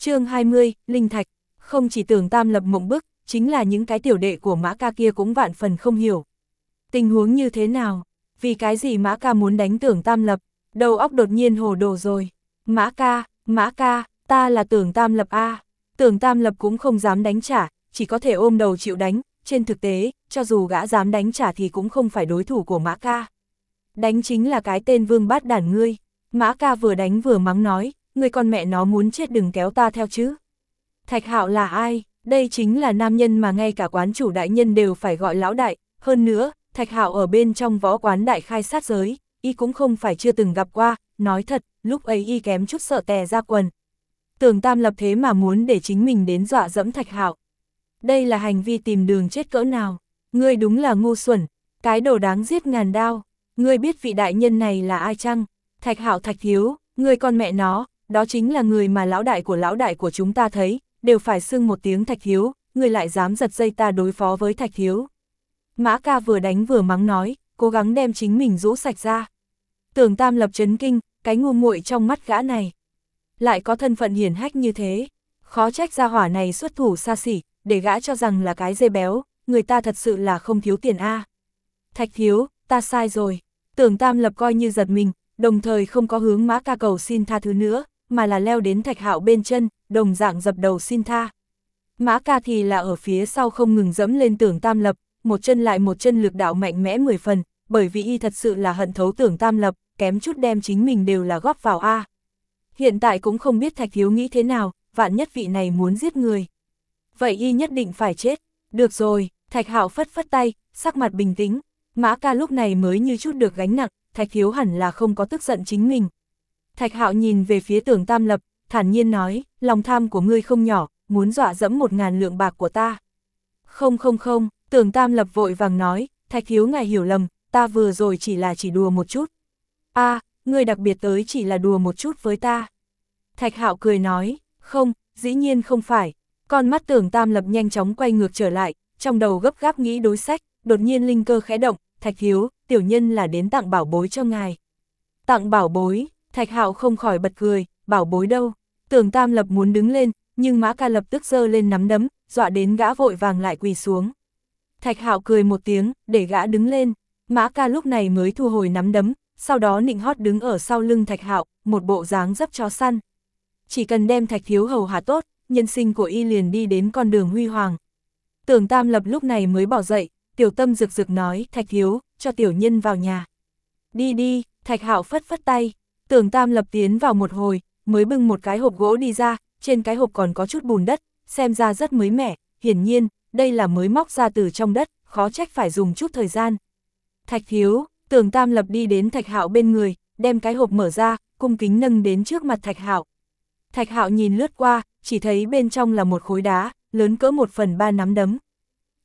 chương 20, Linh Thạch, không chỉ tưởng tam lập mộng bức, chính là những cái tiểu đệ của mã ca kia cũng vạn phần không hiểu. Tình huống như thế nào? Vì cái gì mã ca muốn đánh tưởng tam lập? Đầu óc đột nhiên hồ đồ rồi. Mã ca, mã ca, ta là tưởng tam lập A. Tưởng tam lập cũng không dám đánh trả, chỉ có thể ôm đầu chịu đánh. Trên thực tế, cho dù gã dám đánh trả thì cũng không phải đối thủ của mã ca. Đánh chính là cái tên vương bát đản ngươi. Mã ca vừa đánh vừa mắng nói, người con mẹ nó muốn chết đừng kéo ta theo chứ. Thạch hạo là ai? Đây chính là nam nhân mà ngay cả quán chủ đại nhân đều phải gọi lão đại. Hơn nữa, Thạch hạo ở bên trong võ quán đại khai sát giới, y cũng không phải chưa từng gặp qua, nói thật, lúc ấy y kém chút sợ tè ra quần. Tưởng tam lập thế mà muốn để chính mình đến dọa dẫm thạch hạo. Đây là hành vi tìm đường chết cỡ nào, ngươi đúng là ngu xuẩn, cái đồ đáng giết ngàn đao, ngươi biết vị đại nhân này là ai chăng? Thạch hạo thạch thiếu, ngươi con mẹ nó, đó chính là người mà lão đại của lão đại của chúng ta thấy, đều phải xưng một tiếng thạch thiếu, người lại dám giật dây ta đối phó với thạch thiếu. Mã ca vừa đánh vừa mắng nói, cố gắng đem chính mình rũ sạch ra. Tưởng tam lập chấn kinh, cái ngu muội trong mắt gã này. Lại có thân phận hiển hách như thế, khó trách gia hỏa này xuất thủ xa xỉ, để gã cho rằng là cái dê béo, người ta thật sự là không thiếu tiền A. Thạch thiếu, ta sai rồi. Tưởng tam lập coi như giật mình, đồng thời không có hướng mã ca cầu xin tha thứ nữa, mà là leo đến thạch hạo bên chân, đồng dạng dập đầu xin tha. Mã ca thì là ở phía sau không ngừng dẫm lên tưởng tam lập, một chân lại một chân lực đạo mạnh mẽ 10 phần, bởi vì y thật sự là hận thấu tưởng tam lập, kém chút đem chính mình đều là góp vào A. Hiện tại cũng không biết thạch thiếu nghĩ thế nào, vạn nhất vị này muốn giết người. Vậy y nhất định phải chết. Được rồi, thạch hạo phất phất tay, sắc mặt bình tĩnh, mã ca lúc này mới như chút được gánh nặng, thạch thiếu hẳn là không có tức giận chính mình. Thạch hạo nhìn về phía tưởng tam lập, thản nhiên nói, lòng tham của ngươi không nhỏ, muốn dọa dẫm một ngàn lượng bạc của ta. Không không không, tưởng tam lập vội vàng nói, thạch Hiếu ngài hiểu lầm, ta vừa rồi chỉ là chỉ đùa một chút. a à, ngươi đặc biệt tới chỉ là đùa một chút với ta. Thạch hạo cười nói, không, dĩ nhiên không phải. Con mắt tưởng tam lập nhanh chóng quay ngược trở lại, trong đầu gấp gáp nghĩ đối sách, đột nhiên linh cơ khẽ động, thạch Hiếu tiểu nhân là đến tặng bảo bối cho ngài. Tặng bảo bối, thạch hạo không khỏi bật cười, bảo bối đâu. Tưởng tam lập muốn đứng lên, nhưng mã ca lập tức giơ lên nắm đấm, dọa đến gã vội vàng lại quỳ xuống. Thạch hạo cười một tiếng, để gã đứng lên, mã ca lúc này mới thu hồi nắm đấm, sau đó nịnh hót đứng ở sau lưng thạch hạo, một bộ dáng dấp chó săn. Chỉ cần đem thạch thiếu hầu hạ tốt, nhân sinh của y liền đi đến con đường huy hoàng. Tưởng tam lập lúc này mới bỏ dậy, tiểu tâm rực rực nói, thạch thiếu, cho tiểu nhân vào nhà. Đi đi, thạch hạo phất phất tay, tưởng tam lập tiến vào một hồi, mới bưng một cái hộp gỗ đi ra, trên cái hộp còn có chút bùn đất, xem ra rất mới mẻ, hiển nhiên, đây là mới móc ra từ trong đất, khó trách phải dùng chút thời gian. Thạch Hiếu, tưởng tam lập đi đến thạch hạo bên người, đem cái hộp mở ra, cung kính nâng đến trước mặt thạch hạo. Thạch hạo nhìn lướt qua, chỉ thấy bên trong là một khối đá, lớn cỡ một phần ba nắm đấm.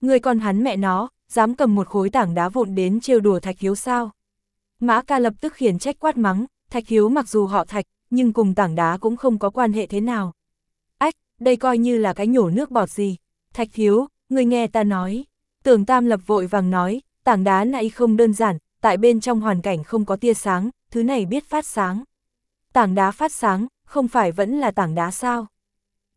Người con hắn mẹ nó, dám cầm một khối tảng đá vụn đến trêu đùa thạch Hiếu sao. Mã ca lập tức khiển trách quát mắng, thạch Hiếu mặc dù họ thạch, nhưng cùng tảng đá cũng không có quan hệ thế nào. Ách, đây coi như là cái nhổ nước bọt gì. Thạch Hiếu, người nghe ta nói. Tưởng tam lập vội vàng nói, tảng đá này không đơn giản, tại bên trong hoàn cảnh không có tia sáng, thứ này biết phát sáng. Tảng đá phát sáng, không phải vẫn là tảng đá sao?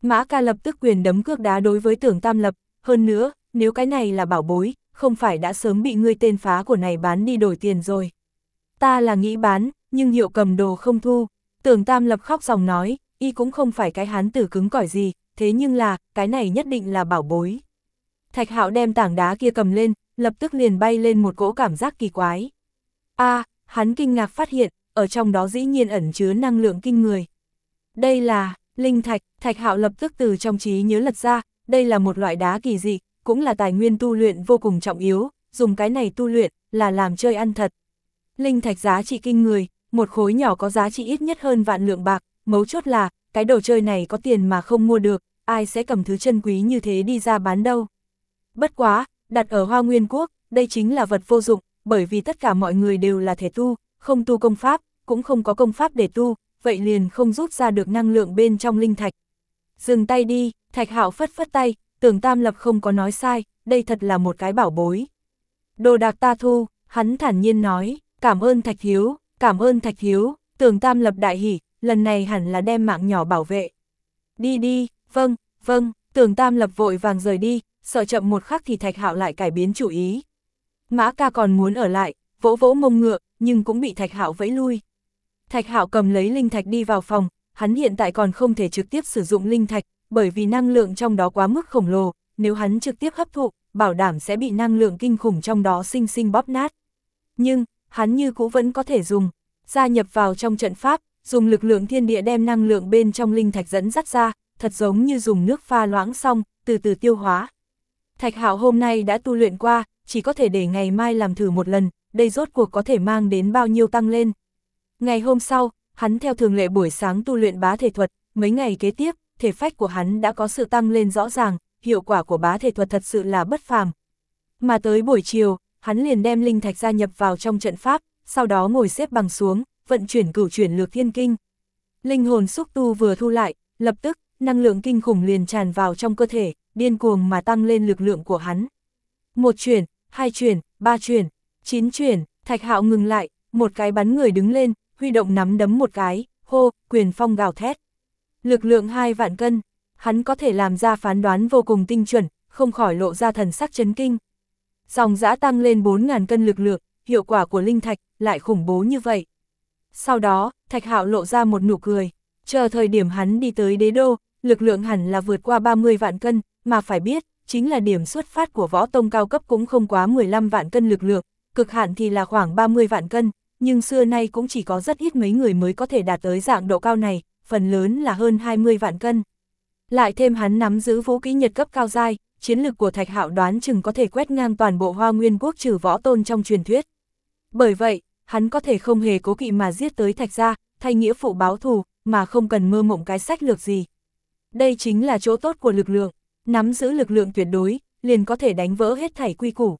Mã ca lập tức quyền đấm cước đá đối với tưởng tam lập, hơn nữa, nếu cái này là bảo bối, không phải đã sớm bị ngươi tên phá của này bán đi đổi tiền rồi. Ta là nghĩ bán, nhưng hiệu cầm đồ không thu. Tưởng tam lập khóc dòng nói, y cũng không phải cái hán tử cứng cỏi gì, thế nhưng là, cái này nhất định là bảo bối. Thạch hạo đem tảng đá kia cầm lên, lập tức liền bay lên một cỗ cảm giác kỳ quái. a hắn kinh ngạc phát hiện, ở trong đó dĩ nhiên ẩn chứa năng lượng kinh người. Đây là, linh thạch, thạch hạo lập tức từ trong trí nhớ lật ra, đây là một loại đá kỳ dị, cũng là tài nguyên tu luyện vô cùng trọng yếu, dùng cái này tu luyện, là làm chơi ăn thật. Linh thạch giá trị kinh người, một khối nhỏ có giá trị ít nhất hơn vạn lượng bạc, mấu chốt là, cái đồ chơi này có tiền mà không mua được, ai sẽ cầm thứ chân quý như thế đi ra bán đâu. Bất quá, đặt ở Hoa Nguyên Quốc, đây chính là vật vô dụng, bởi vì tất cả mọi người đều là thể tu, không tu công pháp, cũng không có công pháp để tu, vậy liền không rút ra được năng lượng bên trong linh thạch. Dừng tay đi, thạch hạo phất phất tay, tưởng tam lập không có nói sai, đây thật là một cái bảo bối. Đồ đạc ta thu, hắn thản nhiên nói, cảm ơn thạch Hiếu, cảm ơn thạch hiếu tưởng tam lập đại hỉ, lần này hẳn là đem mạng nhỏ bảo vệ. đi đi, vâng, vâng, tưởng tam lập vội vàng rời đi, sợ chậm một khắc thì thạch hạo lại cải biến chủ ý. Mã ca còn muốn ở lại, vỗ vỗ mông ngựa, nhưng cũng bị thạch hạo vẫy lui. Thạch hạo cầm lấy linh thạch đi vào phòng, hắn hiện tại còn không thể trực tiếp sử dụng linh thạch, bởi vì năng lượng trong đó quá mức khổng lồ, nếu hắn trực tiếp hấp thụ, bảo đảm sẽ bị năng lượng kinh khủng trong đó sinh sinh bóp nát. Nhưng, hắn như cũ vẫn có thể dùng, gia nhập vào trong trận pháp, dùng lực lượng thiên địa đem năng lượng bên trong linh thạch dẫn dắt ra, thật giống như dùng nước pha loãng xong, từ từ tiêu hóa. Thạch hạo hôm nay đã tu luyện qua, chỉ có thể để ngày mai làm thử một lần, đây rốt cuộc có thể mang đến bao nhiêu tăng lên. Ngày hôm sau, hắn theo thường lệ buổi sáng tu luyện bá thể thuật, mấy ngày kế tiếp, thể phách của hắn đã có sự tăng lên rõ ràng, hiệu quả của bá thể thuật thật sự là bất phàm. Mà tới buổi chiều, hắn liền đem linh thạch gia nhập vào trong trận pháp, sau đó ngồi xếp bằng xuống, vận chuyển cửu chuyển lược thiên kinh. Linh hồn xúc tu vừa thu lại, lập tức, năng lượng kinh khủng liền tràn vào trong cơ thể, điên cuồng mà tăng lên lực lượng của hắn. Một chuyển, hai chuyển, ba chuyển, chín chuyển, thạch hạo ngừng lại, một cái bắn người đứng lên, huy động nắm đấm một cái, hô, quyền phong gào thét. Lực lượng hai vạn cân, hắn có thể làm ra phán đoán vô cùng tinh chuẩn, không khỏi lộ ra thần sắc chấn kinh. Dòng giã tăng lên 4.000 cân lực lượng, hiệu quả của linh thạch lại khủng bố như vậy. Sau đó, thạch hạo lộ ra một nụ cười, chờ thời điểm hắn đi tới đế đô, lực lượng hẳn là vượt qua 30 vạn cân, mà phải biết, chính là điểm xuất phát của võ tông cao cấp cũng không quá 15 vạn cân lực lượng, cực hạn thì là khoảng 30 vạn cân, nhưng xưa nay cũng chỉ có rất ít mấy người mới có thể đạt tới dạng độ cao này, phần lớn là hơn 20 vạn cân. Lại thêm hắn nắm giữ vũ kỹ nhật cấp cao dai, chiến lực của Thạch Hạo đoán chừng có thể quét ngang toàn bộ Hoa Nguyên quốc trừ võ tôn trong truyền thuyết. Bởi vậy, hắn có thể không hề cố kỵ mà giết tới Thạch gia, thay nghĩa phụ báo thù, mà không cần mơ mộng cái sách lược gì. Đây chính là chỗ tốt của lực lượng, nắm giữ lực lượng tuyệt đối, liền có thể đánh vỡ hết thảy quy củ.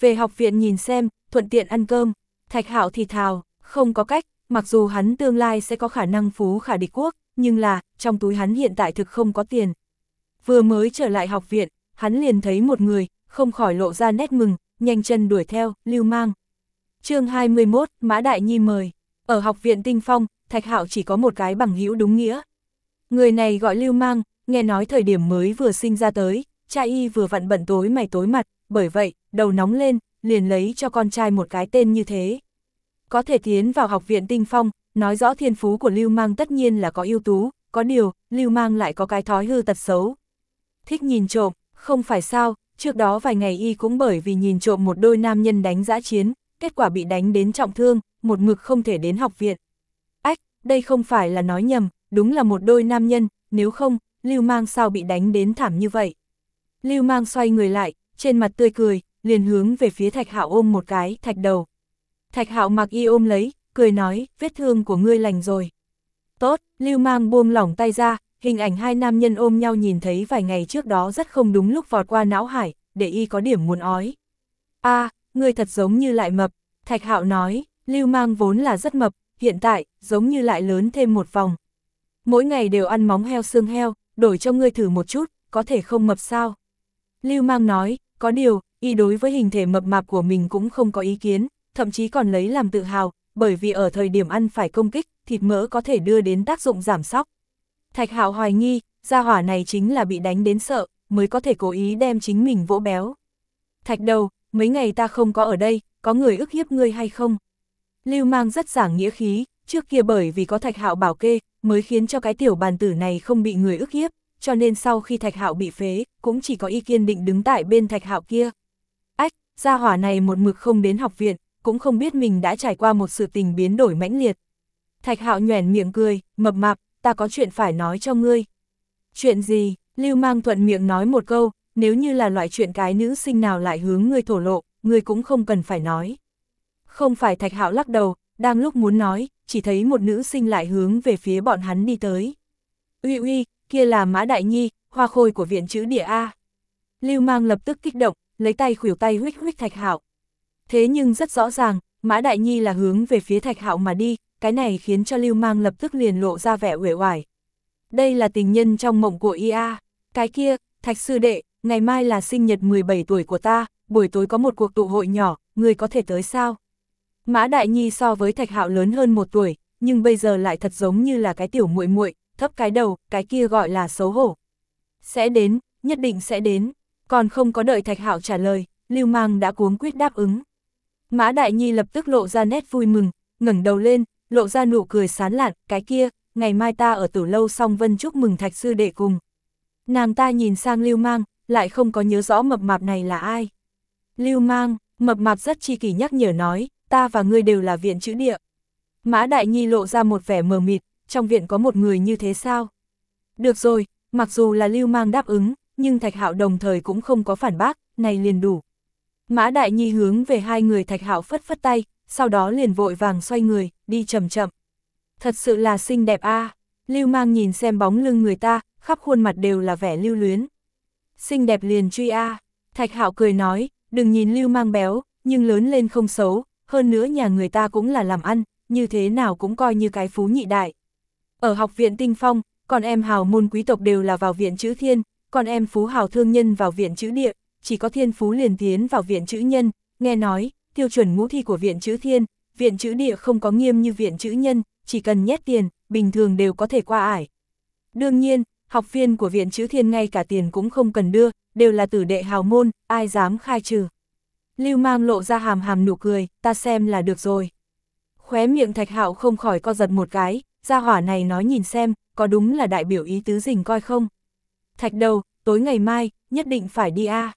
Về học viện nhìn xem, thuận tiện ăn cơm, Thạch Hạo thì thào, không có cách, mặc dù hắn tương lai sẽ có khả năng phú khả địch quốc, nhưng là, trong túi hắn hiện tại thực không có tiền. Vừa mới trở lại học viện, hắn liền thấy một người, không khỏi lộ ra nét mừng, nhanh chân đuổi theo, lưu mang. chương 21, Mã Đại Nhi mời. Ở học viện Tinh Phong, Thạch Hạo chỉ có một cái bằng hữu đúng nghĩa. Người này gọi lưu mang, nghe nói thời điểm mới vừa sinh ra tới, cha y vừa vặn bận tối mày tối mặt, bởi vậy, đầu nóng lên, liền lấy cho con trai một cái tên như thế. Có thể tiến vào học viện tinh phong, nói rõ thiên phú của Lưu Mang tất nhiên là có ưu tú, có điều, Lưu Mang lại có cái thói hư tật xấu. Thích nhìn trộm, không phải sao, trước đó vài ngày y cũng bởi vì nhìn trộm một đôi nam nhân đánh giã chiến, kết quả bị đánh đến trọng thương, một mực không thể đến học viện. Ách, đây không phải là nói nhầm, đúng là một đôi nam nhân, nếu không, Lưu Mang sao bị đánh đến thảm như vậy. Lưu Mang xoay người lại, trên mặt tươi cười, liền hướng về phía Thạch Hạo ôm một cái, thạch đầu. Thạch Hạo mặc y ôm lấy, cười nói, vết thương của ngươi lành rồi. Tốt, Lưu Mang buông lỏng tay ra, hình ảnh hai nam nhân ôm nhau nhìn thấy vài ngày trước đó rất không đúng lúc vọt qua não hải, để y có điểm muốn ói. a à, ngươi thật giống như lại mập, Thạch Hạo nói, Lưu Mang vốn là rất mập, hiện tại, giống như lại lớn thêm một vòng. Mỗi ngày đều ăn móng heo xương heo, đổi cho ngươi thử một chút, có thể không mập sao. Lưu Mang nói, có điều, y đối với hình thể mập mạp của mình cũng không có ý kiến, thậm chí còn lấy làm tự hào, bởi vì ở thời điểm ăn phải công kích, thịt mỡ có thể đưa đến tác dụng giảm sóc. Thạch Hạo hoài nghi, gia hỏa này chính là bị đánh đến sợ, mới có thể cố ý đem chính mình vỗ béo. Thạch đầu, mấy ngày ta không có ở đây, có người ức hiếp ngươi hay không? Lưu mang rất giảng nghĩa khí, trước kia bởi vì có Thạch Hạo bảo kê, mới khiến cho cái tiểu bàn tử này không bị người ức hiếp, cho nên sau khi Thạch Hạo bị phế, cũng chỉ có ý kiên định đứng tại bên Thạch Hạo kia. Ách, gia hỏa này một mực không đến học viện, cũng không biết mình đã trải qua một sự tình biến đổi mãnh liệt. Thạch Hạo nhoẻn miệng cười, mập mạp, ta có chuyện phải nói cho ngươi. Chuyện gì? Lưu Mang thuận miệng nói một câu, nếu như là loại chuyện cái nữ sinh nào lại hướng ngươi thổ lộ, ngươi cũng không cần phải nói. Không phải Thạch Hạo lắc đầu, đang lúc muốn nói, chỉ thấy một nữ sinh lại hướng về phía bọn hắn đi tới. Uy uy, kia là Mã Đại Nhi, hoa khôi của viện chữ địa A. Lưu Mang lập tức kích động, lấy tay khuỷu tay huyết huyết Thạch Hạo. Thế nhưng rất rõ ràng, Mã Đại Nhi là hướng về phía Thạch Hạo mà đi, cái này khiến cho Lưu Mang lập tức liền lộ ra vẻ uể oải. Đây là tình nhân trong mộng của IA. Cái kia, Thạch sư đệ, ngày mai là sinh nhật 17 tuổi của ta, buổi tối có một cuộc tụ hội nhỏ, người có thể tới sao? Mã Đại Nhi so với Thạch Hạo lớn hơn một tuổi, nhưng bây giờ lại thật giống như là cái tiểu muội muội, thấp cái đầu, cái kia gọi là xấu hổ. Sẽ đến, nhất định sẽ đến, còn không có đợi Thạch Hạo trả lời, Lưu Mang đã cuống quyết đáp ứng. Mã Đại Nhi lập tức lộ ra nét vui mừng, ngẩng đầu lên, lộ ra nụ cười sán lạn, cái kia, ngày mai ta ở tử lâu song vân chúc mừng Thạch Sư đệ cùng. Nàng ta nhìn sang Lưu Mang, lại không có nhớ rõ mập mạp này là ai. Lưu Mang, mập mạp rất chi kỷ nhắc nhở nói, ta và ngươi đều là viện chữ địa. Mã Đại Nhi lộ ra một vẻ mờ mịt, trong viện có một người như thế sao? Được rồi, mặc dù là Lưu Mang đáp ứng, nhưng Thạch Hạo đồng thời cũng không có phản bác, này liền đủ. Mã Đại Nhi hướng về hai người Thạch Hạo phất phất tay, sau đó liền vội vàng xoay người, đi chậm chậm. Thật sự là xinh đẹp a. Lưu Mang nhìn xem bóng lưng người ta, khắp khuôn mặt đều là vẻ lưu luyến. Xinh đẹp liền truy a. Thạch Hạo cười nói, đừng nhìn Lưu Mang béo, nhưng lớn lên không xấu, hơn nữa nhà người ta cũng là làm ăn, như thế nào cũng coi như cái phú nhị đại. Ở học viện Tinh Phong, còn em hào môn quý tộc đều là vào viện chữ thiên, còn em phú hào thương nhân vào viện chữ địa, chỉ có thiên phú liền tiến vào viện chữ nhân, nghe nói, tiêu chuẩn ngũ thi của viện chữ thiên, viện chữ địa không có nghiêm như viện chữ nhân, chỉ cần nhét tiền, bình thường đều có thể qua ải. Đương nhiên, học viên của viện chữ thiên ngay cả tiền cũng không cần đưa, đều là tử đệ hào môn, ai dám khai trừ. Lưu mang lộ ra hàm hàm nụ cười, ta xem là được rồi. Khóe miệng thạch hạo không khỏi co giật một cái, gia hỏa này nói nhìn xem, có đúng là đại biểu ý tứ rình coi không? Thạch đầu, tối ngày mai, nhất định phải đi a.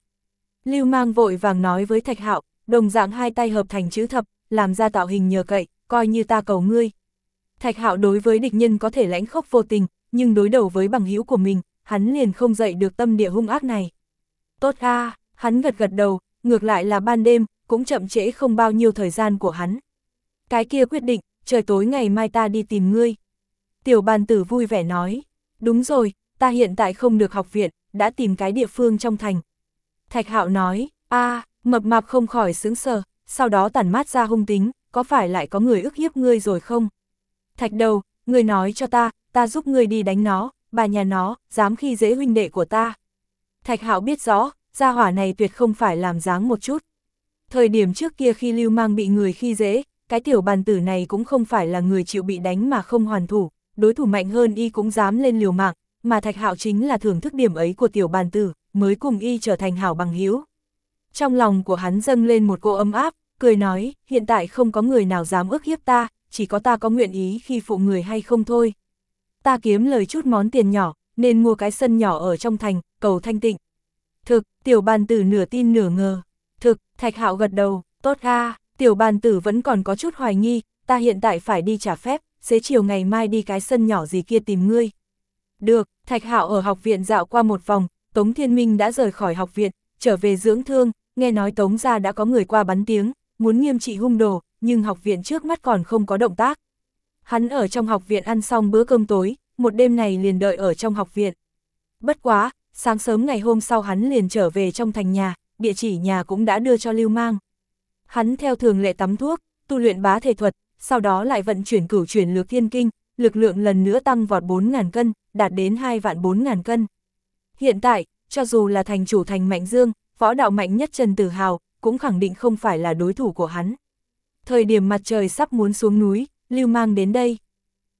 Lưu mang vội vàng nói với thạch hạo, đồng dạng hai tay hợp thành chữ thập, làm ra tạo hình nhờ cậy, coi như ta cầu ngươi. Thạch hạo đối với địch nhân có thể lãnh khốc vô tình, nhưng đối đầu với bằng hữu của mình, hắn liền không dậy được tâm địa hung ác này. Tốt a, hắn gật gật đầu, ngược lại là ban đêm, cũng chậm trễ không bao nhiêu thời gian của hắn. Cái kia quyết định, trời tối ngày mai ta đi tìm ngươi. Tiểu bàn tử vui vẻ nói, đúng rồi, ta hiện tại không được học viện, đã tìm cái địa phương trong thành. Thạch hạo nói, a mập mạp không khỏi sướng sờ, sau đó tản mát ra hung tính, có phải lại có người ức hiếp ngươi rồi không? Thạch đầu, ngươi nói cho ta, ta giúp ngươi đi đánh nó, bà nhà nó, dám khi dễ huynh đệ của ta. Thạch hạo biết rõ, gia hỏa này tuyệt không phải làm dáng một chút. Thời điểm trước kia khi lưu mang bị người khi dễ, cái tiểu bàn tử này cũng không phải là người chịu bị đánh mà không hoàn thủ, đối thủ mạnh hơn y cũng dám lên liều mạng, mà thạch hạo chính là thưởng thức điểm ấy của tiểu bàn tử, mới cùng y trở thành hảo bằng hữu Trong lòng của hắn dâng lên một cô ấm áp, cười nói, hiện tại không có người nào dám ước hiếp ta, chỉ có ta có nguyện ý khi phụ người hay không thôi. Ta kiếm lời chút món tiền nhỏ, nên mua cái sân nhỏ ở trong thành, cầu thanh tịnh. Thực, tiểu bàn tử nửa tin nửa ngờ. Thực, thạch hạo gật đầu, tốt ra, tiểu bàn tử vẫn còn có chút hoài nghi, ta hiện tại phải đi trả phép, xế chiều ngày mai đi cái sân nhỏ gì kia tìm ngươi. Được, thạch hạo ở học viện dạo qua một vòng, Tống Thiên Minh đã rời khỏi học viện, trở về dưỡng thương, nghe nói Tống ra đã có người qua bắn tiếng, muốn nghiêm trị hung đồ, nhưng học viện trước mắt còn không có động tác. Hắn ở trong học viện ăn xong bữa cơm tối, một đêm này liền đợi ở trong học viện. Bất quá, sáng sớm ngày hôm sau hắn liền trở về trong thành nhà, địa chỉ nhà cũng đã đưa cho Lưu Mang. Hắn theo thường lệ tắm thuốc, tu luyện bá thể thuật, sau đó lại vận chuyển cửu chuyển lược thiên kinh, lực lượng lần nữa tăng vọt 4.000 cân, đạt đến 2 vạn 4.000 cân. Hiện tại, cho dù là thành chủ thành Mạnh Dương, võ đạo mạnh nhất Trần Tử Hào, cũng khẳng định không phải là đối thủ của hắn. Thời điểm mặt trời sắp muốn xuống núi, lưu mang đến đây.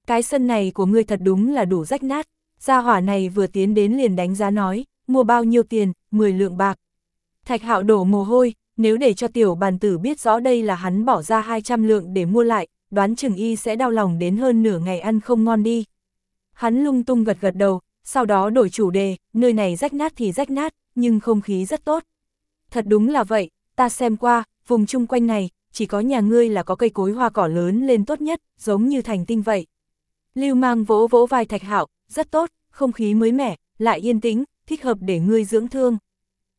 Cái sân này của ngươi thật đúng là đủ rách nát, gia hỏa này vừa tiến đến liền đánh giá nói, mua bao nhiêu tiền, 10 lượng bạc. Thạch hạo đổ mồ hôi, nếu để cho tiểu bàn tử biết rõ đây là hắn bỏ ra 200 lượng để mua lại, đoán chừng y sẽ đau lòng đến hơn nửa ngày ăn không ngon đi. Hắn lung tung gật gật đầu, sau đó đổi chủ đề, nơi này rách nát thì rách nát, nhưng không khí rất tốt. Thật đúng là vậy, ta xem qua, vùng chung quanh này, chỉ có nhà ngươi là có cây cối hoa cỏ lớn lên tốt nhất, giống như thành tinh vậy. Lưu mang vỗ vỗ vai thạch hạo, rất tốt, không khí mới mẻ, lại yên tĩnh, thích hợp để ngươi dưỡng thương.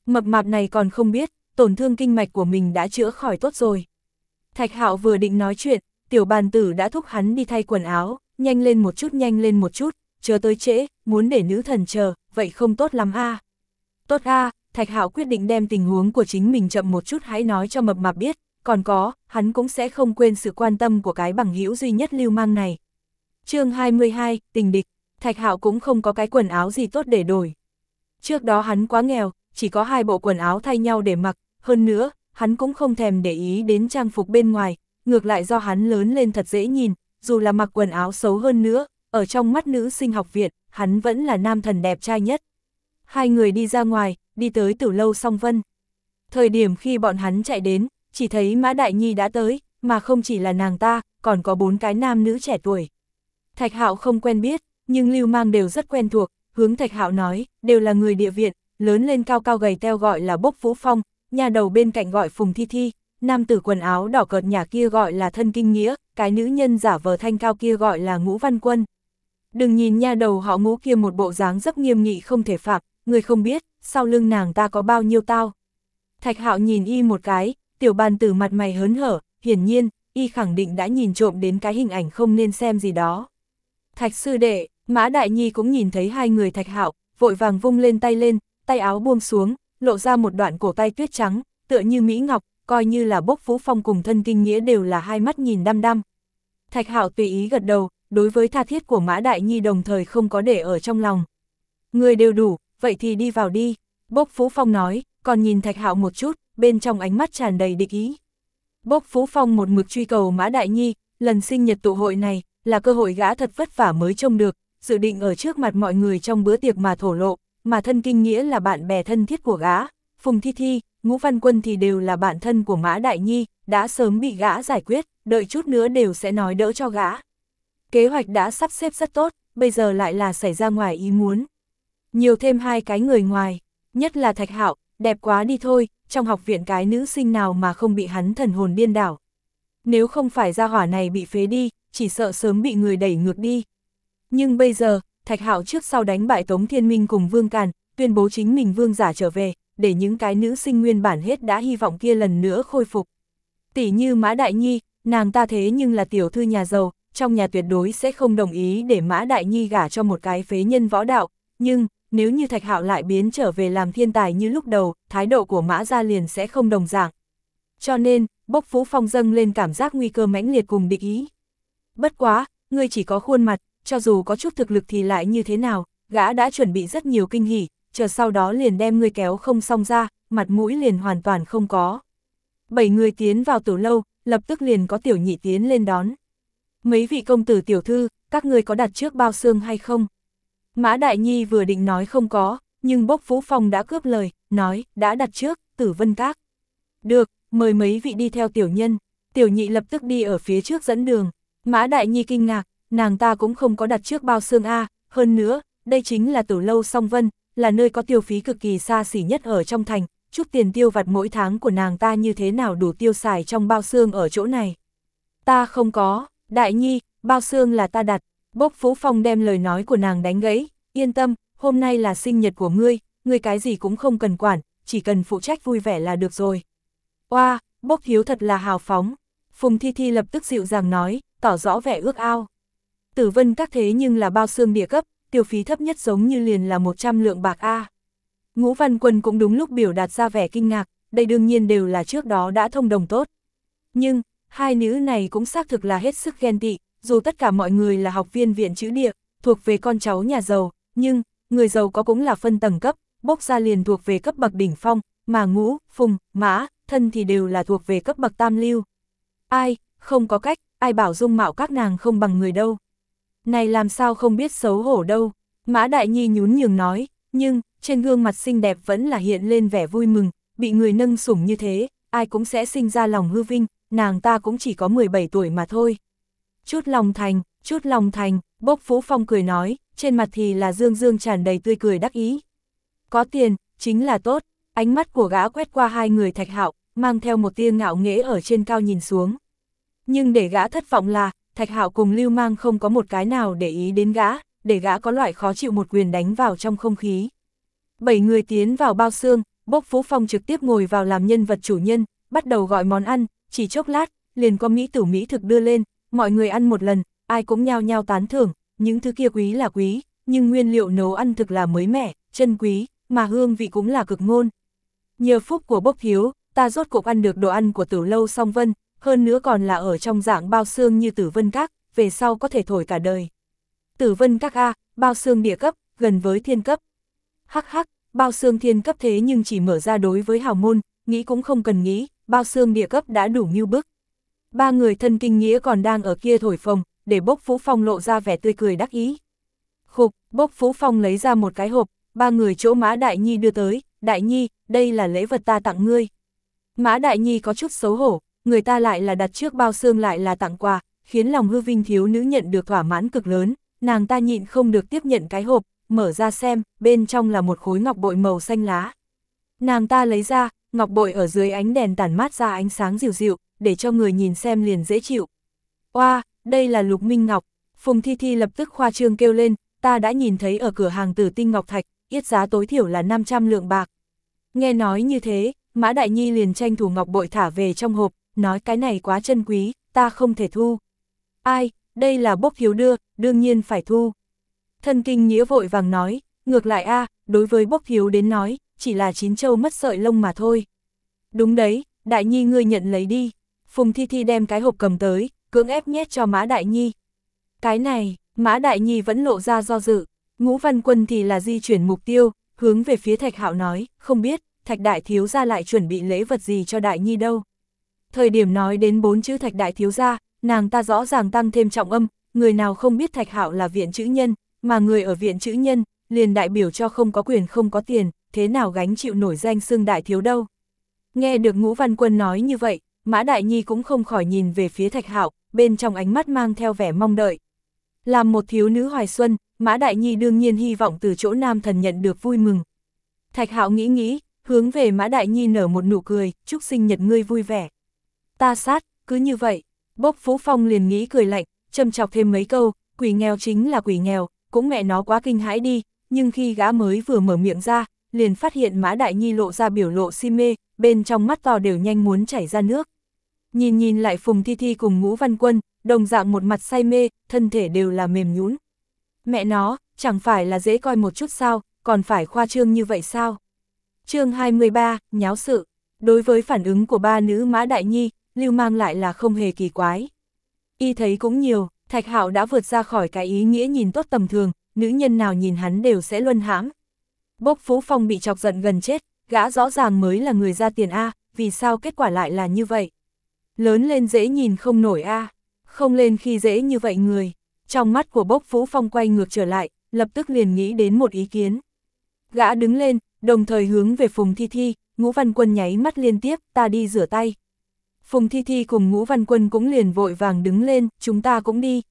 Mập mạp này còn không biết, tổn thương kinh mạch của mình đã chữa khỏi tốt rồi. Thạch hạo vừa định nói chuyện, tiểu bàn tử đã thúc hắn đi thay quần áo, nhanh lên một chút nhanh lên một chút, chờ tới trễ, muốn để nữ thần chờ, vậy không tốt lắm a. Tốt a, Thạch Hạo quyết định đem tình huống của chính mình chậm một chút hãy nói cho mập mạp biết, còn có, hắn cũng sẽ không quên sự quan tâm của cái bằng hữu duy nhất lưu mang này. chương 22, tình địch, Thạch Hạo cũng không có cái quần áo gì tốt để đổi. Trước đó hắn quá nghèo, chỉ có hai bộ quần áo thay nhau để mặc, hơn nữa, hắn cũng không thèm để ý đến trang phục bên ngoài, ngược lại do hắn lớn lên thật dễ nhìn, dù là mặc quần áo xấu hơn nữa, ở trong mắt nữ sinh học viện, hắn vẫn là nam thần đẹp trai nhất. Hai người đi ra ngoài, đi tới tử lâu song vân. Thời điểm khi bọn hắn chạy đến, chỉ thấy Mã Đại Nhi đã tới, mà không chỉ là nàng ta, còn có bốn cái nam nữ trẻ tuổi. Thạch Hạo không quen biết, nhưng Lưu Mang đều rất quen thuộc, hướng Thạch Hạo nói, đều là người địa viện, lớn lên cao cao gầy teo gọi là Bốc Vũ Phong, nhà đầu bên cạnh gọi Phùng Thi Thi, nam tử quần áo đỏ cợt nhà kia gọi là Thân Kinh Nghĩa, cái nữ nhân giả vờ thanh cao kia gọi là Ngũ Văn Quân. Đừng nhìn nha đầu họ ngũ kia một bộ dáng rất nghiêm nghị không thể phạm, người không biết, sau lưng nàng ta có bao nhiêu tao. Thạch hạo nhìn y một cái, tiểu bàn tử mặt mày hớn hở, hiển nhiên, y khẳng định đã nhìn trộm đến cái hình ảnh không nên xem gì đó. Thạch sư đệ, Mã Đại Nhi cũng nhìn thấy hai người thạch hạo, vội vàng vung lên tay lên, tay áo buông xuống, lộ ra một đoạn cổ tay tuyết trắng, tựa như Mỹ Ngọc, coi như là bốc phú phong cùng thân kinh nghĩa đều là hai mắt nhìn đăm đăm. Thạch hạo tùy ý gật đầu, đối với tha thiết của Mã Đại Nhi đồng thời không có để ở trong lòng. Người đều đủ, vậy thì đi vào đi, bốc phú phong nói, còn nhìn thạch hạo một chút, bên trong ánh mắt tràn đầy địch ý. Bốc phú phong một mực truy cầu Mã Đại Nhi, lần sinh nhật tụ hội này, là cơ hội gã thật vất vả mới trông được, dự định ở trước mặt mọi người trong bữa tiệc mà thổ lộ, mà thân kinh nghĩa là bạn bè thân thiết của gã, Phùng Thi Thi, Ngũ Văn Quân thì đều là bạn thân của Mã Đại Nhi, đã sớm bị gã giải quyết, đợi chút nữa đều sẽ nói đỡ cho gã. Kế hoạch đã sắp xếp rất tốt, bây giờ lại là xảy ra ngoài ý muốn. Nhiều thêm hai cái người ngoài, nhất là Thạch Hạo, đẹp quá đi thôi, trong học viện cái nữ sinh nào mà không bị hắn thần hồn điên đảo. Nếu không phải ra hỏa này bị phế đi, chỉ sợ sớm bị người đẩy ngược đi. Nhưng bây giờ, Thạch Hạo trước sau đánh bại Tống Thiên Minh cùng Vương Càn, tuyên bố chính mình vương giả trở về, để những cái nữ sinh nguyên bản hết đã hy vọng kia lần nữa khôi phục. Tỷ như Mã Đại Nhi, nàng ta thế nhưng là tiểu thư nhà giàu, trong nhà tuyệt đối sẽ không đồng ý để Mã Đại Nhi gả cho một cái phế nhân võ đạo, nhưng, nếu như Thạch Hạo lại biến trở về làm thiên tài như lúc đầu, thái độ của Mã Gia liền sẽ không đồng dạng. Cho nên, bốc phú phong dâng lên cảm giác nguy cơ mãnh liệt cùng địch ý. Bất quá, ngươi chỉ có khuôn mặt, cho dù có chút thực lực thì lại như thế nào, gã đã chuẩn bị rất nhiều kinh hỉ, chờ sau đó liền đem ngươi kéo không xong ra, mặt mũi liền hoàn toàn không có. Bảy người tiến vào tử lâu, lập tức liền có tiểu nhị tiến lên đón. Mấy vị công tử tiểu thư, các người có đặt trước bao xương hay không? Mã Đại Nhi vừa định nói không có, nhưng bốc Phú Phong đã cướp lời, nói, đã đặt trước, tử vân các. Được, mời mấy vị đi theo tiểu nhân, tiểu nhị lập tức đi ở phía trước dẫn đường. Mã Đại Nhi kinh ngạc, nàng ta cũng không có đặt trước bao xương A, hơn nữa, đây chính là tử lâu song vân, là nơi có tiêu phí cực kỳ xa xỉ nhất ở trong thành, chút tiền tiêu vặt mỗi tháng của nàng ta như thế nào đủ tiêu xài trong bao xương ở chỗ này. Ta không có, Đại Nhi, bao xương là ta đặt, bốc Phú Phong đem lời nói của nàng đánh gãy, yên tâm, hôm nay là sinh nhật của ngươi, ngươi cái gì cũng không cần quản, chỉ cần phụ trách vui vẻ là được rồi. Oa, bốc hiếu thật là hào phóng. Phùng Thi Thi lập tức dịu dàng nói, tỏ rõ vẻ ước ao. Tử vân các thế nhưng là bao xương địa cấp, tiêu phí thấp nhất giống như liền là 100 lượng bạc A. Ngũ Văn Quân cũng đúng lúc biểu đạt ra vẻ kinh ngạc, đây đương nhiên đều là trước đó đã thông đồng tốt. Nhưng, hai nữ này cũng xác thực là hết sức ghen tị, dù tất cả mọi người là học viên viện chữ địa, thuộc về con cháu nhà giàu, nhưng, người giàu có cũng là phân tầng cấp, bốc ra liền thuộc về cấp bậc đỉnh phong, mà ngũ, phùng, mã, thân thì đều là thuộc về cấp bậc tam lưu. Ai, không có cách, ai bảo dung mạo các nàng không bằng người đâu. Này làm sao không biết xấu hổ đâu, Mã Đại Nhi nhún nhường nói, nhưng, trên gương mặt xinh đẹp vẫn là hiện lên vẻ vui mừng, bị người nâng sủng như thế, ai cũng sẽ sinh ra lòng hư vinh, nàng ta cũng chỉ có 17 tuổi mà thôi. Chút lòng thành, chút lòng thành, bốc Phú Phong cười nói, trên mặt thì là dương dương tràn đầy tươi cười đắc ý. Có tiền, chính là tốt, ánh mắt của gã quét qua hai người thạch hạo, mang theo một tia ngạo nghễ ở trên cao nhìn xuống. Nhưng để gã thất vọng là, thạch hạo cùng lưu mang không có một cái nào để ý đến gã, để gã có loại khó chịu một quyền đánh vào trong không khí. Bảy người tiến vào bao xương, bốc Phú Phong trực tiếp ngồi vào làm nhân vật chủ nhân, bắt đầu gọi món ăn, chỉ chốc lát, liền có Mỹ tử Mỹ thực đưa lên, mọi người ăn một lần, ai cũng nhao nhao tán thưởng, những thứ kia quý là quý, nhưng nguyên liệu nấu ăn thực là mới mẻ, chân quý, mà hương vị cũng là cực ngôn. Nhờ phúc của bốc thiếu, ta rốt cuộc ăn được đồ ăn của tử lâu song vân, hơn nữa còn là ở trong dạng bao xương như tử vân các, về sau có thể thổi cả đời. Tử vân các A, bao xương địa cấp, gần với thiên cấp. Hắc hắc, bao xương thiên cấp thế nhưng chỉ mở ra đối với hào môn, nghĩ cũng không cần nghĩ, bao xương địa cấp đã đủ như bức. Ba người thân kinh nghĩa còn đang ở kia thổi phồng, để Bốc Phú Phong lộ ra vẻ tươi cười đắc ý. Khục, Bốc Phú Phong lấy ra một cái hộp, ba người chỗ Mã Đại Nhi đưa tới, Đại Nhi, đây là lễ vật ta tặng ngươi. Mã Đại Nhi có chút xấu hổ, người ta lại là đặt trước bao xương lại là tặng quà, khiến lòng hư vinh thiếu nữ nhận được thỏa mãn cực lớn, nàng ta nhịn không được tiếp nhận cái hộp, mở ra xem, bên trong là một khối ngọc bội màu xanh lá. Nàng ta lấy ra, ngọc bội ở dưới ánh đèn tản mát ra ánh sáng dịu dịu, để cho người nhìn xem liền dễ chịu. Oa, đây là lục minh ngọc, Phùng Thi Thi lập tức khoa trương kêu lên, ta đã nhìn thấy ở cửa hàng tử tinh ngọc thạch, yết giá tối thiểu là 500 lượng bạc. Nghe nói như thế, Mã Đại Nhi liền tranh thủ ngọc bội thả về trong hộp, nói cái này quá chân quý, ta không thể thu. Ai, đây là bốc Hiếu đưa, đương nhiên phải thu. Thân kinh nghĩa vội vàng nói, ngược lại a đối với bốc Hiếu đến nói, chỉ là chín châu mất sợi lông mà thôi. Đúng đấy, Đại Nhi ngươi nhận lấy đi. Phùng Thi Thi đem cái hộp cầm tới, cưỡng ép nhét cho Mã Đại Nhi. Cái này, Mã Đại Nhi vẫn lộ ra do dự, ngũ văn quân thì là di chuyển mục tiêu, hướng về phía Thạch Hạo nói, không biết, Thạch Đại Thiếu Gia lại chuẩn bị lễ vật gì cho Đại Nhi đâu. Thời điểm nói đến bốn chữ Thạch Đại Thiếu Gia, nàng ta rõ ràng tăng thêm trọng âm, người nào không biết Thạch Hạo là viện chữ nhân, mà người ở viện chữ nhân, liền đại biểu cho không có quyền không có tiền, thế nào gánh chịu nổi danh xương đại thiếu đâu. Nghe được ngũ văn quân nói như vậy, Mã Đại Nhi cũng không khỏi nhìn về phía Thạch Hạo, bên trong ánh mắt mang theo vẻ mong đợi. Làm một thiếu nữ hoài xuân, Mã Đại Nhi đương nhiên hy vọng từ chỗ nam thần nhận được vui mừng. Thạch Hạo nghĩ nghĩ, hướng về Mã Đại Nhi nở một nụ cười, chúc sinh nhật ngươi vui vẻ. Ta sát, cứ như vậy, bốc Phú Phong liền nghĩ cười lạnh, châm chọc thêm mấy câu, quỷ nghèo chính là quỷ nghèo, cũng mẹ nó quá kinh hãi đi, nhưng khi gã mới vừa mở miệng ra, liền phát hiện Mã Đại Nhi lộ ra biểu lộ si mê, bên trong mắt to đều nhanh muốn chảy ra nước. Nhìn nhìn lại Phùng Thi Thi cùng Ngũ Văn Quân, đồng dạng một mặt say mê, thân thể đều là mềm nhũn. Mẹ nó, chẳng phải là dễ coi một chút sao, còn phải khoa trương như vậy sao? chương 23, nháo sự. Đối với phản ứng của ba nữ Mã Đại Nhi, lưu mang lại là không hề kỳ quái. Y thấy cũng nhiều, Thạch Hạo đã vượt ra khỏi cái ý nghĩa nhìn tốt tầm thường, nữ nhân nào nhìn hắn đều sẽ luân hãm. Bốc Phú Phong bị chọc giận gần chết, gã rõ ràng mới là người ra tiền A, vì sao kết quả lại là như vậy? Lớn lên dễ nhìn không nổi A, không lên khi dễ như vậy người. Trong mắt của Bốc Phú Phong quay ngược trở lại, lập tức liền nghĩ đến một ý kiến. Gã đứng lên, đồng thời hướng về Phùng Thi Thi, Ngũ Văn Quân nháy mắt liên tiếp, ta đi rửa tay. Phùng Thi Thi cùng Ngũ Văn Quân cũng liền vội vàng đứng lên, chúng ta cũng đi.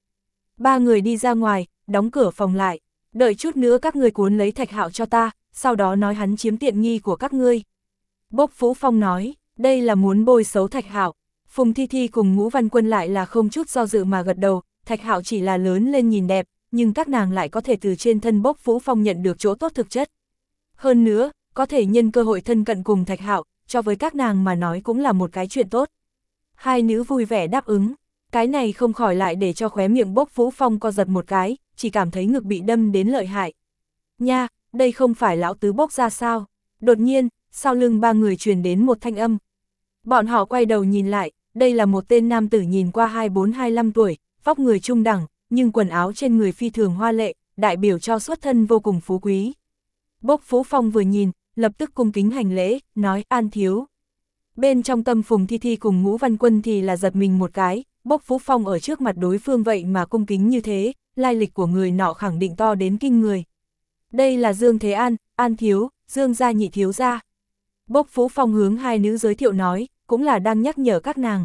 Ba người đi ra ngoài, đóng cửa phòng lại, đợi chút nữa các người cuốn lấy thạch hạo cho ta, sau đó nói hắn chiếm tiện nghi của các ngươi. Bốc Phú Phong nói, đây là muốn bôi xấu thạch hạo. Phùng Thi Thi cùng Ngũ Văn Quân lại là không chút do dự mà gật đầu, thạch hạo chỉ là lớn lên nhìn đẹp, nhưng các nàng lại có thể từ trên thân Bốc Phú Phong nhận được chỗ tốt thực chất. Hơn nữa, có thể nhân cơ hội thân cận cùng thạch hạo, cho với các nàng mà nói cũng là một cái chuyện tốt. Hai nữ vui vẻ đáp ứng, cái này không khỏi lại để cho khóe miệng bốc Phú Phong co giật một cái, chỉ cảm thấy ngực bị đâm đến lợi hại. Nha, đây không phải lão tứ bốc ra sao? Đột nhiên, sau lưng ba người truyền đến một thanh âm. Bọn họ quay đầu nhìn lại, đây là một tên nam tử nhìn qua 24-25 tuổi, vóc người trung đẳng, nhưng quần áo trên người phi thường hoa lệ, đại biểu cho xuất thân vô cùng phú quý. Bốc Phú Phong vừa nhìn, lập tức cung kính hành lễ, nói an thiếu. Bên trong tâm Phùng Thi Thi cùng Ngũ Văn Quân thì là giật mình một cái, bốc Phú Phong ở trước mặt đối phương vậy mà cung kính như thế, lai lịch của người nọ khẳng định to đến kinh người. Đây là Dương Thế An, An Thiếu, Dương Gia Nhị Thiếu Gia. Bốc Phú Phong hướng hai nữ giới thiệu nói, cũng là đang nhắc nhở các nàng.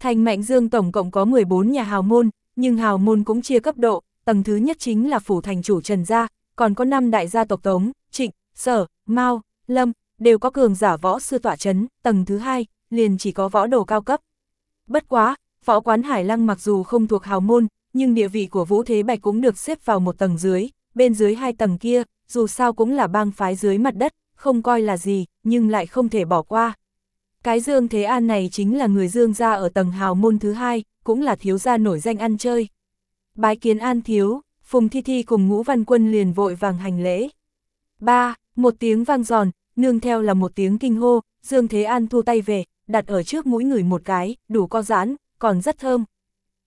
Thành Mạnh Dương tổng cộng có 14 nhà hào môn, nhưng hào môn cũng chia cấp độ, tầng thứ nhất chính là phủ thành chủ Trần Gia, còn có 5 đại gia tộc Tống, Trịnh, Sở, Mao, Lâm, đều có cường giả võ sư tỏa chấn, tầng thứ hai, liền chỉ có võ đồ cao cấp. Bất quá, võ quán Hải Lăng mặc dù không thuộc hào môn, nhưng địa vị của Vũ Thế Bạch cũng được xếp vào một tầng dưới, bên dưới hai tầng kia, dù sao cũng là bang phái dưới mặt đất, không coi là gì, nhưng lại không thể bỏ qua. Cái Dương Thế An này chính là người Dương gia ở tầng hào môn thứ hai, cũng là thiếu gia nổi danh ăn chơi. Bái kiến An Thiếu, Phùng Thi Thi cùng Ngũ Văn Quân liền vội vàng hành lễ. Ba, một tiếng vang giòn, nương theo là một tiếng kinh hô, Dương Thế An thu tay về, đặt ở trước mũi người một cái, đủ co giãn, còn rất thơm.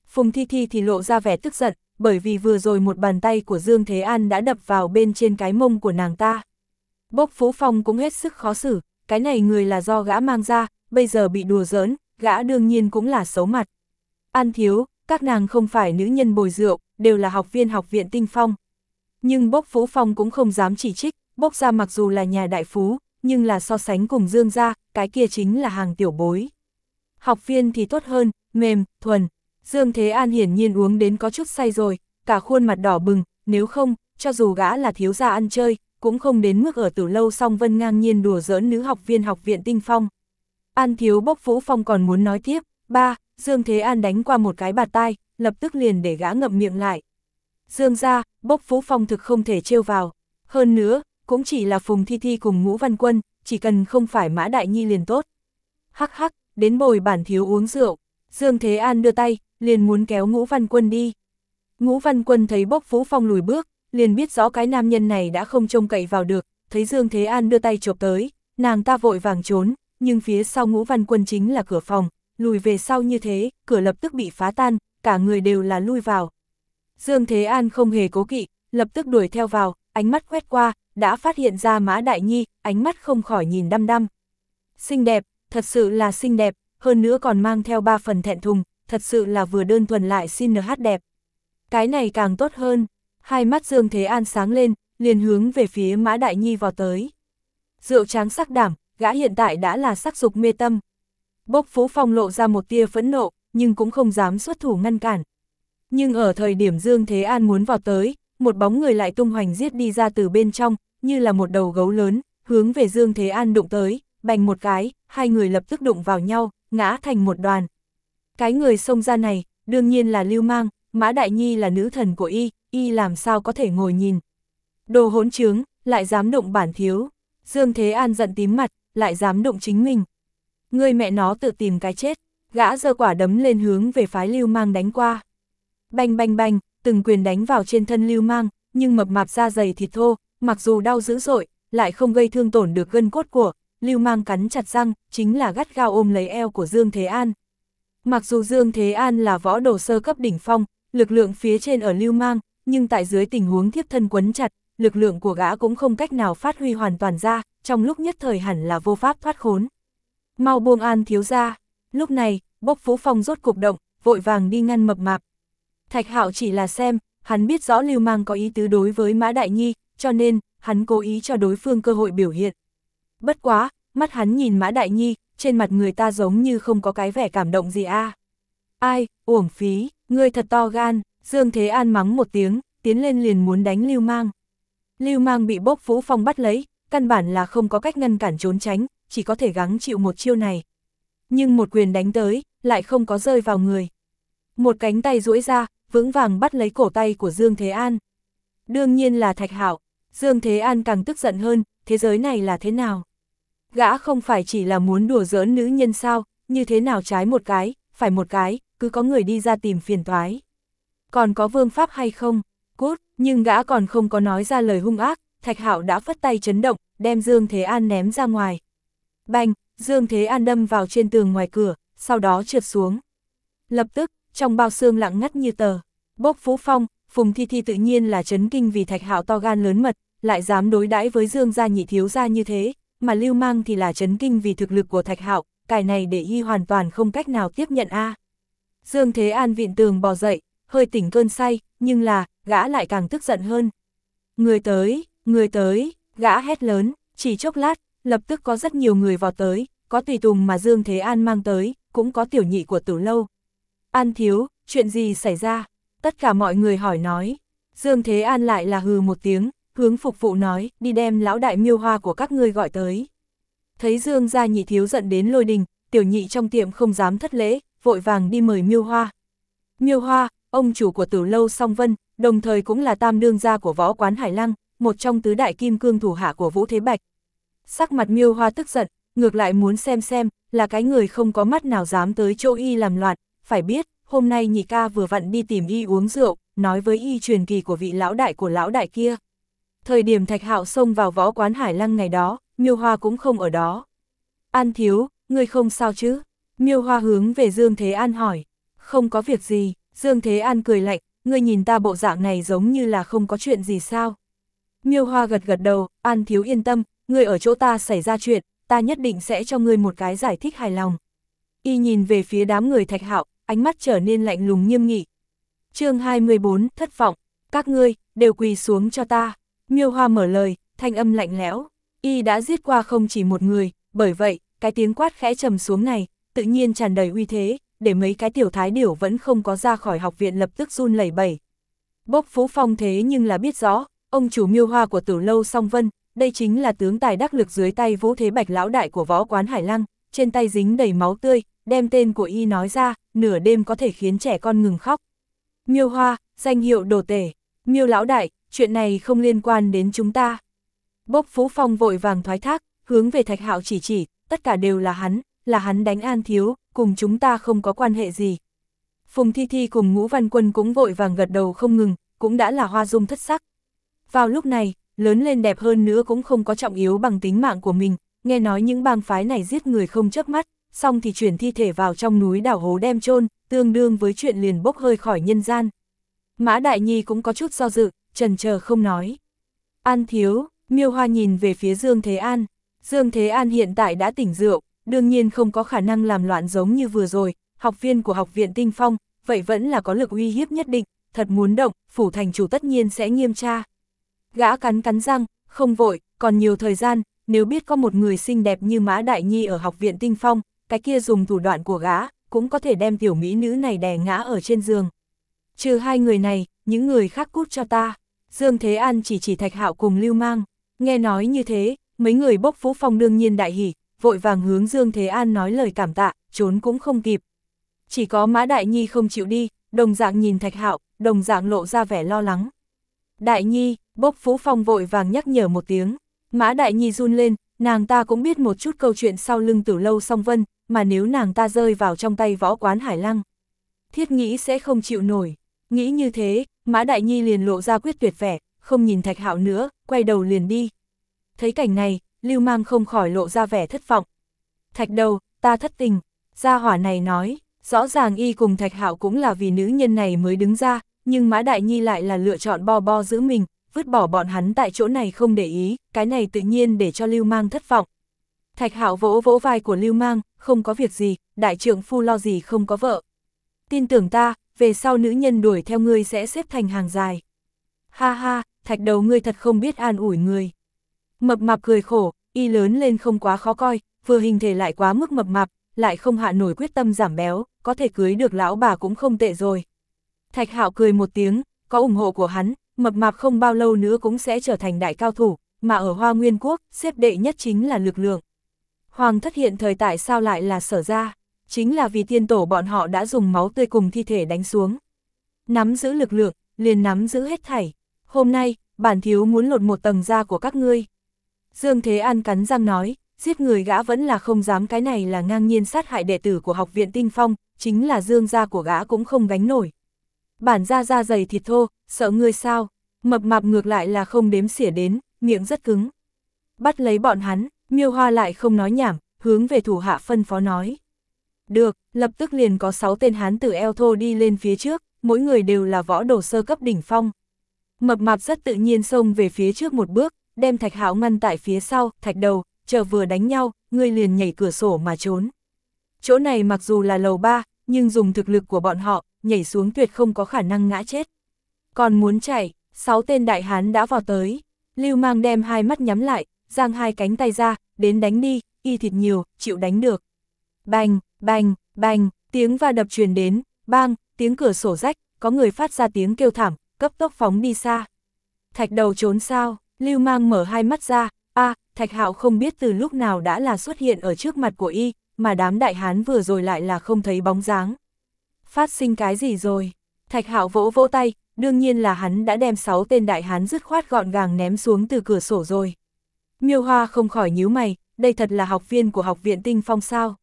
Phùng Thi Thi thì lộ ra vẻ tức giận, bởi vì vừa rồi một bàn tay của Dương Thế An đã đập vào bên trên cái mông của nàng ta. Bốc Phú Phong cũng hết sức khó xử, cái này người là do gã mang ra, bây giờ bị đùa giỡn, gã đương nhiên cũng là xấu mặt. An thiếu, các nàng không phải nữ nhân bồi rượu, đều là học viên học viện tinh phong. Nhưng bốc phú phong cũng không dám chỉ trích, bốc ra mặc dù là nhà đại phú, nhưng là so sánh cùng dương gia, cái kia chính là hàng tiểu bối. Học viên thì tốt hơn, mềm, thuần. Dương Thế An hiển nhiên uống đến có chút say rồi, cả khuôn mặt đỏ bừng, nếu không, cho dù gã là thiếu gia ăn chơi, cũng không đến mức ở tử lâu song vân ngang nhiên đùa giỡn nữ học viên học viện tinh phong. An thiếu bốc vũ Phong còn muốn nói tiếp, ba, Dương Thế An đánh qua một cái bạt tai, lập tức liền để gã ngậm miệng lại. Dương ra, bốc vũ Phong thực không thể trêu vào. Hơn nữa, cũng chỉ là Phùng Thi Thi cùng Ngũ Văn Quân, chỉ cần không phải Mã Đại Nhi liền tốt. Hắc hắc, đến bồi bản thiếu uống rượu. Dương Thế An đưa tay, liền muốn kéo Ngũ Văn Quân đi. Ngũ Văn Quân thấy bốc Phú Phong lùi bước, liền biết rõ cái nam nhân này đã không trông cậy vào được, thấy Dương Thế An đưa tay chộp tới, nàng ta vội vàng trốn, nhưng phía sau Ngũ Văn Quân chính là cửa phòng, lùi về sau như thế, cửa lập tức bị phá tan, cả người đều là lui vào. Dương Thế An không hề cố kỵ, lập tức đuổi theo vào, ánh mắt quét qua, đã phát hiện ra Mã Đại Nhi, ánh mắt không khỏi nhìn đăm đăm. Xinh đẹp, thật sự là xinh đẹp, hơn nữa còn mang theo ba phần thẹn thùng, thật sự là vừa đơn thuần lại xin hát đẹp. Cái này càng tốt hơn, hai mắt Dương Thế An sáng lên, liền hướng về phía Mã Đại Nhi vào tới. Rượu tráng sắc đảm, gã hiện tại đã là sắc dục mê tâm. Bốc Phú Phong lộ ra một tia phẫn nộ, nhưng cũng không dám xuất thủ ngăn cản. Nhưng ở thời điểm Dương Thế An muốn vào tới, một bóng người lại tung hoành giết đi ra từ bên trong, như là một đầu gấu lớn, hướng về Dương Thế An đụng tới, bành một cái, hai người lập tức đụng vào nhau, ngã thành một đoàn. Cái người xông ra này, đương nhiên là Lưu Mang, Mã Đại Nhi là nữ thần của y, y làm sao có thể ngồi nhìn. Đồ hỗn trướng, lại dám động bản thiếu. Dương Thế An giận tím mặt, lại dám động chính mình. Người mẹ nó tự tìm cái chết, gã giơ quả đấm lên hướng về phái Lưu Mang đánh qua. Banh banh banh, từng quyền đánh vào trên thân Lưu Mang, nhưng mập mạp da dày thịt thô, mặc dù đau dữ dội, lại không gây thương tổn được gân cốt của, Lưu Mang cắn chặt răng, chính là gắt gao ôm lấy eo của Dương Thế An. Mặc dù Dương Thế An là võ đồ sơ cấp đỉnh phong, lực lượng phía trên ở Lưu Mang, nhưng tại dưới tình huống thiếp thân quấn chặt, lực lượng của gã cũng không cách nào phát huy hoàn toàn ra, trong lúc nhất thời hẳn là vô pháp thoát khốn. Mau buông an thiếu ra, lúc này, bốc phú phong rốt cục động, vội vàng đi ngăn mập mạp. Thạch hạo chỉ là xem, hắn biết rõ Lưu Mang có ý tứ đối với Mã Đại Nhi, cho nên, hắn cố ý cho đối phương cơ hội biểu hiện. Bất quá, mắt hắn nhìn Mã Đại Nhi, trên mặt người ta giống như không có cái vẻ cảm động gì a. Ai, uổng phí, ngươi thật to gan, Dương Thế An mắng một tiếng, tiến lên liền muốn đánh Lưu Mang. Lưu Mang bị bốc vũ Phong bắt lấy, căn bản là không có cách ngăn cản trốn tránh, chỉ có thể gắng chịu một chiêu này. Nhưng một quyền đánh tới, lại không có rơi vào người. Một cánh tay duỗi ra, vững vàng bắt lấy cổ tay của Dương Thế An. Đương nhiên là Thạch Hạo, Dương Thế An càng tức giận hơn, thế giới này là thế nào? Gã không phải chỉ là muốn đùa giỡn nữ nhân sao, như thế nào trái một cái, phải một cái, cứ có người đi ra tìm phiền toái. Còn có vương pháp hay không? Cút, nhưng gã còn không có nói ra lời hung ác, Thạch Hạo đã phất tay chấn động, đem Dương Thế An ném ra ngoài. Bành, Dương Thế An đâm vào trên tường ngoài cửa, sau đó trượt xuống. Lập tức, trong bao xương lặng ngắt như tờ. Bốc Phú Phong, Phùng Thi Thi tự nhiên là chấn kinh vì Thạch Hạo to gan lớn mật, lại dám đối đãi với Dương gia nhị thiếu gia như thế, mà Lưu Mang thì là chấn kinh vì thực lực của Thạch Hạo, cái này để y hoàn toàn không cách nào tiếp nhận a. Dương Thế An viện tường bò dậy, hơi tỉnh cơn say, nhưng là, gã lại càng tức giận hơn. Người tới, người tới, gã hét lớn, chỉ chốc lát, lập tức có rất nhiều người vào tới, có tùy tùng mà Dương Thế An mang tới, cũng có tiểu nhị của tử lâu. An thiếu, chuyện gì xảy ra? Tất cả mọi người hỏi nói. Dương Thế An lại là hừ một tiếng, hướng phục vụ nói, đi đem lão đại miêu hoa của các ngươi gọi tới. Thấy Dương gia nhị thiếu giận đến lôi đình, tiểu nhị trong tiệm không dám thất lễ, vội vàng đi mời miêu hoa. Miêu hoa, ông chủ của tử lâu song vân, đồng thời cũng là tam đương gia của võ quán Hải Lăng, một trong tứ đại kim cương thủ hạ của Vũ Thế Bạch. Sắc mặt miêu hoa tức giận, ngược lại muốn xem xem, là cái người không có mắt nào dám tới chỗ y làm loạn, phải biết, hôm nay nhị ca vừa vặn đi tìm y uống rượu, nói với y truyền kỳ của vị lão đại của lão đại kia. Thời điểm Thạch Hạo xông vào võ quán Hải Lăng ngày đó, Miêu Hoa cũng không ở đó. An thiếu, ngươi không sao chứ? Miêu Hoa hướng về Dương Thế An hỏi. Không có việc gì, Dương Thế An cười lạnh, ngươi nhìn ta bộ dạng này giống như là không có chuyện gì sao? Miêu Hoa gật gật đầu, An thiếu yên tâm, ngươi ở chỗ ta xảy ra chuyện, ta nhất định sẽ cho ngươi một cái giải thích hài lòng. Y nhìn về phía đám người Thạch Hạo, ánh mắt trở nên lạnh lùng nghiêm nghị. chương 24, thất vọng, các ngươi, đều quỳ xuống cho ta. Miêu Hoa mở lời, thanh âm lạnh lẽo, y đã giết qua không chỉ một người, bởi vậy, cái tiếng quát khẽ trầm xuống này, tự nhiên tràn đầy uy thế, để mấy cái tiểu thái điểu vẫn không có ra khỏi học viện lập tức run lẩy bẩy. Bốc Phú Phong thế nhưng là biết rõ, ông chủ miêu hoa của tử lâu song vân, đây chính là tướng tài đắc lực dưới tay vũ thế bạch lão đại của võ quán Hải Lăng, trên tay dính đầy máu tươi, đem tên của y nói ra, nửa đêm có thể khiến trẻ con ngừng khóc. Miêu hoa, danh hiệu đồ tể, miêu lão đại, chuyện này không liên quan đến chúng ta. Bốc Phú Phong vội vàng thoái thác, hướng về thạch hạo chỉ chỉ, tất cả đều là hắn, là hắn đánh an thiếu, cùng chúng ta không có quan hệ gì. Phùng Thi Thi cùng ngũ văn quân cũng vội vàng gật đầu không ngừng, cũng đã là hoa dung thất sắc. Vào lúc này, lớn lên đẹp hơn nữa cũng không có trọng yếu bằng tính mạng của mình, nghe nói những bang phái này giết người không chớp mắt, xong thì chuyển thi thể vào trong núi đảo hố đem chôn tương đương với chuyện liền bốc hơi khỏi nhân gian. Mã Đại Nhi cũng có chút do dự, trần chờ không nói. An thiếu, miêu hoa nhìn về phía Dương Thế An. Dương Thế An hiện tại đã tỉnh rượu, đương nhiên không có khả năng làm loạn giống như vừa rồi, học viên của học viện Tinh Phong, vậy vẫn là có lực uy hiếp nhất định, thật muốn động, phủ thành chủ tất nhiên sẽ nghiêm tra. Gã cắn cắn răng, không vội, còn nhiều thời gian, nếu biết có một người xinh đẹp như Mã Đại Nhi ở học viện Tinh Phong, cái kia dùng thủ đoạn của gã, cũng có thể đem tiểu mỹ nữ này đè ngã ở trên giường. Trừ hai người này, những người khác cút cho ta. Dương Thế An chỉ chỉ Thạch Hạo cùng Lưu Mang, nghe nói như thế, mấy người bốc phú phong đương nhiên đại hỉ, vội vàng hướng Dương Thế An nói lời cảm tạ, trốn cũng không kịp. Chỉ có Mã Đại Nhi không chịu đi, đồng dạng nhìn Thạch Hạo, đồng dạng lộ ra vẻ lo lắng. Đại Nhi, bốc Phú Phong vội vàng nhắc nhở một tiếng, Mã Đại Nhi run lên, nàng ta cũng biết một chút câu chuyện sau lưng tử lâu song vân, mà nếu nàng ta rơi vào trong tay võ quán Hải Lăng. Thiết nghĩ sẽ không chịu nổi, nghĩ như thế, Mã Đại Nhi liền lộ ra quyết tuyệt vẻ, không nhìn Thạch Hạo nữa, quay đầu liền đi. Thấy cảnh này, Lưu Mang không khỏi lộ ra vẻ thất vọng. Thạch đầu, ta thất tình, gia hỏa này nói, rõ ràng y cùng Thạch Hạo cũng là vì nữ nhân này mới đứng ra, nhưng Mã Đại Nhi lại là lựa chọn bo bo giữ mình, vứt bỏ bọn hắn tại chỗ này không để ý, cái này tự nhiên để cho Lưu Mang thất vọng. Thạch Hạo vỗ vỗ vai của Lưu Mang, không có việc gì, đại trưởng phu lo gì không có vợ. Tin tưởng ta, về sau nữ nhân đuổi theo ngươi sẽ xếp thành hàng dài. Ha ha, thạch đầu ngươi thật không biết an ủi người. Mập mạp cười khổ, y lớn lên không quá khó coi, vừa hình thể lại quá mức mập mạp, lại không hạ nổi quyết tâm giảm béo, có thể cưới được lão bà cũng không tệ rồi. Thạch hạo cười một tiếng, có ủng hộ của hắn, mập mạp không bao lâu nữa cũng sẽ trở thành đại cao thủ, mà ở Hoa Nguyên Quốc, xếp đệ nhất chính là lực lượng. Hoàng thất hiện thời tại sao lại là sở ra, chính là vì tiên tổ bọn họ đã dùng máu tươi cùng thi thể đánh xuống. Nắm giữ lực lượng, liền nắm giữ hết thảy. Hôm nay, bản thiếu muốn lột một tầng da của các ngươi. Dương Thế An cắn răng nói, giết người gã vẫn là không dám cái này là ngang nhiên sát hại đệ tử của học viện Tinh Phong, chính là dương da của gã cũng không gánh nổi. Bản da da dày thịt thô, sợ ngươi sao, mập mạp ngược lại là không đếm xỉa đến, miệng rất cứng. Bắt lấy bọn hắn, miêu hoa lại không nói nhảm, hướng về thủ hạ phân phó nói. Được, lập tức liền có 6 tên hán tử eo thô đi lên phía trước, mỗi người đều là võ đồ sơ cấp đỉnh phong. Mập mạp rất tự nhiên xông về phía trước một bước, đem thạch hạo ngăn tại phía sau, thạch đầu, chờ vừa đánh nhau, người liền nhảy cửa sổ mà trốn. Chỗ này mặc dù là lầu ba, nhưng dùng thực lực của bọn họ, nhảy xuống tuyệt không có khả năng ngã chết. Còn muốn chạy, sáu tên đại hán đã vào tới. Lưu mang đem hai mắt nhắm lại, giang hai cánh tay ra, đến đánh đi, y thịt nhiều, chịu đánh được. Bành, bành, bành, tiếng va đập truyền đến, bang, tiếng cửa sổ rách, có người phát ra tiếng kêu thảm, cấp tốc phóng đi xa. Thạch đầu trốn sao, lưu mang mở hai mắt ra, a thạch hạo không biết từ lúc nào đã là xuất hiện ở trước mặt của y, mà đám đại hán vừa rồi lại là không thấy bóng dáng. Phát sinh cái gì rồi? Thạch hạo vỗ vỗ tay, đương nhiên là hắn đã đem 6 tên đại hán dứt khoát gọn gàng ném xuống từ cửa sổ rồi. Miêu Hoa không khỏi nhíu mày, đây thật là học viên của học viện Tinh Phong sao?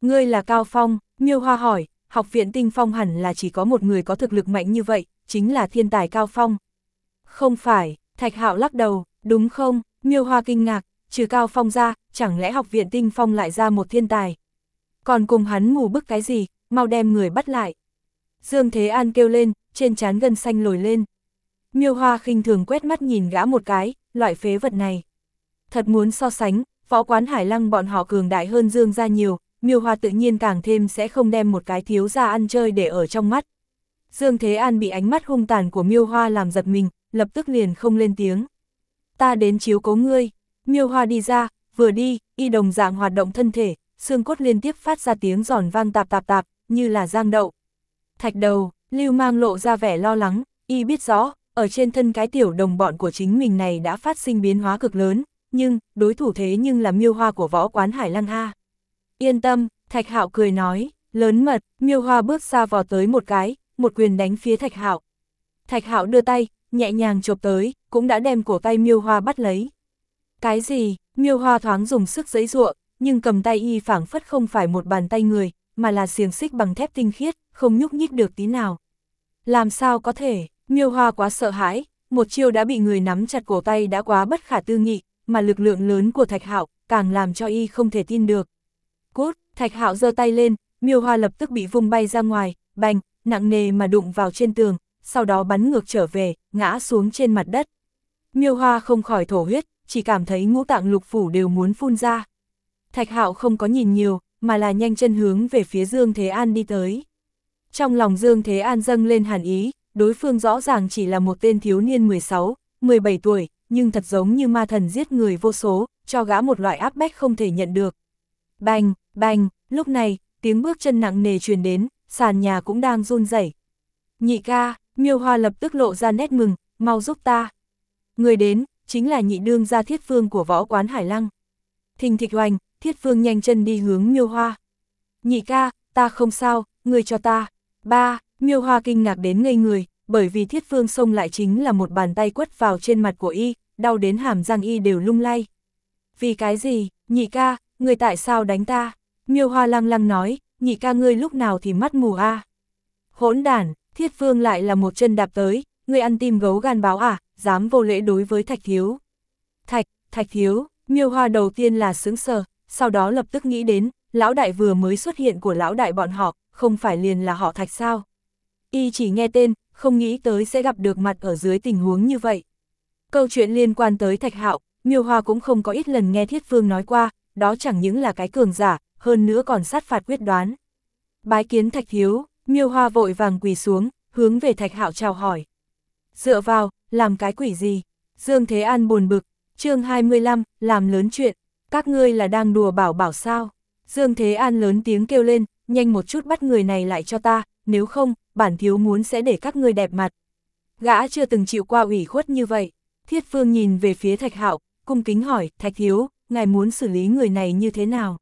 Ngươi là Cao Phong, Miêu Hoa hỏi, học viện Tinh Phong hẳn là chỉ có một người có thực lực mạnh như vậy, chính là thiên tài Cao Phong. Không phải, Thạch Hạo lắc đầu, đúng không? Miêu Hoa kinh ngạc, trừ Cao Phong ra, chẳng lẽ học viện Tinh Phong lại ra một thiên tài? Còn cùng hắn mù bức cái gì, mau đem người bắt lại. Dương Thế An kêu lên, trên trán gân xanh lồi lên. Miêu Hoa khinh thường quét mắt nhìn gã một cái, loại phế vật này. Thật muốn so sánh, võ quán Hải Lăng bọn họ cường đại hơn Dương ra nhiều, miêu hoa tự nhiên càng thêm sẽ không đem một cái thiếu ra ăn chơi để ở trong mắt. Dương Thế An bị ánh mắt hung tàn của miêu hoa làm giật mình, lập tức liền không lên tiếng. Ta đến chiếu cố ngươi, miêu hoa đi ra, vừa đi, y đồng dạng hoạt động thân thể, xương cốt liên tiếp phát ra tiếng giòn vang tạp tạp tạp, như là giang đậu. Thạch đầu, lưu mang lộ ra vẻ lo lắng, y biết rõ, ở trên thân cái tiểu đồng bọn của chính mình này đã phát sinh biến hóa cực lớn, nhưng, đối thủ thế nhưng là miêu hoa của võ quán Hải Lăng Ha. Yên tâm, Thạch Hạo cười nói, lớn mật, miêu hoa bước xa vào tới một cái, một quyền đánh phía Thạch Hạo. Thạch Hạo đưa tay, nhẹ nhàng chộp tới, cũng đã đem cổ tay miêu hoa bắt lấy. Cái gì, miêu hoa thoáng dùng sức giãy giụa, nhưng cầm tay y phảng phất không phải một bàn tay người, mà là xiềng xích bằng thép tinh khiết, không nhúc nhích được tí nào. Làm sao có thể, miêu hoa quá sợ hãi, một chiêu đã bị người nắm chặt cổ tay đã quá bất khả tư nghị, mà lực lượng lớn của Thạch Hạo càng làm cho y không thể tin được. Thạch Hạo giơ tay lên, miêu hoa lập tức bị vung bay ra ngoài, bành, nặng nề mà đụng vào trên tường, sau đó bắn ngược trở về, ngã xuống trên mặt đất. Miêu hoa không khỏi thổ huyết, chỉ cảm thấy ngũ tạng lục phủ đều muốn phun ra. Thạch Hạo không có nhìn nhiều, mà là nhanh chân hướng về phía Dương Thế An đi tới. Trong lòng Dương Thế An dâng lên hàn ý, đối phương rõ ràng chỉ là một tên thiếu niên 16, 17 tuổi, nhưng thật giống như ma thần giết người vô số, cho gã một loại áp bách không thể nhận được. Bành, bành, lúc này, tiếng bước chân nặng nề truyền đến, sàn nhà cũng đang run rẩy. Nhị ca, miêu hoa lập tức lộ ra nét mừng, mau giúp ta. Người đến, chính là nhị đương gia thiết phương của võ quán Hải Lăng. Thình thịch hoành, thiết phương nhanh chân đi hướng miêu hoa. Nhị ca, ta không sao, người cho ta. Ba, miêu hoa kinh ngạc đến ngây người, bởi vì thiết phương xông lại chính là một bàn tay quất vào trên mặt của y, đau đến hàm răng y đều lung lay. Vì cái gì, nhị ca, người tại sao đánh ta? Miêu hoa lăng lăng nói, nhị ca ngươi lúc nào thì mắt mù a Hỗn đản, thiết phương lại là một chân đạp tới, ngươi ăn tim gấu gan báo à, dám vô lễ đối với thạch thiếu. Thạch, thạch thiếu, miêu hoa đầu tiên là sướng sờ, sau đó lập tức nghĩ đến, lão đại vừa mới xuất hiện của lão đại bọn họ, không phải liền là họ thạch sao. Y chỉ nghe tên, không nghĩ tới sẽ gặp được mặt ở dưới tình huống như vậy. Câu chuyện liên quan tới thạch hạo, miêu hoa cũng không có ít lần nghe thiết phương nói qua, đó chẳng những là cái cường giả, hơn nữa còn sát phạt quyết đoán. Bái kiến thạch thiếu, miêu hoa vội vàng quỳ xuống, hướng về thạch hạo chào hỏi. Dựa vào, làm cái quỷ gì? Dương Thế An buồn bực, chương 25, làm lớn chuyện, các ngươi là đang đùa bảo bảo sao? Dương Thế An lớn tiếng kêu lên, nhanh một chút bắt người này lại cho ta, nếu không, bản thiếu muốn sẽ để các ngươi đẹp mặt. Gã chưa từng chịu qua ủy khuất như vậy. Thiết Phương nhìn về phía Thạch Hạo, cung kính hỏi, Thạch Thiếu, ngài muốn xử lý người này như thế nào?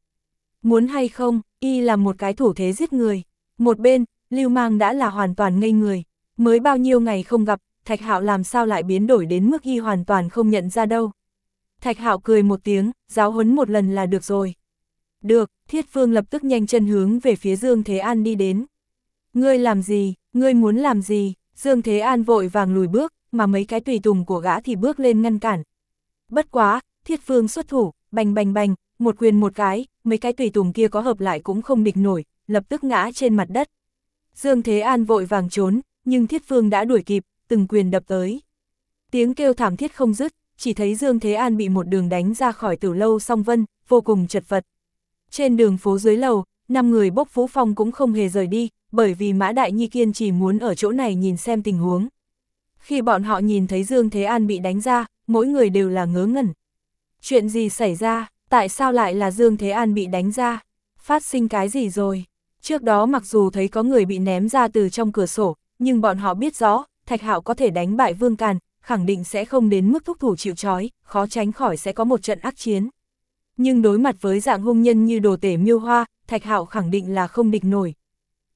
Muốn hay không, y là một cái thủ thế giết người. Một bên, Lưu Mang đã là hoàn toàn ngây người. Mới bao nhiêu ngày không gặp, Thạch Hạo làm sao lại biến đổi đến mức y hoàn toàn không nhận ra đâu. Thạch Hạo cười một tiếng, giáo huấn một lần là được rồi. Được, Thiết Phương lập tức nhanh chân hướng về phía Dương Thế An đi đến. Ngươi làm gì, ngươi muốn làm gì, Dương Thế An vội vàng lùi bước, mà mấy cái tùy tùng của gã thì bước lên ngăn cản. Bất quá, Thiết Phương xuất thủ, bành bành bành, một quyền một cái, mấy cái tùy tùng kia có hợp lại cũng không địch nổi, lập tức ngã trên mặt đất. Dương Thế An vội vàng trốn, nhưng Thiết Phương đã đuổi kịp, từng quyền đập tới. Tiếng kêu thảm thiết không dứt, chỉ thấy Dương Thế An bị một đường đánh ra khỏi tử lâu song vân, vô cùng chật vật. Trên đường phố dưới lầu, năm người bốc phú phong cũng không hề rời đi, bởi vì Mã Đại Nhi kiên chỉ muốn ở chỗ này nhìn xem tình huống. Khi bọn họ nhìn thấy Dương Thế An bị đánh ra, mỗi người đều là ngớ ngẩn. Chuyện gì xảy ra, tại sao lại là Dương Thế An bị đánh ra? Phát sinh cái gì rồi? Trước đó mặc dù thấy có người bị ném ra từ trong cửa sổ, nhưng bọn họ biết rõ, Thạch Hạo có thể đánh bại Vương Càn, khẳng định sẽ không đến mức thúc thủ chịu trói, khó tránh khỏi sẽ có một trận ác chiến. Nhưng đối mặt với dạng hung nhân như đồ tể miêu hoa, Thạch Hạo khẳng định là không địch nổi.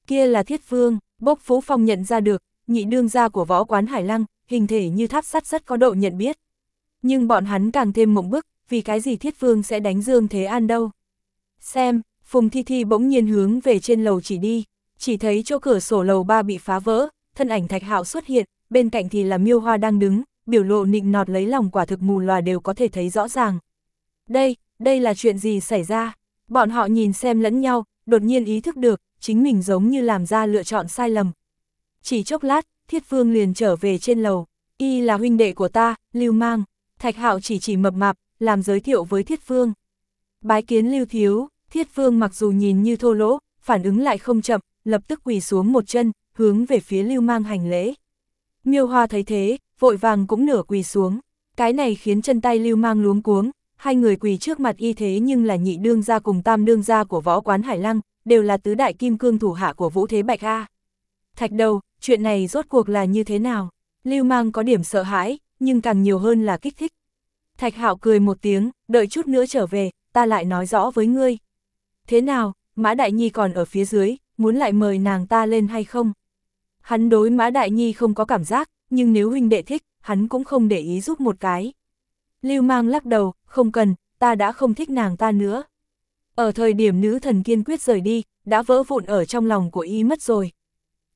Kia là thiết phương, bốc phú phong nhận ra được, nhị đương gia của võ quán Hải Lăng, hình thể như tháp sắt rất có độ nhận biết. Nhưng bọn hắn càng thêm mộng bức, vì cái gì thiết phương sẽ đánh Dương Thế An đâu. Xem, Phùng Thi Thi bỗng nhiên hướng về trên lầu chỉ đi, chỉ thấy chỗ cửa sổ lầu ba bị phá vỡ, thân ảnh Thạch Hạo xuất hiện, bên cạnh thì là Miêu Hoa đang đứng, biểu lộ nịnh nọt lấy lòng quả thực mù lòa đều có thể thấy rõ ràng. Đây, đây là chuyện gì xảy ra? Bọn họ nhìn xem lẫn nhau, đột nhiên ý thức được, chính mình giống như làm ra lựa chọn sai lầm. Chỉ chốc lát, Thiết Phương liền trở về trên lầu, y là huynh đệ của ta, Lưu Mang, Thạch Hạo chỉ chỉ mập mạp, làm giới thiệu với Thiết Phương. Bái kiến Lưu Thiếu, Thiết Vương mặc dù nhìn như thô lỗ, phản ứng lại không chậm, lập tức quỳ xuống một chân, hướng về phía Lưu Mang hành lễ. Miêu Hoa thấy thế, vội vàng cũng nửa quỳ xuống. Cái này khiến chân tay Lưu Mang luống cuống, hai người quỳ trước mặt y thế nhưng là nhị đương gia cùng tam đương gia của võ quán Hải Lăng, đều là tứ đại kim cương thủ hạ của Vũ Thế Bạch A. Thạch đầu, chuyện này rốt cuộc là như thế nào? Lưu Mang có điểm sợ hãi, nhưng càng nhiều hơn là kích thích. Thạch Hạo cười một tiếng, đợi chút nữa trở về, ta lại nói rõ với ngươi. Thế nào, Mã Đại Nhi còn ở phía dưới, muốn lại mời nàng ta lên hay không? Hắn đối Mã Đại Nhi không có cảm giác, nhưng nếu huynh đệ thích, hắn cũng không để ý giúp một cái. Lưu Mang lắc đầu, không cần, ta đã không thích nàng ta nữa. Ở thời điểm nữ thần kiên quyết rời đi, đã vỡ vụn ở trong lòng của y mất rồi.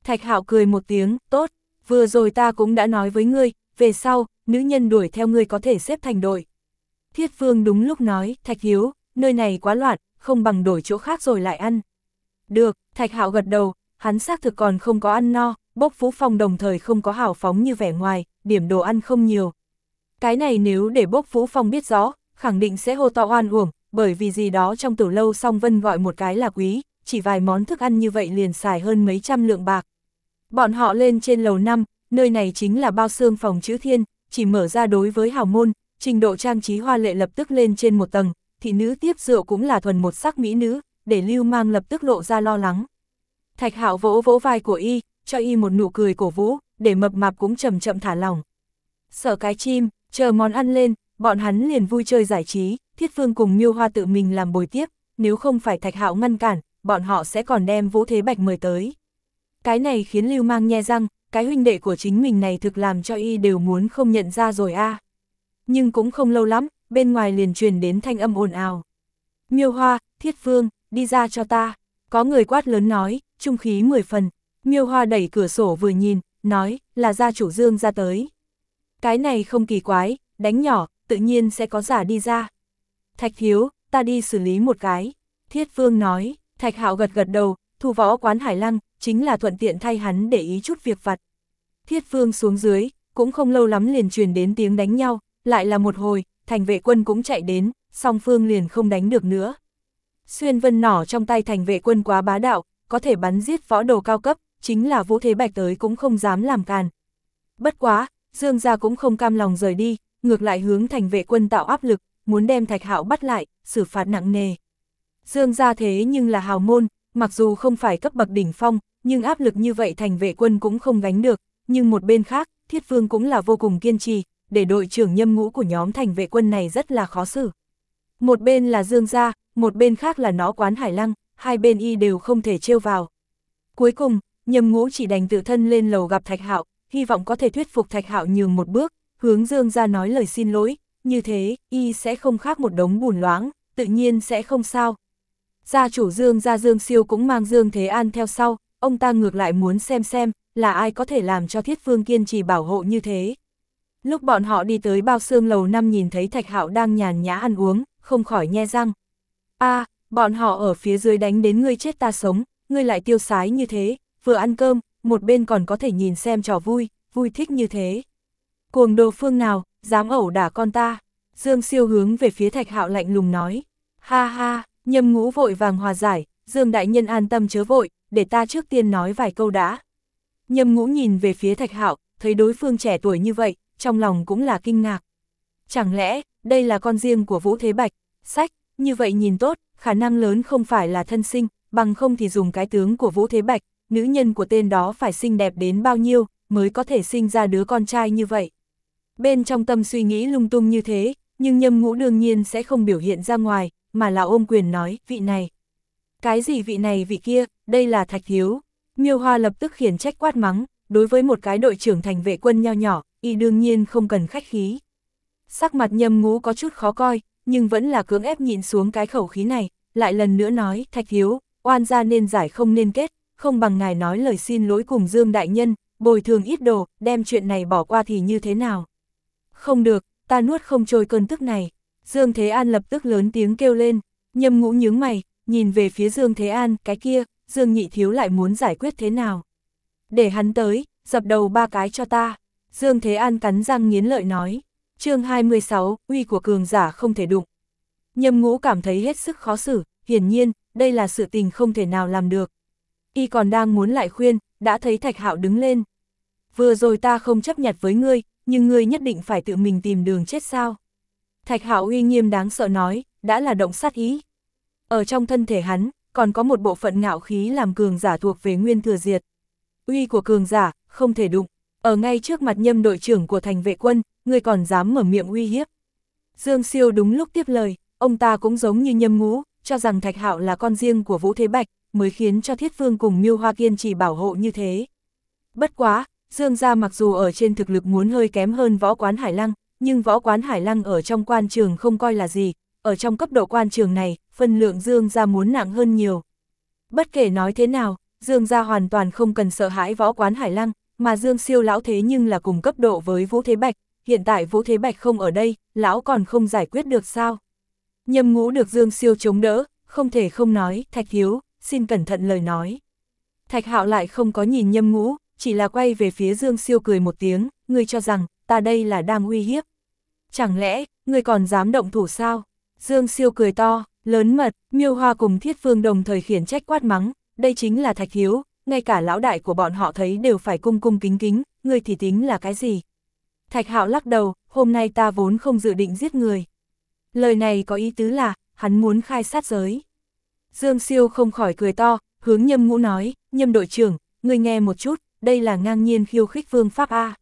Thạch Hạo cười một tiếng, tốt, vừa rồi ta cũng đã nói với ngươi, về sau, nữ nhân đuổi theo ngươi có thể xếp thành đội. Thiết Vương đúng lúc nói, Thạch Hiếu, nơi này quá loạn, không bằng đổi chỗ khác rồi lại ăn. Được, Thạch Hạo gật đầu, hắn xác thực còn không có ăn no, bốc phú phong đồng thời không có hào phóng như vẻ ngoài, điểm đồ ăn không nhiều. Cái này nếu để bốc phú phong biết rõ, khẳng định sẽ hô to oan uổng, bởi vì gì đó trong tử lâu song vân gọi một cái là quý, chỉ vài món thức ăn như vậy liền xài hơn mấy trăm lượng bạc. Bọn họ lên trên lầu 5, nơi này chính là bao xương phòng chữ thiên, chỉ mở ra đối với hào môn, trình độ trang trí hoa lệ lập tức lên trên một tầng, thị nữ tiếp rượu cũng là thuần một sắc mỹ nữ, để lưu mang lập tức lộ ra lo lắng. Thạch hạo vỗ vỗ vai của y, cho y một nụ cười cổ vũ, để mập mạp cũng chậm chậm thả lòng. sở cái chim, chờ món ăn lên, bọn hắn liền vui chơi giải trí, thiết phương cùng miêu hoa tự mình làm bồi tiếp, nếu không phải thạch hạo ngăn cản, bọn họ sẽ còn đem vũ thế bạch mời tới. Cái này khiến lưu mang nhe răng, cái huynh đệ của chính mình này thực làm cho y đều muốn không nhận ra rồi a. Nhưng cũng không lâu lắm, bên ngoài liền truyền đến thanh âm ồn ào. Miêu Hoa, Thiết Phương, đi ra cho ta. Có người quát lớn nói, trung khí mười phần. Miêu Hoa đẩy cửa sổ vừa nhìn, nói, là gia chủ Dương ra tới. Cái này không kỳ quái, đánh nhỏ, tự nhiên sẽ có giả đi ra. Thạch Thiếu, ta đi xử lý một cái. Thiết phương nói, Thạch Hạo gật gật đầu, thu võ quán Hải Lăng, chính là thuận tiện thay hắn để ý chút việc vặt. Thiết Vương xuống dưới, cũng không lâu lắm liền truyền đến tiếng đánh nhau, lại là một hồi, thành vệ quân cũng chạy đến, song phương liền không đánh được nữa. Xuyên vân nỏ trong tay thành vệ quân quá bá đạo, có thể bắn giết võ đồ cao cấp, chính là Vũ Thế Bạch tới cũng không dám làm càn. Bất quá, Dương gia cũng không cam lòng rời đi, ngược lại hướng thành vệ quân tạo áp lực, muốn đem Thạch Hạo bắt lại, xử phạt nặng nề. Dương gia thế nhưng là hào môn, mặc dù không phải cấp bậc đỉnh phong, nhưng áp lực như vậy thành vệ quân cũng không gánh được, nhưng một bên khác, Thiết Vương cũng là vô cùng kiên trì, để đội trưởng nhâm ngũ của nhóm thành vệ quân này rất là khó xử. Một bên là Dương gia, một bên khác là nó quán Hải Lăng, hai bên y đều không thể trêu vào. Cuối cùng, nhâm ngũ chỉ đành tự thân lên lầu gặp Thạch Hạo, hy vọng có thể thuyết phục Thạch Hạo nhường một bước, hướng Dương gia nói lời xin lỗi, như thế, y sẽ không khác một đống bùn loáng, tự nhiên sẽ không sao. Gia chủ Dương gia Dương siêu cũng mang Dương Thế An theo sau, ông ta ngược lại muốn xem xem, là ai có thể làm cho Thiết Phương kiên trì bảo hộ như thế. Lúc bọn họ đi tới bao xương lầu năm nhìn thấy Thạch Hạo đang nhàn nhã ăn uống, không khỏi nhe răng. a à, bọn họ ở phía dưới đánh đến ngươi chết ta sống, ngươi lại tiêu sái như thế, vừa ăn cơm, một bên còn có thể nhìn xem trò vui, vui thích như thế. Cuồng đồ phương nào, dám ẩu đả con ta. Dương siêu hướng về phía Thạch Hạo lạnh lùng nói. Ha ha, nhâm ngũ vội vàng hòa giải, Dương đại nhân an tâm chớ vội, để ta trước tiên nói vài câu đã. Nhâm ngũ nhìn về phía Thạch Hạo, thấy đối phương trẻ tuổi như vậy, trong lòng cũng là kinh ngạc. Chẳng lẽ, đây là con riêng của Vũ Thế Bạch, sách, như vậy nhìn tốt, khả năng lớn không phải là thân sinh, bằng không thì dùng cái tướng của Vũ Thế Bạch, nữ nhân của tên đó phải xinh đẹp đến bao nhiêu, mới có thể sinh ra đứa con trai như vậy. Bên trong tâm suy nghĩ lung tung như thế, nhưng nhâm ngũ đương nhiên sẽ không biểu hiện ra ngoài, mà là ôm quyền nói, vị này. Cái gì vị này vị kia, đây là thạch thiếu. Miêu Hoa lập tức khiển trách quát mắng, đối với một cái đội trưởng thành vệ quân nho nhỏ, y đương nhiên không cần khách khí. Sắc mặt nhâm ngũ có chút khó coi, nhưng vẫn là cưỡng ép nhịn xuống cái khẩu khí này, lại lần nữa nói, thạch thiếu, oan gia nên giải không nên kết, không bằng ngài nói lời xin lỗi cùng Dương Đại Nhân, bồi thường ít đồ, đem chuyện này bỏ qua thì như thế nào. Không được, ta nuốt không trôi cơn tức này. Dương Thế An lập tức lớn tiếng kêu lên, nhâm ngũ nhướng mày, nhìn về phía Dương Thế An, cái kia, Dương Nhị Thiếu lại muốn giải quyết thế nào. Để hắn tới, dập đầu ba cái cho ta. Dương Thế An cắn răng nghiến lợi nói. chương 26, uy của cường giả không thể đụng. Nhâm ngũ cảm thấy hết sức khó xử, hiển nhiên, đây là sự tình không thể nào làm được. Y còn đang muốn lại khuyên, đã thấy Thạch Hạo đứng lên. Vừa rồi ta không chấp nhặt với ngươi, nhưng ngươi nhất định phải tự mình tìm đường chết sao. Thạch Hạo uy nghiêm đáng sợ nói, đã là động sát ý. Ở trong thân thể hắn, còn có một bộ phận ngạo khí làm cường giả thuộc về nguyên thừa diệt. Uy của cường giả, không thể đụng. Ở ngay trước mặt nhâm đội trưởng của thành vệ quân, người còn dám mở miệng uy hiếp. Dương Siêu đúng lúc tiếp lời, ông ta cũng giống như nhâm ngũ, cho rằng Thạch Hạo là con riêng của Vũ Thế Bạch, mới khiến cho Thiết Phương cùng Miêu Hoa kiên trì bảo hộ như thế. Bất quá, Dương gia mặc dù ở trên thực lực muốn hơi kém hơn võ quán Hải Lăng, nhưng võ quán Hải Lăng ở trong quan trường không coi là gì, ở trong cấp độ quan trường này, phân lượng Dương gia muốn nặng hơn nhiều. Bất kể nói thế nào, Dương gia hoàn toàn không cần sợ hãi võ quán Hải Lăng, mà Dương siêu lão thế nhưng là cùng cấp độ với Vũ Thế Bạch, hiện tại Vũ Thế Bạch không ở đây, lão còn không giải quyết được sao. Nhâm ngũ được Dương siêu chống đỡ, không thể không nói, Thạch hiếu xin cẩn thận lời nói. Thạch Hạo lại không có nhìn nhâm ngũ, chỉ là quay về phía Dương siêu cười một tiếng, ngươi cho rằng, ta đây là đang uy hiếp. Chẳng lẽ, ngươi còn dám động thủ sao? Dương siêu cười to, lớn mật, miêu hoa cùng thiết phương đồng thời khiển trách quát mắng, đây chính là Thạch Hiếu, ngay cả lão đại của bọn họ thấy đều phải cung cung kính kính, ngươi thì tính là cái gì? Thạch Hạo lắc đầu, hôm nay ta vốn không dự định giết người. Lời này có ý tứ là, hắn muốn khai sát giới. Dương Siêu không khỏi cười to, hướng nhâm ngũ nói, nhâm đội trưởng, ngươi nghe một chút, đây là ngang nhiên khiêu khích vương pháp A.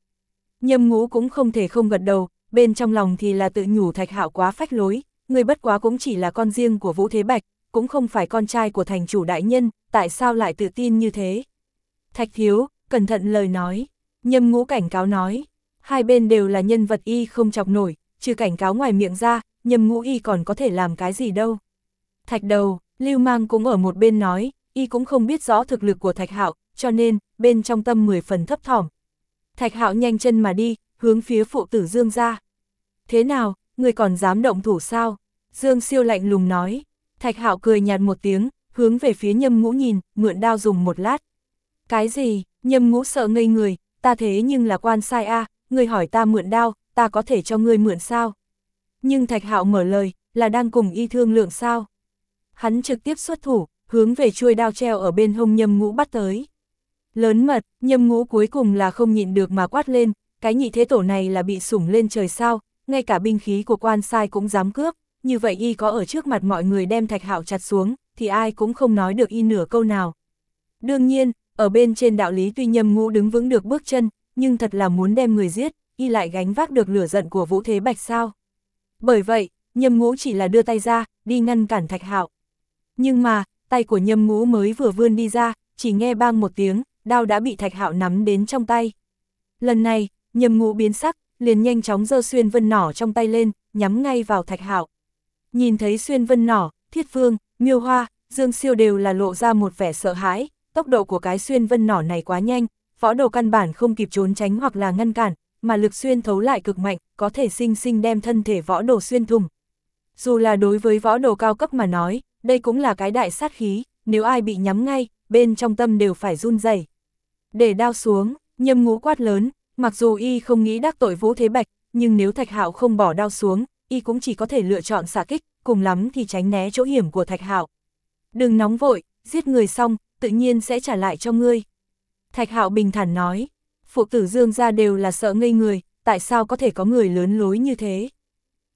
Nhâm ngũ cũng không thể không gật đầu, bên trong lòng thì là tự nhủ thạch hạo quá phách lối, người bất quá cũng chỉ là con riêng của Vũ Thế Bạch, cũng không phải con trai của thành chủ đại nhân, tại sao lại tự tin như thế? Thạch thiếu, cẩn thận lời nói, nhâm ngũ cảnh cáo nói, hai bên đều là nhân vật y không chọc nổi, trừ cảnh cáo ngoài miệng ra, nhâm ngũ y còn có thể làm cái gì đâu. Thạch đầu, lưu mang cũng ở một bên nói, y cũng không biết rõ thực lực của thạch hạo, cho nên, bên trong tâm 10 phần thấp thỏm. Thạch hạo nhanh chân mà đi, hướng phía phụ tử Dương ra. Thế nào, người còn dám động thủ sao? Dương siêu lạnh lùng nói. Thạch hạo cười nhạt một tiếng, hướng về phía nhâm ngũ nhìn, mượn đao dùng một lát. Cái gì, nhâm ngũ sợ ngây người, ta thế nhưng là quan sai a người hỏi ta mượn đao, ta có thể cho ngươi mượn sao? Nhưng thạch hạo mở lời, là đang cùng y thương lượng sao? Hắn trực tiếp xuất thủ, hướng về chuôi đao treo ở bên hông nhâm ngũ bắt tới. Lớn mật, nhâm ngũ cuối cùng là không nhịn được mà quát lên, cái nhị thế tổ này là bị sủng lên trời sao, ngay cả binh khí của quan sai cũng dám cướp, như vậy y có ở trước mặt mọi người đem thạch hạo chặt xuống, thì ai cũng không nói được y nửa câu nào. Đương nhiên, ở bên trên đạo lý tuy nhâm ngũ đứng vững được bước chân, nhưng thật là muốn đem người giết, y lại gánh vác được lửa giận của vũ thế bạch sao. Bởi vậy, nhâm ngũ chỉ là đưa tay ra, đi ngăn cản thạch hạo. Nhưng mà, tay của nhâm ngũ mới vừa vươn đi ra, chỉ nghe bang một tiếng, đao đã bị thạch hạo nắm đến trong tay. Lần này, Nhầm ngũ biến sắc, liền nhanh chóng giơ xuyên vân nỏ trong tay lên, nhắm ngay vào thạch hạo. Nhìn thấy xuyên vân nỏ, thiết vương, miêu hoa, dương siêu đều là lộ ra một vẻ sợ hãi, tốc độ của cái xuyên vân nỏ này quá nhanh, võ đồ căn bản không kịp trốn tránh hoặc là ngăn cản, mà lực xuyên thấu lại cực mạnh, có thể sinh sinh đem thân thể võ đồ xuyên thùng. Dù là đối với võ đồ cao cấp mà nói, đây cũng là cái đại sát khí, nếu ai bị nhắm ngay, bên trong tâm đều phải run rẩy. Để đao xuống, nhâm ngũ quát lớn, mặc dù y không nghĩ đắc tội Vũ Thế Bạch, nhưng nếu Thạch Hạo không bỏ đao xuống, y cũng chỉ có thể lựa chọn xả kích, cùng lắm thì tránh né chỗ hiểm của Thạch Hạo. Đừng nóng vội, giết người xong, tự nhiên sẽ trả lại cho ngươi. Thạch Hạo bình thản nói, phụ tử Dương gia đều là sợ ngây người, tại sao có thể có người lớn lối như thế?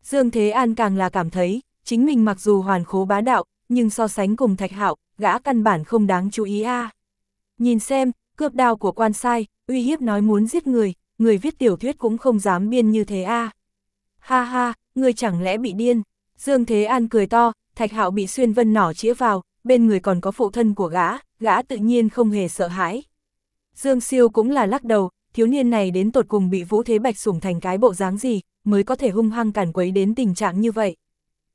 Dương Thế An càng là cảm thấy, chính mình mặc dù hoàn khố bá đạo, nhưng so sánh cùng Thạch Hạo, gã căn bản không đáng chú ý a. Nhìn xem, cướp đao của quan sai, uy hiếp nói muốn giết người, người viết tiểu thuyết cũng không dám biên như thế a. Ha ha, người chẳng lẽ bị điên? Dương Thế An cười to, Thạch Hạo bị xuyên vân nỏ chĩa vào, bên người còn có phụ thân của gã, gã tự nhiên không hề sợ hãi. Dương Siêu cũng là lắc đầu, thiếu niên này đến tột cùng bị Vũ Thế Bạch sủng thành cái bộ dáng gì, mới có thể hung hăng cản quấy đến tình trạng như vậy.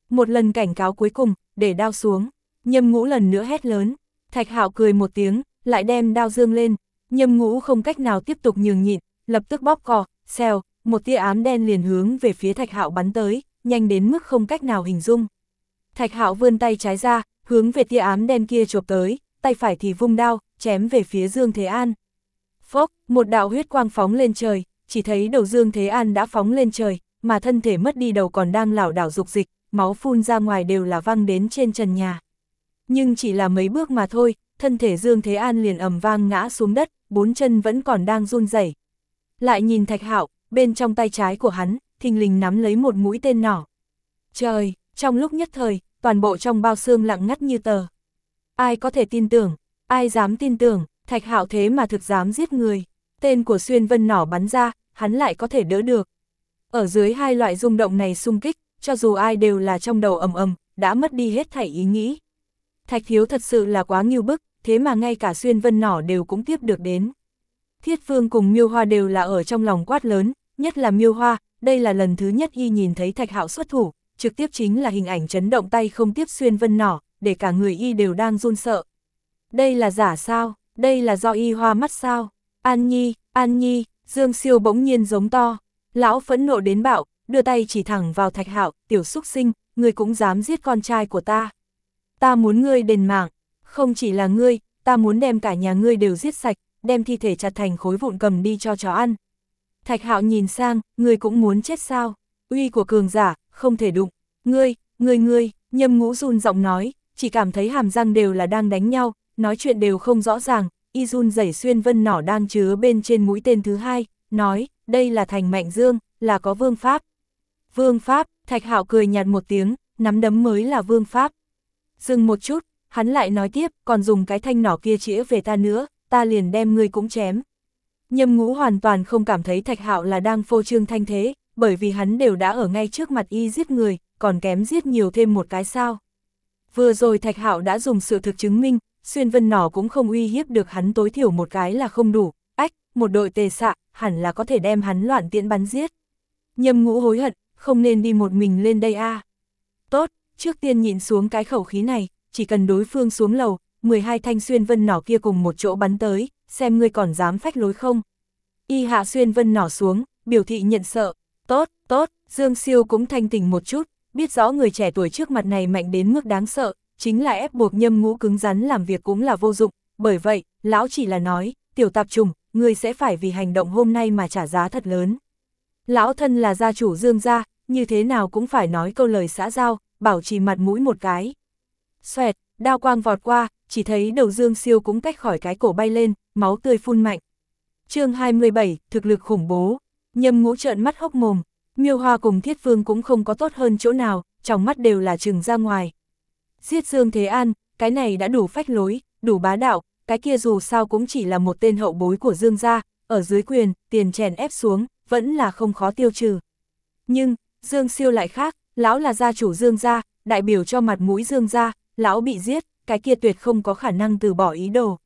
Một lần cảnh cáo cuối cùng, để đao xuống, nhâm ngũ lần nữa hét lớn, Thạch Hạo cười một tiếng, lại đem đao dương lên, nhâm ngũ không cách nào tiếp tục nhường nhịn, lập tức bóp cò, xèo, một tia ám đen liền hướng về phía Thạch Hạo bắn tới, nhanh đến mức không cách nào hình dung. Thạch Hạo vươn tay trái ra, hướng về tia ám đen kia chộp tới, tay phải thì vung đao, chém về phía Dương Thế An. Phốc, một đạo huyết quang phóng lên trời, chỉ thấy đầu Dương Thế An đã phóng lên trời, mà thân thể mất đi đầu còn đang lảo đảo dục dịch, máu phun ra ngoài đều là văng đến trên trần nhà. nhưng chỉ là mấy bước mà thôi, thân thể Dương Thế An liền ầm vang ngã xuống đất, bốn chân vẫn còn đang run rẩy. Lại nhìn Thạch Hạo, bên trong tay trái của hắn, thình lình nắm lấy một mũi tên nỏ. Trời, trong lúc nhất thời, toàn bộ trong bao xương lặng ngắt như tờ. Ai có thể tin tưởng, ai dám tin tưởng, Thạch Hạo thế mà thực dám giết người. Tên của xuyên vân nỏ bắn ra, hắn lại có thể đỡ được. Ở dưới hai loại rung động này xung kích, cho dù ai đều là trong đầu ầm ầm, đã mất đi hết thảy ý nghĩ. Thạch thiếu thật sự là quá nghiêu bức, thế mà ngay cả xuyên vân nỏ đều cũng tiếp được đến. Thiết phương cùng miêu hoa đều là ở trong lòng quát lớn, nhất là miêu hoa, đây là lần thứ nhất y nhìn thấy thạch hạo xuất thủ, trực tiếp chính là hình ảnh chấn động tay không tiếp xuyên vân nỏ, để cả người y đều đang run sợ. Đây là giả sao, đây là do y hoa mắt sao, An Nhi, An Nhi, Dương Siêu bỗng nhiên giống to, lão phẫn nộ đến bạo, đưa tay chỉ thẳng vào thạch hạo, tiểu xúc sinh, người cũng dám giết con trai của ta. Ta muốn ngươi đền mạng, không chỉ là ngươi, ta muốn đem cả nhà ngươi đều giết sạch, đem thi thể chặt thành khối vụn cầm đi cho chó ăn. Thạch hạo nhìn sang, ngươi cũng muốn chết sao, uy của cường giả, không thể đụng, ngươi, ngươi ngươi, nhâm ngũ run giọng nói, chỉ cảm thấy hàm răng đều là đang đánh nhau, nói chuyện đều không rõ ràng, y run rẩy xuyên vân nỏ đang chứa bên trên mũi tên thứ hai, nói, đây là thành mạnh dương, là có vương pháp. Vương pháp, thạch hạo cười nhạt một tiếng, nắm đấm mới là vương pháp. Dừng một chút, hắn lại nói tiếp, còn dùng cái thanh nỏ kia chĩa về ta nữa, ta liền đem ngươi cũng chém. Nhâm ngũ hoàn toàn không cảm thấy thạch hạo là đang phô trương thanh thế, bởi vì hắn đều đã ở ngay trước mặt y giết người, còn kém giết nhiều thêm một cái sao. Vừa rồi thạch hạo đã dùng sự thực chứng minh, xuyên vân nỏ cũng không uy hiếp được hắn tối thiểu một cái là không đủ, ách, một đội tề xạ, hẳn là có thể đem hắn loạn tiễn bắn giết. Nhâm ngũ hối hận, không nên đi một mình lên đây a. Tốt, trước tiên nhịn xuống cái khẩu khí này, chỉ cần đối phương xuống lầu, 12 thanh xuyên vân nỏ kia cùng một chỗ bắn tới, xem ngươi còn dám phách lối không. Y hạ xuyên vân nỏ xuống, biểu thị nhận sợ, tốt, tốt, Dương Siêu cũng thanh tỉnh một chút, biết rõ người trẻ tuổi trước mặt này mạnh đến mức đáng sợ, chính là ép buộc nhâm ngũ cứng rắn làm việc cũng là vô dụng, bởi vậy, lão chỉ là nói, tiểu tạp trùng, ngươi sẽ phải vì hành động hôm nay mà trả giá thật lớn. Lão thân là gia chủ Dương gia, như thế nào cũng phải nói câu lời xã giao, bảo trì mặt mũi một cái. Xoẹt, đao quang vọt qua, chỉ thấy đầu Dương siêu cũng cách khỏi cái cổ bay lên, máu tươi phun mạnh. chương 27, thực lực khủng bố, nhâm ngũ trợn mắt hốc mồm, miêu hoa cùng thiết phương cũng không có tốt hơn chỗ nào, trong mắt đều là trừng ra ngoài. Giết Dương Thế An, cái này đã đủ phách lối, đủ bá đạo, cái kia dù sao cũng chỉ là một tên hậu bối của Dương gia, ở dưới quyền, tiền chèn ép xuống, vẫn là không khó tiêu trừ. Nhưng, Dương Siêu lại khác, lão là gia chủ Dương gia, đại biểu cho mặt mũi Dương gia, lão bị giết, cái kia tuyệt không có khả năng từ bỏ ý đồ.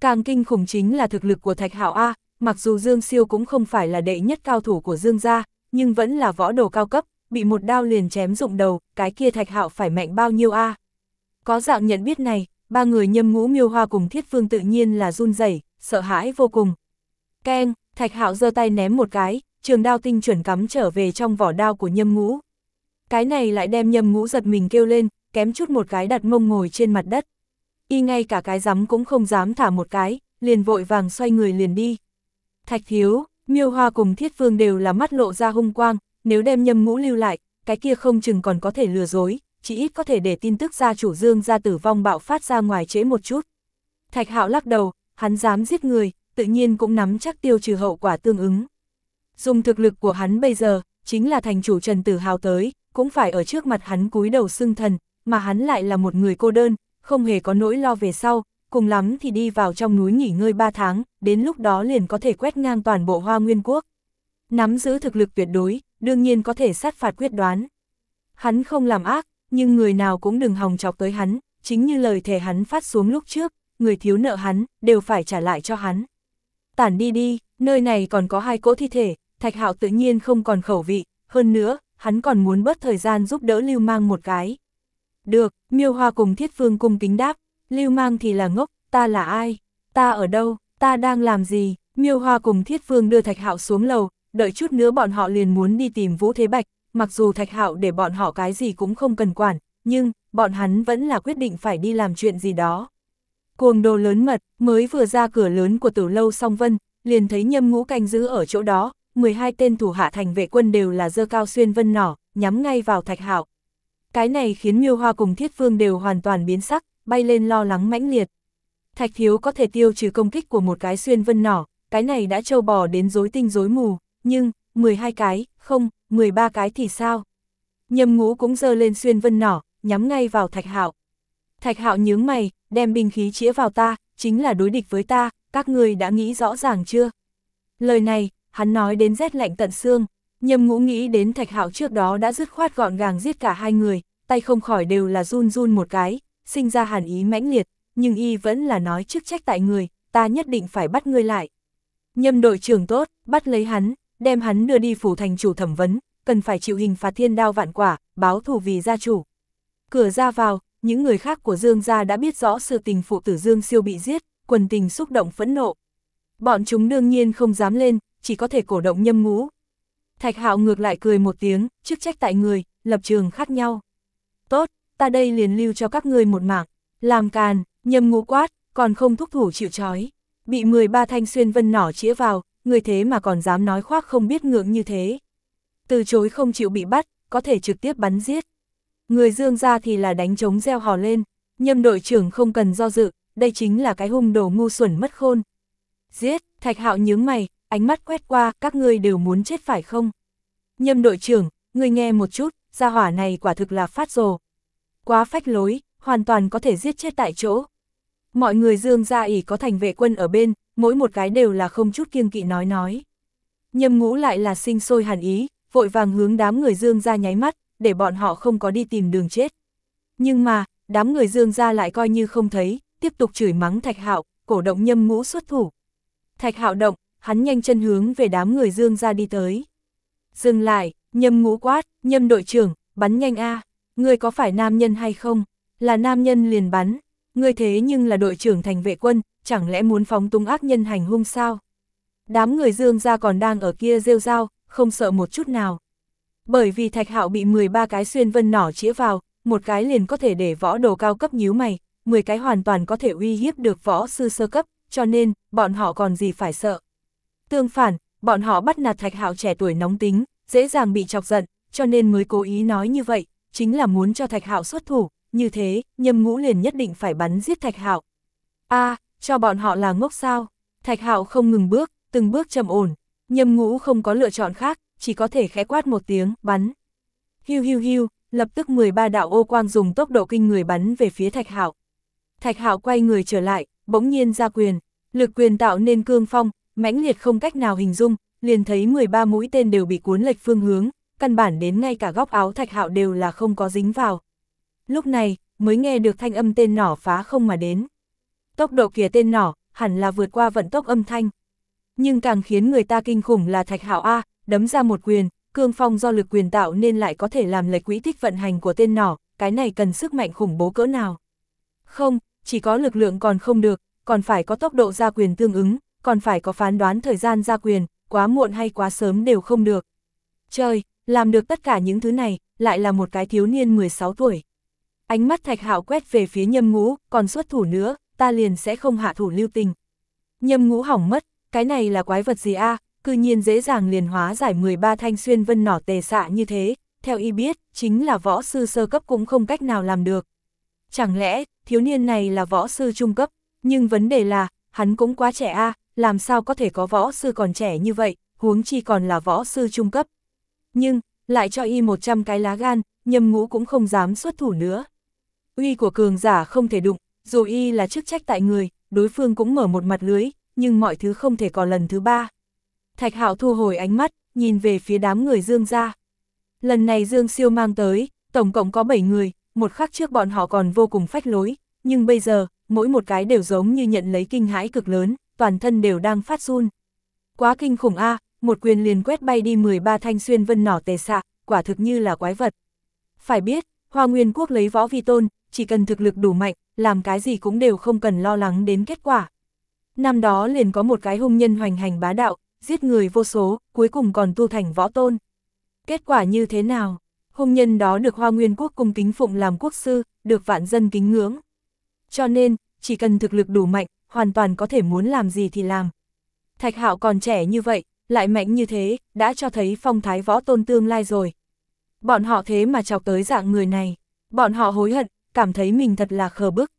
Càng kinh khủng chính là thực lực của Thạch Hạo A, mặc dù Dương Siêu cũng không phải là đệ nhất cao thủ của Dương gia, nhưng vẫn là võ đồ cao cấp, bị một đao liền chém rụng đầu, cái kia Thạch Hạo phải mạnh bao nhiêu A. Có dạng nhận biết này, ba người nhâm ngũ miêu hoa cùng thiết phương tự nhiên là run rẩy sợ hãi vô cùng. Keng, Thạch Hạo giơ tay ném một cái, trường đao tinh chuẩn cắm trở về trong vỏ đao của nhâm ngũ. Cái này lại đem nhâm ngũ giật mình kêu lên, kém chút một cái đặt mông ngồi trên mặt đất. Y ngay cả cái rắm cũng không dám thả một cái, liền vội vàng xoay người liền đi. Thạch thiếu, miêu hoa cùng thiết phương đều là mắt lộ ra hung quang, nếu đem nhâm ngũ lưu lại, cái kia không chừng còn có thể lừa dối, chỉ ít có thể để tin tức gia chủ dương ra tử vong bạo phát ra ngoài chế một chút. Thạch hạo lắc đầu, hắn dám giết người, tự nhiên cũng nắm chắc tiêu trừ hậu quả tương ứng. Dùng thực lực của hắn bây giờ, chính là thành chủ Trần Tử Hào tới, cũng phải ở trước mặt hắn cúi đầu xưng thần, mà hắn lại là một người cô đơn, không hề có nỗi lo về sau, cùng lắm thì đi vào trong núi nghỉ ngơi 3 tháng, đến lúc đó liền có thể quét ngang toàn bộ hoa nguyên quốc. Nắm giữ thực lực tuyệt đối, đương nhiên có thể sát phạt quyết đoán. Hắn không làm ác, nhưng người nào cũng đừng hòng chọc tới hắn, chính như lời thề hắn phát xuống lúc trước, người thiếu nợ hắn, đều phải trả lại cho hắn. Tản đi đi, nơi này còn có hai cỗ thi thể, Thạch Hạo tự nhiên không còn khẩu vị, hơn nữa, hắn còn muốn bớt thời gian giúp đỡ Lưu Mang một cái. Được, Miêu Hoa cùng Thiết Phương cung kính đáp, Lưu Mang thì là ngốc, ta là ai? Ta ở đâu? Ta đang làm gì? Miêu Hoa cùng Thiết Phương đưa Thạch Hạo xuống lầu, đợi chút nữa bọn họ liền muốn đi tìm Vũ Thế Bạch, mặc dù Thạch Hạo để bọn họ cái gì cũng không cần quản, nhưng, bọn hắn vẫn là quyết định phải đi làm chuyện gì đó. Cuồng đồ lớn mật, mới vừa ra cửa lớn của tử lâu song vân, liền thấy nhâm ngũ canh giữ ở chỗ đó, 12 tên thủ hạ thành vệ quân đều là dơ cao xuyên vân nỏ, nhắm ngay vào thạch hạo. Cái này khiến miêu hoa cùng thiết phương đều hoàn toàn biến sắc, bay lên lo lắng mãnh liệt. Thạch thiếu có thể tiêu trừ công kích của một cái xuyên vân nỏ, cái này đã trâu bò đến rối tinh rối mù, nhưng, 12 cái, không, 13 cái thì sao? Nhâm ngũ cũng dơ lên xuyên vân nỏ, nhắm ngay vào thạch hạo. Thạch hạo nhướng mày, đem binh khí chĩa vào ta, chính là đối địch với ta, các người đã nghĩ rõ ràng chưa? Lời này, hắn nói đến rét lạnh tận xương, nhâm ngũ nghĩ đến thạch hạo trước đó đã dứt khoát gọn gàng giết cả hai người, tay không khỏi đều là run run một cái, sinh ra hàn ý mãnh liệt, nhưng y vẫn là nói chức trách tại người, ta nhất định phải bắt ngươi lại. Nhâm đội trưởng tốt, bắt lấy hắn, đem hắn đưa đi phủ thành chủ thẩm vấn, cần phải chịu hình phạt thiên đao vạn quả, báo thù vì gia chủ. Cửa ra vào, những người khác của Dương gia đã biết rõ sự tình phụ tử Dương siêu bị giết, quần tình xúc động phẫn nộ. Bọn chúng đương nhiên không dám lên, chỉ có thể cổ động nhâm ngũ. Thạch hạo ngược lại cười một tiếng, chức trách tại người, lập trường khác nhau. Tốt, ta đây liền lưu cho các ngươi một mạng, làm càn, nhầm ngũ quát, còn không thúc thủ chịu trói. Bị 13 thanh xuyên vân nỏ chĩa vào, người thế mà còn dám nói khoác không biết ngượng như thế. Từ chối không chịu bị bắt, có thể trực tiếp bắn giết. Người dương ra thì là đánh trống gieo hò lên, nhâm đội trưởng không cần do dự, đây chính là cái hung đồ ngu xuẩn mất khôn. Giết, thạch hạo nhướng mày, ánh mắt quét qua, các ngươi đều muốn chết phải không? Nhâm đội trưởng, ngươi nghe một chút, gia hỏa này quả thực là phát rồ. Quá phách lối, hoàn toàn có thể giết chết tại chỗ. Mọi người dương ra ỉ có thành vệ quân ở bên, mỗi một cái đều là không chút kiêng kỵ nói nói. Nhâm ngũ lại là sinh sôi hàn ý, vội vàng hướng đám người dương ra nháy mắt, để bọn họ không có đi tìm đường chết. Nhưng mà, đám người dương ra lại coi như không thấy, tiếp tục chửi mắng thạch hạo, cổ động nhâm ngũ xuất thủ. Thạch hạo động, hắn nhanh chân hướng về đám người dương ra đi tới. Dừng lại, nhâm ngũ quát, nhâm đội trưởng, bắn nhanh a ngươi có phải nam nhân hay không? Là nam nhân liền bắn, ngươi thế nhưng là đội trưởng thành vệ quân, chẳng lẽ muốn phóng tung ác nhân hành hung sao? Đám người dương ra còn đang ở kia rêu rao, không sợ một chút nào. Bởi vì thạch hạo bị 13 cái xuyên vân nỏ chĩa vào, một cái liền có thể để võ đồ cao cấp nhíu mày, 10 cái hoàn toàn có thể uy hiếp được võ sư sơ cấp, cho nên, bọn họ còn gì phải sợ. Tương phản, bọn họ bắt nạt thạch hạo trẻ tuổi nóng tính, dễ dàng bị chọc giận, cho nên mới cố ý nói như vậy, chính là muốn cho thạch hạo xuất thủ, như thế, nhâm ngũ liền nhất định phải bắn giết thạch hạo. a cho bọn họ là ngốc sao, thạch hạo không ngừng bước, từng bước trầm ổn, nhâm ngũ không có lựa chọn khác, chỉ có thể khẽ quát một tiếng, bắn. Hiu hiu hiu, lập tức 13 đạo ô quang dùng tốc độ kinh người bắn về phía thạch hạo. Thạch hạo quay người trở lại, bỗng nhiên ra quyền, lực quyền tạo nên cương phong, mãnh liệt không cách nào hình dung, liền thấy 13 mũi tên đều bị cuốn lệch phương hướng, căn bản đến ngay cả góc áo thạch hạo đều là không có dính vào. Lúc này, mới nghe được thanh âm tên nỏ phá không mà đến. Tốc độ kia tên nỏ, hẳn là vượt qua vận tốc âm thanh. Nhưng càng khiến người ta kinh khủng là thạch hạo A, đấm ra một quyền, cương phong do lực quyền tạo nên lại có thể làm lệch quỹ tích vận hành của tên nỏ, cái này cần sức mạnh khủng bố cỡ nào. Không, chỉ có lực lượng còn không được, còn phải có tốc độ ra quyền tương ứng, còn phải có phán đoán thời gian ra quyền, quá muộn hay quá sớm đều không được. Trời, làm được tất cả những thứ này, lại là một cái thiếu niên 16 tuổi. Ánh mắt thạch hạo quét về phía nhâm ngũ, còn xuất thủ nữa, ta liền sẽ không hạ thủ lưu tình. Nhâm ngũ hỏng mất, cái này là quái vật gì a cư nhiên dễ dàng liền hóa giải 13 thanh xuyên vân nỏ tề xạ như thế, theo y biết, chính là võ sư sơ cấp cũng không cách nào làm được. Chẳng lẽ, thiếu niên này là võ sư trung cấp, nhưng vấn đề là, hắn cũng quá trẻ a làm sao có thể có võ sư còn trẻ như vậy, huống chi còn là võ sư trung cấp. Nhưng, lại cho y 100 cái lá gan, nhâm ngũ cũng không dám xuất thủ nữa. Uy của cường giả không thể đụng, dù y là chức trách tại người, đối phương cũng mở một mặt lưới, nhưng mọi thứ không thể có lần thứ ba. Thạch Hạo thu hồi ánh mắt, nhìn về phía đám người Dương ra. Lần này Dương siêu mang tới, tổng cộng có 7 người, một khắc trước bọn họ còn vô cùng phách lối, nhưng bây giờ, mỗi một cái đều giống như nhận lấy kinh hãi cực lớn, toàn thân đều đang phát run. Quá kinh khủng a, một quyền liền quét bay đi 13 thanh xuyên vân nỏ tề xạ, quả thực như là quái vật. Phải biết, Hoa Nguyên Quốc lấy võ vi tôn, chỉ cần thực lực đủ mạnh, làm cái gì cũng đều không cần lo lắng đến kết quả. Năm đó liền có một cái hung nhân hoành hành bá đạo, giết người vô số, cuối cùng còn tu thành võ tôn. Kết quả như thế nào? Hung nhân đó được Hoa Nguyên Quốc cung kính phụng làm quốc sư, được vạn dân kính ngưỡng. Cho nên, chỉ cần thực lực đủ mạnh, hoàn toàn có thể muốn làm gì thì làm. Thạch Hạo còn trẻ như vậy, lại mạnh như thế, đã cho thấy phong thái võ tôn tương lai rồi. Bọn họ thế mà chọc tới dạng người này, bọn họ hối hận, cảm thấy mình thật là khờ bức.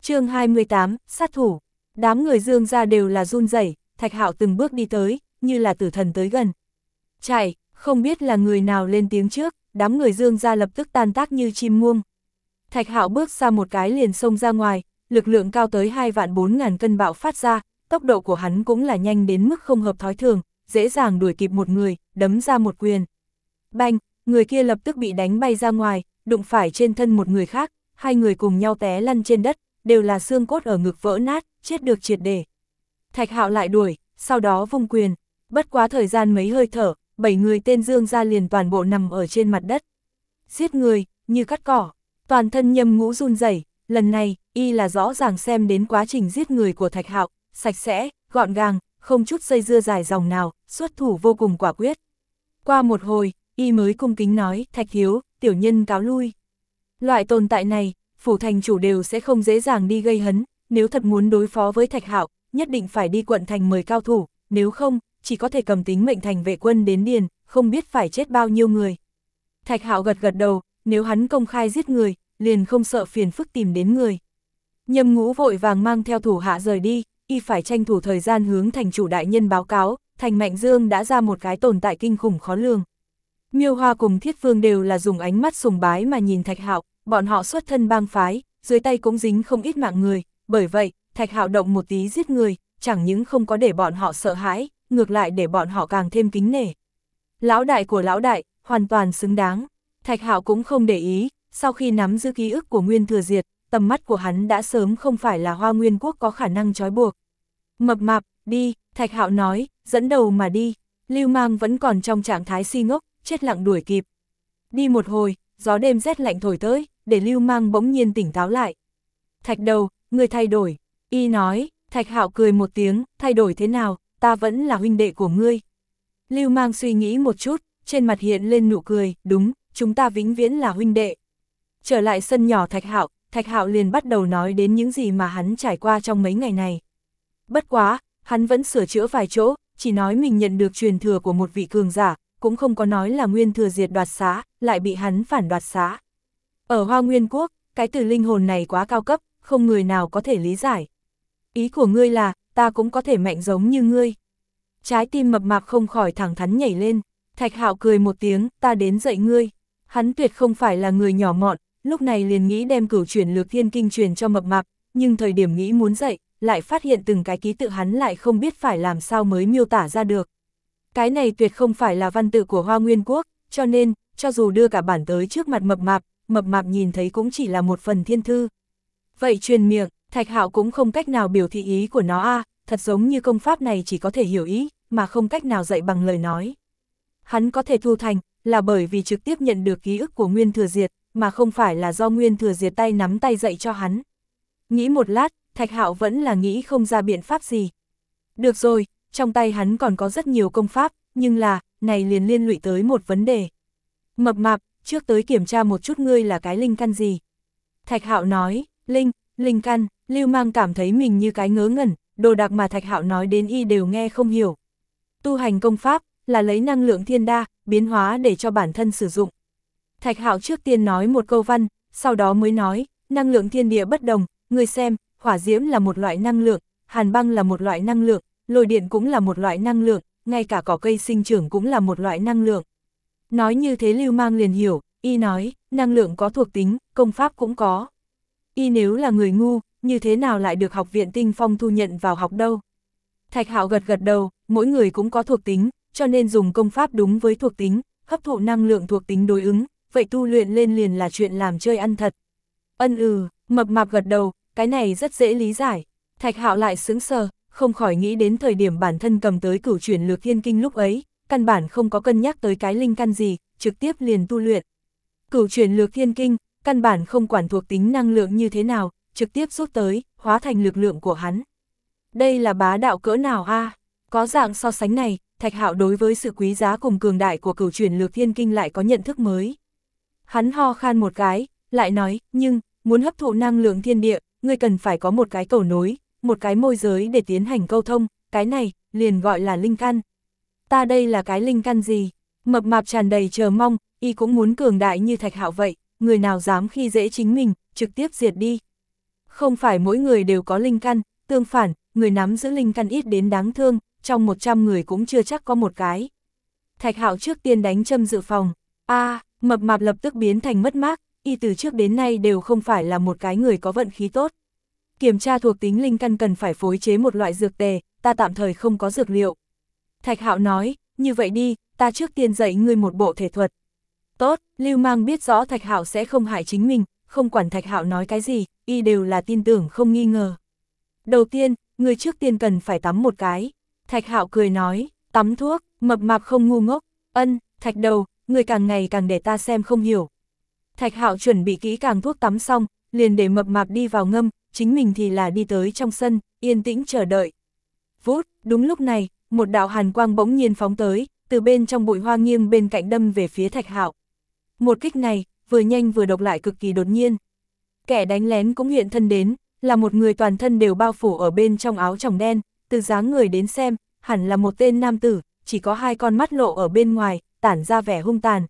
chương 28, sát thủ. Đám người dương ra đều là run rẩy thạch hạo từng bước đi tới, như là tử thần tới gần. Chạy, không biết là người nào lên tiếng trước, đám người dương ra lập tức tan tác như chim muông. Thạch hạo bước ra một cái liền xông ra ngoài, lực lượng cao tới 2 vạn 4 ngàn cân bạo phát ra, tốc độ của hắn cũng là nhanh đến mức không hợp thói thường, dễ dàng đuổi kịp một người, đấm ra một quyền. Banh, người kia lập tức bị đánh bay ra ngoài, đụng phải trên thân một người khác, hai người cùng nhau té lăn trên đất, đều là xương cốt ở ngực vỡ nát, chết được triệt để. Thạch hạo lại đuổi, sau đó vung quyền, bất quá thời gian mấy hơi thở, bảy người tên dương ra liền toàn bộ nằm ở trên mặt đất. Giết người, như cắt cỏ, toàn thân nhâm ngũ run rẩy lần này, y là rõ ràng xem đến quá trình giết người của Thạch Hạo, sạch sẽ, gọn gàng, không chút dây dưa dài dòng nào, xuất thủ vô cùng quả quyết. Qua một hồi, y mới cung kính nói, Thạch Hiếu, tiểu nhân cáo lui. Loại tồn tại này, phủ thành chủ đều sẽ không dễ dàng đi gây hấn, nếu thật muốn đối phó với Thạch Hạo, nhất định phải đi quận thành mời cao thủ, nếu không, chỉ có thể cầm tính mệnh thành vệ quân đến điền, không biết phải chết bao nhiêu người. Thạch Hạo gật gật đầu, nếu hắn công khai giết người, liền không sợ phiền phức tìm đến người. Nhâm ngũ vội vàng mang theo thủ hạ rời đi, y phải tranh thủ thời gian hướng thành chủ đại nhân báo cáo, thành Mạnh Dương đã ra một cái tồn tại kinh khủng khó lường. Miêu Hoa cùng Thiết Phương đều là dùng ánh mắt sùng bái mà nhìn Thạch Hạo, bọn họ xuất thân bang phái, dưới tay cũng dính không ít mạng người, bởi vậy, Thạch Hạo động một tí giết người, chẳng những không có để bọn họ sợ hãi, ngược lại để bọn họ càng thêm kính nể. Lão đại của lão đại, hoàn toàn xứng đáng. Thạch Hạo cũng không để ý, sau khi nắm giữ ký ức của Nguyên Thừa Diệt, tầm mắt của hắn đã sớm không phải là Hoa Nguyên Quốc có khả năng trói buộc. Mập mạp, đi, Thạch Hạo nói, dẫn đầu mà đi. Lưu Mang vẫn còn trong trạng thái si ngốc, chết lặng đuổi kịp. Đi một hồi, gió đêm rét lạnh thổi tới, để Lưu Mang bỗng nhiên tỉnh táo lại. Thạch đầu, người thay đổi. Y nói, Thạch Hạo cười một tiếng, thay đổi thế nào, ta vẫn là huynh đệ của ngươi. Lưu Mang suy nghĩ một chút, trên mặt hiện lên nụ cười, đúng, chúng ta vĩnh viễn là huynh đệ. Trở lại sân nhỏ Thạch Hạo, Thạch Hạo liền bắt đầu nói đến những gì mà hắn trải qua trong mấy ngày này. Bất quá, hắn vẫn sửa chữa vài chỗ, chỉ nói mình nhận được truyền thừa của một vị cường giả, cũng không có nói là nguyên thừa diệt đoạt xá, lại bị hắn phản đoạt xá. Ở Hoa Nguyên Quốc, cái từ linh hồn này quá cao cấp, không người nào có thể lý giải. Ý của ngươi là, ta cũng có thể mạnh giống như ngươi. Trái tim mập mạp không khỏi thẳng thắn nhảy lên, Thạch Hạo cười một tiếng, ta đến dạy ngươi. Hắn tuyệt không phải là người nhỏ mọn, lúc này liền nghĩ đem cửu chuyển lược thiên kinh truyền cho mập mạp, nhưng thời điểm nghĩ muốn dạy, lại phát hiện từng cái ký tự hắn lại không biết phải làm sao mới miêu tả ra được. Cái này tuyệt không phải là văn tự của Hoa Nguyên Quốc, cho nên, cho dù đưa cả bản tới trước mặt mập mạp, mập mạp nhìn thấy cũng chỉ là một phần thiên thư. Vậy truyền miệng, Thạch Hạo cũng không cách nào biểu thị ý của nó a à, thật giống như công pháp này chỉ có thể hiểu ý, mà không cách nào dạy bằng lời nói. Hắn có thể thu thành, là bởi vì trực tiếp nhận được ký ức của Nguyên Thừa Diệt, mà không phải là do Nguyên Thừa Diệt tay nắm tay dạy cho hắn. Nghĩ một lát, Thạch Hạo vẫn là nghĩ không ra biện pháp gì. Được rồi, trong tay hắn còn có rất nhiều công pháp, nhưng là, này liền liên lụy tới một vấn đề. Mập mạp, trước tới kiểm tra một chút ngươi là cái linh căn gì. Thạch Hạo nói, linh, linh căn, Lưu Mang cảm thấy mình như cái ngớ ngẩn, đồ đạc mà Thạch Hạo nói đến y đều nghe không hiểu. Tu hành công pháp, là lấy năng lượng thiên đa, biến hóa để cho bản thân sử dụng. Thạch Hạo trước tiên nói một câu văn, sau đó mới nói, năng lượng thiên địa bất đồng, người xem, hỏa diễm là một loại năng lượng, hàn băng là một loại năng lượng, lôi điện cũng là một loại năng lượng, ngay cả cỏ cây sinh trưởng cũng là một loại năng lượng. Nói như thế Lưu Mang liền hiểu, y nói, năng lượng có thuộc tính, công pháp cũng có. Y nếu là người ngu, như thế nào lại được học viện tinh phong thu nhận vào học đâu? Thạch Hạo gật gật đầu, mỗi người cũng có thuộc tính, cho nên dùng công pháp đúng với thuộc tính, hấp thụ năng lượng thuộc tính đối ứng, vậy tu luyện lên liền là chuyện làm chơi ăn thật. Ân ừ, mập mạp gật đầu, cái này rất dễ lý giải. Thạch Hạo lại sững sờ, không khỏi nghĩ đến thời điểm bản thân cầm tới cửu chuyển lược thiên kinh lúc ấy, căn bản không có cân nhắc tới cái linh căn gì, trực tiếp liền tu luyện. Cửu chuyển lược thiên kinh, căn bản không quản thuộc tính năng lượng như thế nào, trực tiếp rút tới, hóa thành lực lượng của hắn. Đây là bá đạo cỡ nào a? Có dạng so sánh này, Thạch Hạo đối với sự quý giá cùng cường đại của cửu chuyển lược thiên kinh lại có nhận thức mới. Hắn ho khan một cái, lại nói, nhưng, muốn hấp thụ năng lượng thiên địa, ngươi cần phải có một cái cầu nối, một cái môi giới để tiến hành câu thông, cái này, liền gọi là linh căn. Ta đây là cái linh căn gì? Mập mạp tràn đầy chờ mong, y cũng muốn cường đại như Thạch Hạo vậy, người nào dám khi dễ chính mình, trực tiếp diệt đi. Không phải mỗi người đều có linh căn, tương phản, người nắm giữ linh căn ít đến đáng thương, trong 100 người cũng chưa chắc có một cái. Thạch hạo trước tiên đánh châm dự phòng. a mập mạp lập tức biến thành mất mát, y từ trước đến nay đều không phải là một cái người có vận khí tốt. Kiểm tra thuộc tính linh căn cần phải phối chế một loại dược tề, ta tạm thời không có dược liệu. Thạch hạo nói, như vậy đi, ta trước tiên dạy ngươi một bộ thể thuật. Tốt, Lưu Mang biết rõ Thạch Hạo sẽ không hại chính mình, không quản Thạch Hạo nói cái gì, y đều là tin tưởng không nghi ngờ. Đầu tiên, người trước tiên cần phải tắm một cái. Thạch Hạo cười nói, tắm thuốc, mập mạp không ngu ngốc, ân, Thạch đầu, người càng ngày càng để ta xem không hiểu. Thạch Hạo chuẩn bị kỹ càng thuốc tắm xong, liền để mập mạp đi vào ngâm, chính mình thì là đi tới trong sân, yên tĩnh chờ đợi. Vút, đúng lúc này, một đạo hàn quang bỗng nhiên phóng tới, từ bên trong bụi hoa nghiêng bên cạnh đâm về phía Thạch Hạo. Một kích này, vừa nhanh vừa độc lại cực kỳ đột nhiên. Kẻ đánh lén cũng hiện thân đến, là một người toàn thân đều bao phủ ở bên trong áo tròng đen, từ dáng người đến xem, hẳn là một tên nam tử, chỉ có hai con mắt lộ ở bên ngoài, tản ra vẻ hung tàn.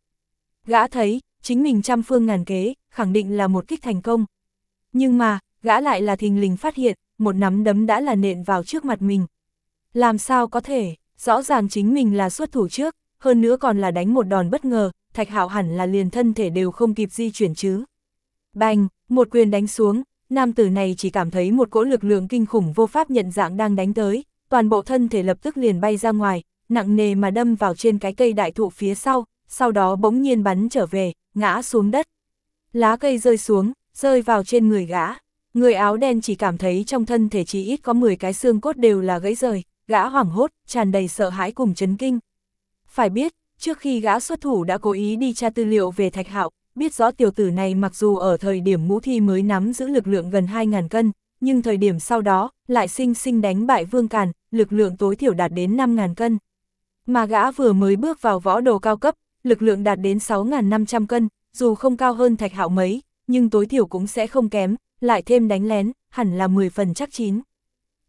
Gã thấy, chính mình trăm phương ngàn kế, khẳng định là một kích thành công. Nhưng mà, gã lại là thình lình phát hiện, một nắm đấm đã là nện vào trước mặt mình. Làm sao có thể, rõ ràng chính mình là xuất thủ trước, hơn nữa còn là đánh một đòn bất ngờ, thạch hạo hẳn là liền thân thể đều không kịp di chuyển chứ. Bành, một quyền đánh xuống, nam tử này chỉ cảm thấy một cỗ lực lượng kinh khủng vô pháp nhận dạng đang đánh tới, toàn bộ thân thể lập tức liền bay ra ngoài, nặng nề mà đâm vào trên cái cây đại thụ phía sau, sau đó bỗng nhiên bắn trở về, ngã xuống đất. Lá cây rơi xuống, rơi vào trên người gã. Người áo đen chỉ cảm thấy trong thân thể chỉ ít có 10 cái xương cốt đều là gãy rời, gã hoảng hốt, tràn đầy sợ hãi cùng chấn kinh. Phải biết, trước khi gã xuất thủ đã cố ý đi tra tư liệu về thạch hạo, biết rõ tiểu tử này mặc dù ở thời điểm ngũ thi mới nắm giữ lực lượng gần 2.000 cân, nhưng thời điểm sau đó, lại sinh sinh đánh bại vương càn, lực lượng tối thiểu đạt đến 5.000 cân. Mà gã vừa mới bước vào võ đồ cao cấp, lực lượng đạt đến 6.500 cân, dù không cao hơn thạch hạo mấy, nhưng tối thiểu cũng sẽ không kém, lại thêm đánh lén, hẳn là 10 phần chắc chín.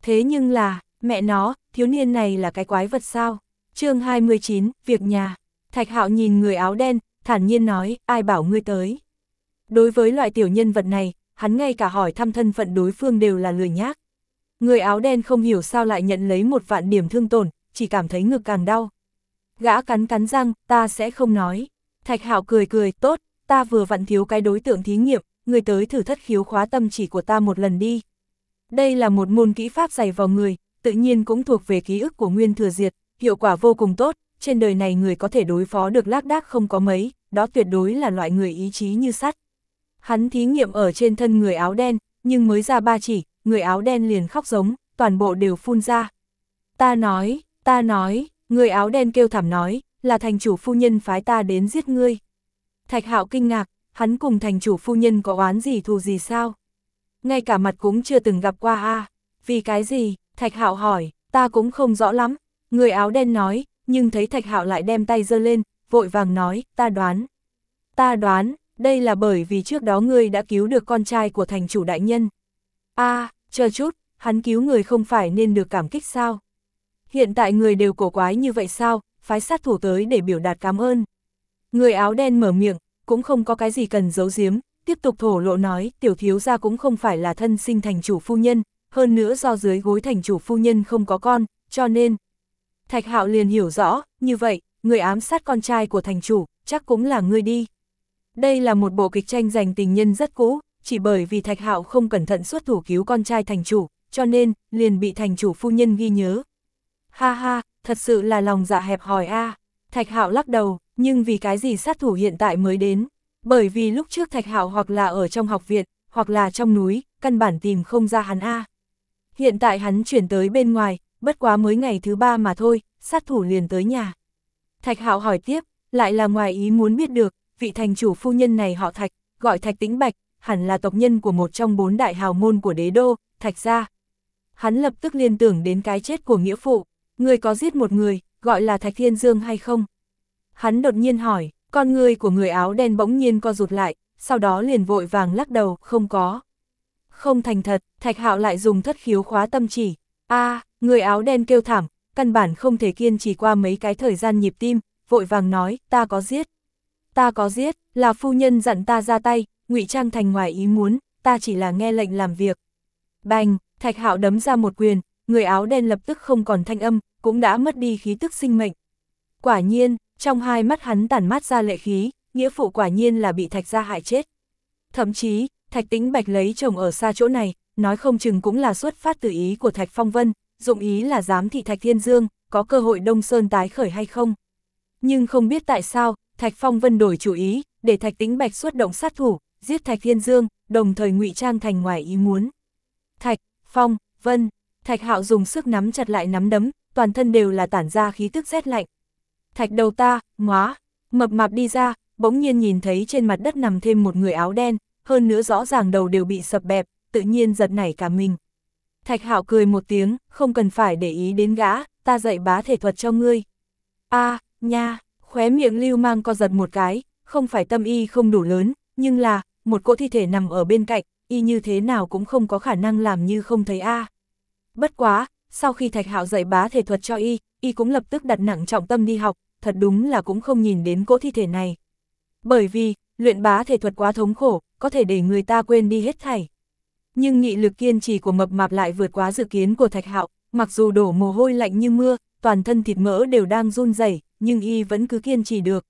Thế nhưng là, mẹ nó, thiếu niên này là cái quái vật sao? chương 29, việc nhà. Thạch hạo nhìn người áo đen, thản nhiên nói, ai bảo ngươi tới. Đối với loại tiểu nhân vật này, hắn ngay cả hỏi thăm thân phận đối phương đều là lười nhác. Người áo đen không hiểu sao lại nhận lấy một vạn điểm thương tổn, chỉ cảm thấy ngực càng đau. Gã cắn cắn răng, ta sẽ không nói. Thạch hạo cười cười, tốt, ta vừa vặn thiếu cái đối tượng thí nghiệm, người tới thử thất khiếu khóa tâm chỉ của ta một lần đi. Đây là một môn kỹ pháp dày vào người, tự nhiên cũng thuộc về ký ức của Nguyên Thừa Diệt, hiệu quả vô cùng tốt, trên đời này người có thể đối phó được lác đác không có mấy, đó tuyệt đối là loại người ý chí như sắt. Hắn thí nghiệm ở trên thân người áo đen, nhưng mới ra ba chỉ, người áo đen liền khóc giống, toàn bộ đều phun ra. Ta nói, ta nói, người áo đen kêu thảm nói, là thành chủ phu nhân phái ta đến giết ngươi. Thạch hạo kinh ngạc, hắn cùng thành chủ phu nhân có oán gì thù gì sao? Ngay cả mặt cũng chưa từng gặp qua a vì cái gì? Thạch hạo hỏi, ta cũng không rõ lắm. Người áo đen nói, nhưng thấy thạch hạo lại đem tay giơ lên, vội vàng nói, ta đoán. Ta đoán, đây là bởi vì trước đó ngươi đã cứu được con trai của thành chủ đại nhân. a chờ chút, hắn cứu người không phải nên được cảm kích sao? Hiện tại người đều cổ quái như vậy sao, phái sát thủ tới để biểu đạt cảm ơn. Người áo đen mở miệng, cũng không có cái gì cần giấu giếm, tiếp tục thổ lộ nói, tiểu thiếu gia cũng không phải là thân sinh thành chủ phu nhân, hơn nữa do dưới gối thành chủ phu nhân không có con, cho nên. Thạch hạo liền hiểu rõ, như vậy, người ám sát con trai của thành chủ, chắc cũng là ngươi đi. Đây là một bộ kịch tranh giành tình nhân rất cũ, chỉ bởi vì Thạch Hạo không cẩn thận xuất thủ cứu con trai thành chủ, cho nên, liền bị thành chủ phu nhân ghi nhớ. Ha ha, thật sự là lòng dạ hẹp hòi a. Thạch Hạo lắc đầu, nhưng vì cái gì sát thủ hiện tại mới đến? Bởi vì lúc trước Thạch Hạo hoặc là ở trong học viện, hoặc là trong núi, căn bản tìm không ra hắn a. Hiện tại hắn chuyển tới bên ngoài, bất quá mới ngày thứ ba mà thôi, sát thủ liền tới nhà. Thạch Hạo hỏi tiếp, lại là ngoài ý muốn biết được, vị thành chủ phu nhân này họ Thạch, gọi Thạch Tĩnh Bạch, hẳn là tộc nhân của một trong bốn đại hào môn của đế đô, Thạch gia. Hắn lập tức liên tưởng đến cái chết của nghĩa phụ, người có giết một người, gọi là Thạch Thiên Dương hay không? Hắn đột nhiên hỏi, con người của người áo đen bỗng nhiên co rụt lại, sau đó liền vội vàng lắc đầu, không có. Không thành thật, Thạch Hạo lại dùng thất khiếu khóa tâm chỉ. a người áo đen kêu thảm, căn bản không thể kiên trì qua mấy cái thời gian nhịp tim, vội vàng nói, ta có giết. Ta có giết, là phu nhân dặn ta ra tay, ngụy trang thành ngoài ý muốn, ta chỉ là nghe lệnh làm việc. Bành, Thạch Hạo đấm ra một quyền, người áo đen lập tức không còn thanh âm, cũng đã mất đi khí tức sinh mệnh. Quả nhiên, trong hai mắt hắn tản mát ra lệ khí, nghĩa phụ quả nhiên là bị Thạch gia hại chết. Thậm chí, Thạch Tĩnh Bạch lấy chồng ở xa chỗ này, nói không chừng cũng là xuất phát từ ý của Thạch Phong Vân, dụng ý là giám thị Thạch Thiên Dương, có cơ hội Đông Sơn tái khởi hay không. Nhưng không biết tại sao, Thạch Phong Vân đổi chủ ý, để Thạch Tĩnh Bạch xuất động sát thủ, giết Thạch Thiên Dương, đồng thời ngụy trang thành ngoài ý muốn. Thạch, Phong, Vân, Thạch Hạo dùng sức nắm chặt lại nắm đấm, toàn thân đều là tản ra khí tức rét lạnh. Thạch đầu ta, ngóa, mập mạp đi ra, bỗng nhiên nhìn thấy trên mặt đất nằm thêm một người áo đen, hơn nữa rõ ràng đầu đều bị sập bẹp, tự nhiên giật nảy cả mình. Thạch Hạo cười một tiếng, không cần phải để ý đến gã, ta dạy bá thể thuật cho ngươi. a nha, khóe miệng lưu mang co giật một cái, không phải tâm y không đủ lớn, nhưng là, một cỗ thi thể nằm ở bên cạnh, y như thế nào cũng không có khả năng làm như không thấy a. Bất quá, sau khi Thạch Hạo dạy bá thể thuật cho y, y cũng lập tức đặt nặng trọng tâm đi học, thật đúng là cũng không nhìn đến cỗ thi thể này. Bởi vì, luyện bá thể thuật quá thống khổ, có thể để người ta quên đi hết thảy. Nhưng nghị lực kiên trì của mập mạp lại vượt quá dự kiến của Thạch Hạo, mặc dù đổ mồ hôi lạnh như mưa, toàn thân thịt mỡ đều đang run rẩy, nhưng y vẫn cứ kiên trì được.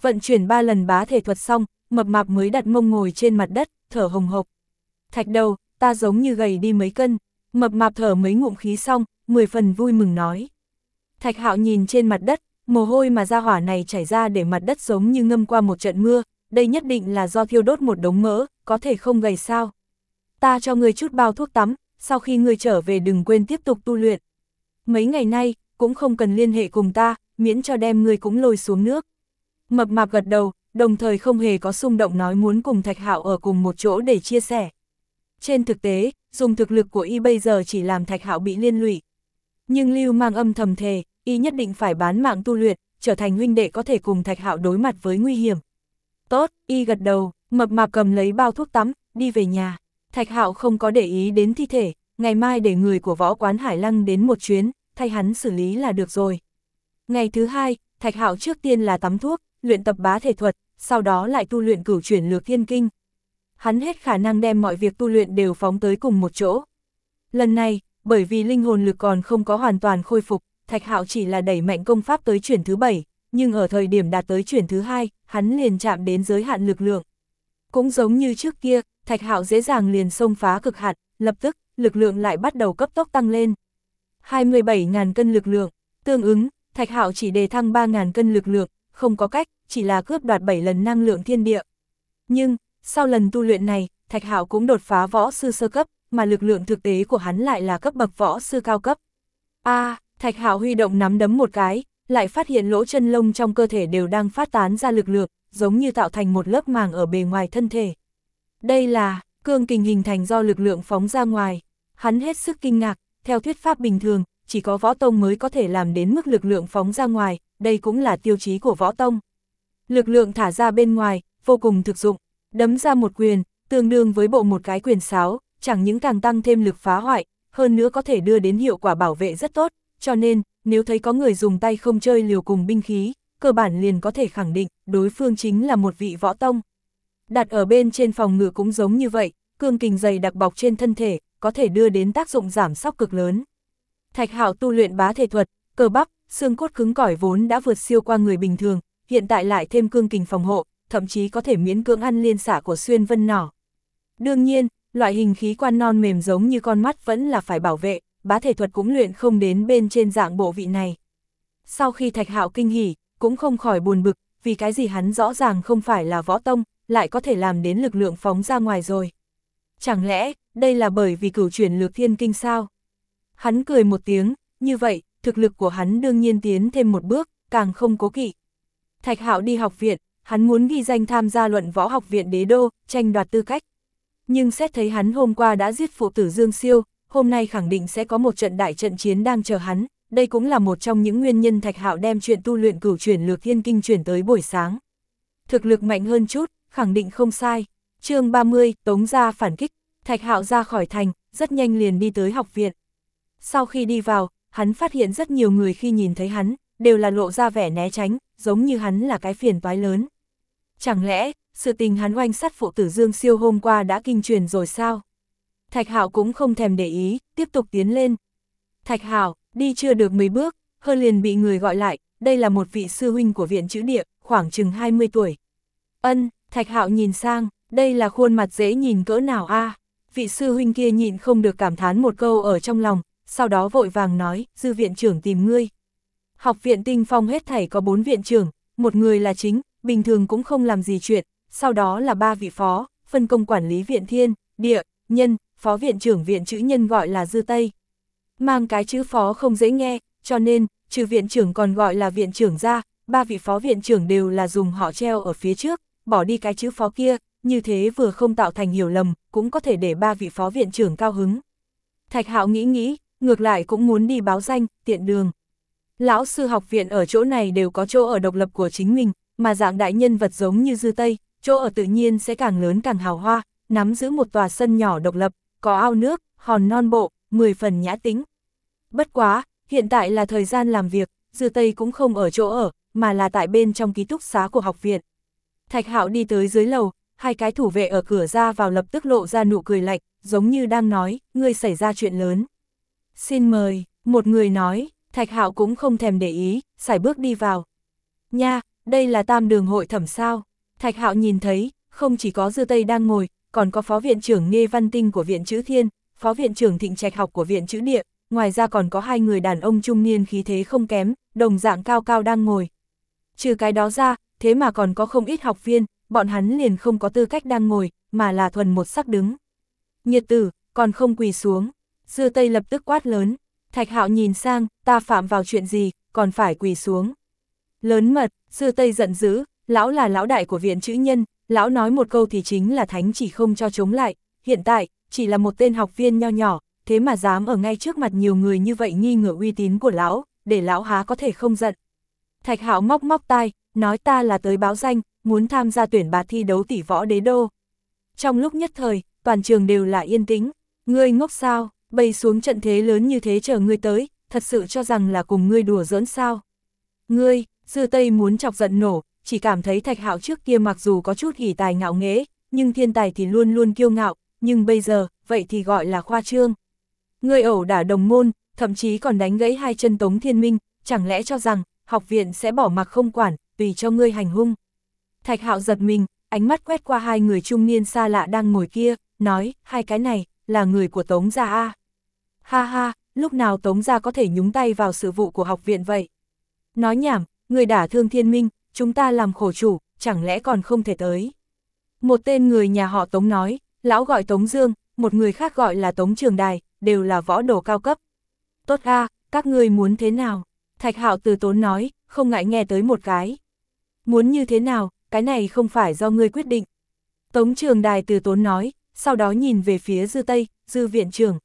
Vận chuyển ba lần bá thể thuật xong, mập mạp mới đặt mông ngồi trên mặt đất, thở hồng hộc. Thạch đầu, ta giống như gầy đi mấy cân, mập mạp thở mấy ngụm khí xong, mười phần vui mừng nói. Thạch hạo nhìn trên mặt đất, mồ hôi mà ra hỏa này chảy ra để mặt đất giống như ngâm qua một trận mưa, đây nhất định là do thiêu đốt một đống mỡ, có thể không gầy sao. Ta cho người chút bao thuốc tắm, sau khi người trở về đừng quên tiếp tục tu luyện. Mấy ngày nay, cũng không cần liên hệ cùng ta, miễn cho đem người cũng lôi xuống nước. Mập mạp gật đầu, đồng thời không hề có xung động nói muốn cùng Thạch Hạo ở cùng một chỗ để chia sẻ. Trên thực tế, dùng thực lực của y bây giờ chỉ làm Thạch Hạo bị liên lụy. Nhưng Lưu mang âm thầm thề, y nhất định phải bán mạng tu luyện, trở thành huynh đệ có thể cùng Thạch Hạo đối mặt với nguy hiểm. Tốt, y gật đầu, mập mạp cầm lấy bao thuốc tắm, đi về nhà. Thạch Hạo không có để ý đến thi thể, ngày mai để người của võ quán Hải Lăng đến một chuyến, thay hắn xử lý là được rồi. Ngày thứ hai, Thạch Hạo trước tiên là tắm thuốc, luyện tập bá thể thuật, sau đó lại tu luyện cửu chuyển lược thiên kinh. Hắn hết khả năng đem mọi việc tu luyện đều phóng tới cùng một chỗ. Lần này, bởi vì linh hồn lực còn không có hoàn toàn khôi phục, Thạch Hạo chỉ là đẩy mạnh công pháp tới chuyển thứ bảy, nhưng ở thời điểm đạt tới chuyển thứ hai, hắn liền chạm đến giới hạn lực lượng. Cũng giống như trước kia, Thạch Hạo dễ dàng liền xông phá cực hạn, lập tức, lực lượng lại bắt đầu cấp tốc tăng lên. 27.000 cân lực lượng, tương ứng, Thạch Hạo chỉ đề thăng 3.000 cân lực lượng, không có cách, chỉ là cướp đoạt 7 lần năng lượng thiên địa. Nhưng, sau lần tu luyện này, Thạch Hạo cũng đột phá võ sư sơ cấp, mà lực lượng thực tế của hắn lại là cấp bậc võ sư cao cấp. A, Thạch Hạo huy động nắm đấm một cái, lại phát hiện lỗ chân lông trong cơ thể đều đang phát tán ra lực lượng, giống như tạo thành một lớp màng ở bề ngoài thân thể. Đây là, cương kình hình thành do lực lượng phóng ra ngoài. Hắn hết sức kinh ngạc, theo thuyết pháp bình thường, chỉ có võ tông mới có thể làm đến mức lực lượng phóng ra ngoài, đây cũng là tiêu chí của võ tông. Lực lượng thả ra bên ngoài, vô cùng thực dụng, đấm ra một quyền, tương đương với bộ một cái quyền sáo, chẳng những càng tăng thêm lực phá hoại, hơn nữa có thể đưa đến hiệu quả bảo vệ rất tốt, cho nên, nếu thấy có người dùng tay không chơi liều cùng binh khí, cơ bản liền có thể khẳng định, đối phương chính là một vị võ tông. Đặt ở bên trên phòng ngự cũng giống như vậy, cương kình dày đặc bọc trên thân thể, có thể đưa đến tác dụng giảm sóc cực lớn. Thạch hạo tu luyện bá thể thuật, cơ bắp, xương cốt cứng cỏi vốn đã vượt siêu qua người bình thường, hiện tại lại thêm cương kình phòng hộ, thậm chí có thể miễn cưỡng ăn liên xả của xuyên vân nỏ. Đương nhiên, loại hình khí quan non mềm giống như con mắt vẫn là phải bảo vệ, bá thể thuật cũng luyện không đến bên trên dạng bộ vị này. Sau khi thạch hạo kinh hỉ, cũng không khỏi buồn bực, vì cái gì hắn rõ ràng không phải là võ tông, lại có thể làm đến lực lượng phóng ra ngoài rồi. Chẳng lẽ, đây là bởi vì cửu chuyển lược thiên kinh sao? Hắn cười một tiếng, như vậy, thực lực của hắn đương nhiên tiến thêm một bước, càng không cố kỵ. Thạch Hạo đi học viện, hắn muốn ghi danh tham gia luận võ học viện đế đô, tranh đoạt tư cách. Nhưng xét thấy hắn hôm qua đã giết phụ tử Dương Siêu, hôm nay khẳng định sẽ có một trận đại trận chiến đang chờ hắn, đây cũng là một trong những nguyên nhân Thạch Hạo đem chuyện tu luyện cửu chuyển lược thiên kinh chuyển tới buổi sáng. Thực lực mạnh hơn chút, khẳng định không sai. chương 30, Tống ra phản kích, Thạch Hạo ra khỏi thành, rất nhanh liền đi tới học viện. Sau khi đi vào, hắn phát hiện rất nhiều người khi nhìn thấy hắn, đều là lộ ra vẻ né tránh, giống như hắn là cái phiền toái lớn. Chẳng lẽ, sự tình hắn oanh sát phụ tử Dương Siêu hôm qua đã kinh truyền rồi sao? Thạch Hạo cũng không thèm để ý, tiếp tục tiến lên. Thạch Hạo, đi chưa được mấy bước, hơn liền bị người gọi lại, đây là một vị sư huynh của viện chữ địa, khoảng chừng 20 tuổi. Ân, Thạch Hạo nhìn sang, đây là khuôn mặt dễ nhìn cỡ nào a Vị sư huynh kia nhịn không được cảm thán một câu ở trong lòng, sau đó vội vàng nói, dư viện trưởng tìm ngươi. Học viện tinh phong hết thảy có bốn viện trưởng, một người là chính, bình thường cũng không làm gì chuyện, sau đó là ba vị phó, phân công quản lý viện thiên, địa, nhân, phó viện trưởng viện chữ nhân gọi là dư Tây. Mang cái chữ phó không dễ nghe, cho nên, trừ viện trưởng còn gọi là viện trưởng ra, ba vị phó viện trưởng đều là dùng họ treo ở phía trước, bỏ đi cái chữ phó kia, như thế vừa không tạo thành hiểu lầm, cũng có thể để ba vị phó viện trưởng cao hứng. Thạch Hạo nghĩ nghĩ, ngược lại cũng muốn đi báo danh, tiện đường. Lão sư học viện ở chỗ này đều có chỗ ở độc lập của chính mình, mà dạng đại nhân vật giống như dư Tây, chỗ ở tự nhiên sẽ càng lớn càng hào hoa, nắm giữ một tòa sân nhỏ độc lập, có ao nước, hòn non bộ, 10 phần nhã tính. Bất quá, hiện tại là thời gian làm việc, dư Tây cũng không ở chỗ ở, mà là tại bên trong ký túc xá của học viện. Thạch Hạo đi tới dưới lầu, hai cái thủ vệ ở cửa ra vào lập tức lộ ra nụ cười lạnh, giống như đang nói, ngươi xảy ra chuyện lớn. Xin mời, một người nói, Thạch Hạo cũng không thèm để ý, xài bước đi vào. Nha, đây là tam đường hội thẩm sao. Thạch Hạo nhìn thấy, không chỉ có Dư Tây đang ngồi, còn có phó viện trưởng Nghê Văn Tinh của Viện Chữ Thiên, phó viện trưởng Thịnh Trạch học của Viện Chữ Địa, ngoài ra còn có hai người đàn ông trung niên khí thế không kém, đồng dạng cao cao đang ngồi. Trừ cái đó ra, thế mà còn có không ít học viên, bọn hắn liền không có tư cách đang ngồi, mà là thuần một sắc đứng. Nhiệt tử, còn không quỳ xuống. Dư Tây lập tức quát lớn. Thạch Hạo nhìn sang, ta phạm vào chuyện gì, còn phải quỳ xuống. Lớn mật, sư Tây giận dữ, lão là lão đại của viện chữ nhân, lão nói một câu thì chính là thánh chỉ không cho chống lại, hiện tại, chỉ là một tên học viên nho nhỏ, thế mà dám ở ngay trước mặt nhiều người như vậy nghi ngờ uy tín của lão, để lão há có thể không giận. Thạch Hạo móc móc tai, nói ta là tới báo danh, muốn tham gia tuyển bà thi đấu tỷ võ đế đô. Trong lúc nhất thời, toàn trường đều là yên tĩnh, ngươi ngốc sao, bày xuống trận thế lớn như thế chờ ngươi tới, thật sự cho rằng là cùng ngươi đùa giỡn sao. Ngươi, dư tây muốn chọc giận nổ, chỉ cảm thấy thạch hạo trước kia mặc dù có chút hỉ tài ngạo nghễ, nhưng thiên tài thì luôn luôn kiêu ngạo, nhưng bây giờ, vậy thì gọi là khoa trương. Ngươi ẩu đả đồng môn, thậm chí còn đánh gãy hai chân tống thiên minh, chẳng lẽ cho rằng, học viện sẽ bỏ mặc không quản, tùy cho ngươi hành hung. Thạch hạo giật mình, ánh mắt quét qua hai người trung niên xa lạ đang ngồi kia, nói, hai cái này, là người của Tống Gia A. Ha ha, lúc nào Tống Gia có thể nhúng tay vào sự vụ của học viện vậy? Nói nhảm, người đả thương thiên minh, chúng ta làm khổ chủ, chẳng lẽ còn không thể tới? Một tên người nhà họ Tống nói, lão gọi Tống Dương, một người khác gọi là Tống Trường Đài, đều là võ đồ cao cấp. Tốt a, các ngươi muốn thế nào? Thạch Hạo từ tốn nói, không ngại nghe tới một cái. Muốn như thế nào, cái này không phải do ngươi quyết định. Tống Trường Đài từ tốn nói, sau đó nhìn về phía Dư Tây, Dư Viện trưởng.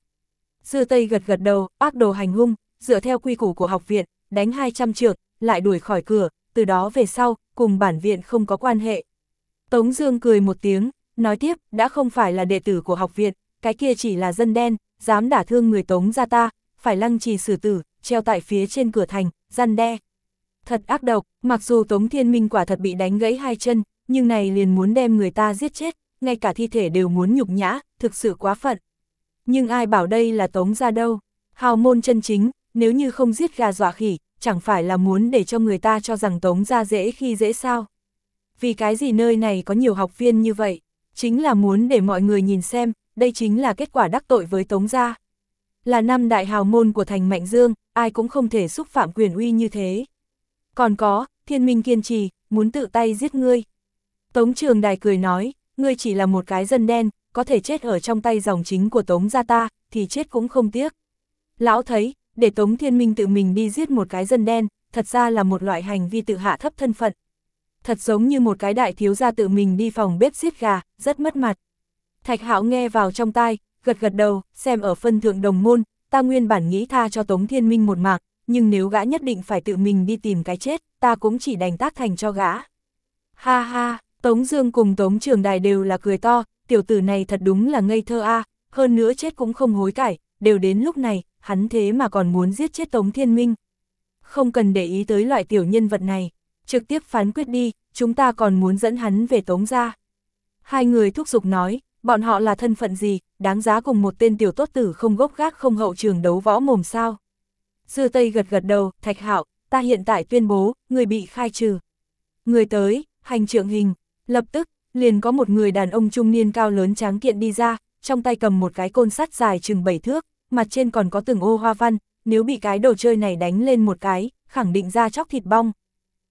Dư Tây gật gật đầu, ác đồ hành hung, dựa theo quy củ của học viện, đánh 200 trượng, lại đuổi khỏi cửa, từ đó về sau, cùng bản viện không có quan hệ. Tống Dương cười một tiếng, nói tiếp, đã không phải là đệ tử của học viện, cái kia chỉ là dân đen, dám đả thương người Tống gia ta, phải lăng trì xử tử, treo tại phía trên cửa thành, gian đe. Thật ác độc, mặc dù Tống Thiên Minh quả thật bị đánh gãy hai chân, nhưng này liền muốn đem người ta giết chết, ngay cả thi thể đều muốn nhục nhã, thực sự quá phận. Nhưng ai bảo đây là Tống gia đâu, hào môn chân chính, nếu như không giết gà dọa khỉ, chẳng phải là muốn để cho người ta cho rằng Tống gia dễ khi dễ sao. Vì cái gì nơi này có nhiều học viên như vậy, chính là muốn để mọi người nhìn xem, đây chính là kết quả đắc tội với Tống gia. Là năm đại hào môn của thành Mạnh Dương, ai cũng không thể xúc phạm quyền uy như thế. Còn có, thiên minh kiên trì, muốn tự tay giết ngươi. Tống trường đài cười nói, ngươi chỉ là một cái dân đen, có thể chết ở trong tay dòng chính của Tống gia ta, thì chết cũng không tiếc. Lão thấy, để Tống Thiên Minh tự mình đi giết một cái dân đen, thật ra là một loại hành vi tự hạ thấp thân phận. Thật giống như một cái đại thiếu gia tự mình đi phòng bếp giết gà, rất mất mặt. Thạch Hạo nghe vào trong tai, gật gật đầu, xem ở phân thượng đồng môn, ta nguyên bản nghĩ tha cho Tống Thiên Minh một mạng, nhưng nếu gã nhất định phải tự mình đi tìm cái chết, ta cũng chỉ đành tác thành cho gã. Ha ha, Tống Dương cùng Tống Trường Đài đều là cười to, tiểu tử này thật đúng là ngây thơ a, hơn nữa chết cũng không hối cải, đều đến lúc này, hắn thế mà còn muốn giết chết Tống Thiên Minh. Không cần để ý tới loại tiểu nhân vật này, trực tiếp phán quyết đi, chúng ta còn muốn dẫn hắn về Tống gia. Hai người thúc giục nói, bọn họ là thân phận gì, đáng giá cùng một tên tiểu tốt tử không gốc gác không hậu trường đấu võ mồm sao. Dư Tây gật gật đầu, Thạch Hạo, ta hiện tại tuyên bố, người bị khai trừ. Người tới, hành trưởng hình, lập tức, liền có một người đàn ông trung niên cao lớn tráng kiện đi ra, trong tay cầm một cái côn sắt dài chừng 7 thước, mặt trên còn có từng ô hoa văn, nếu bị cái đồ chơi này đánh lên một cái, khẳng định ra chóc thịt bong.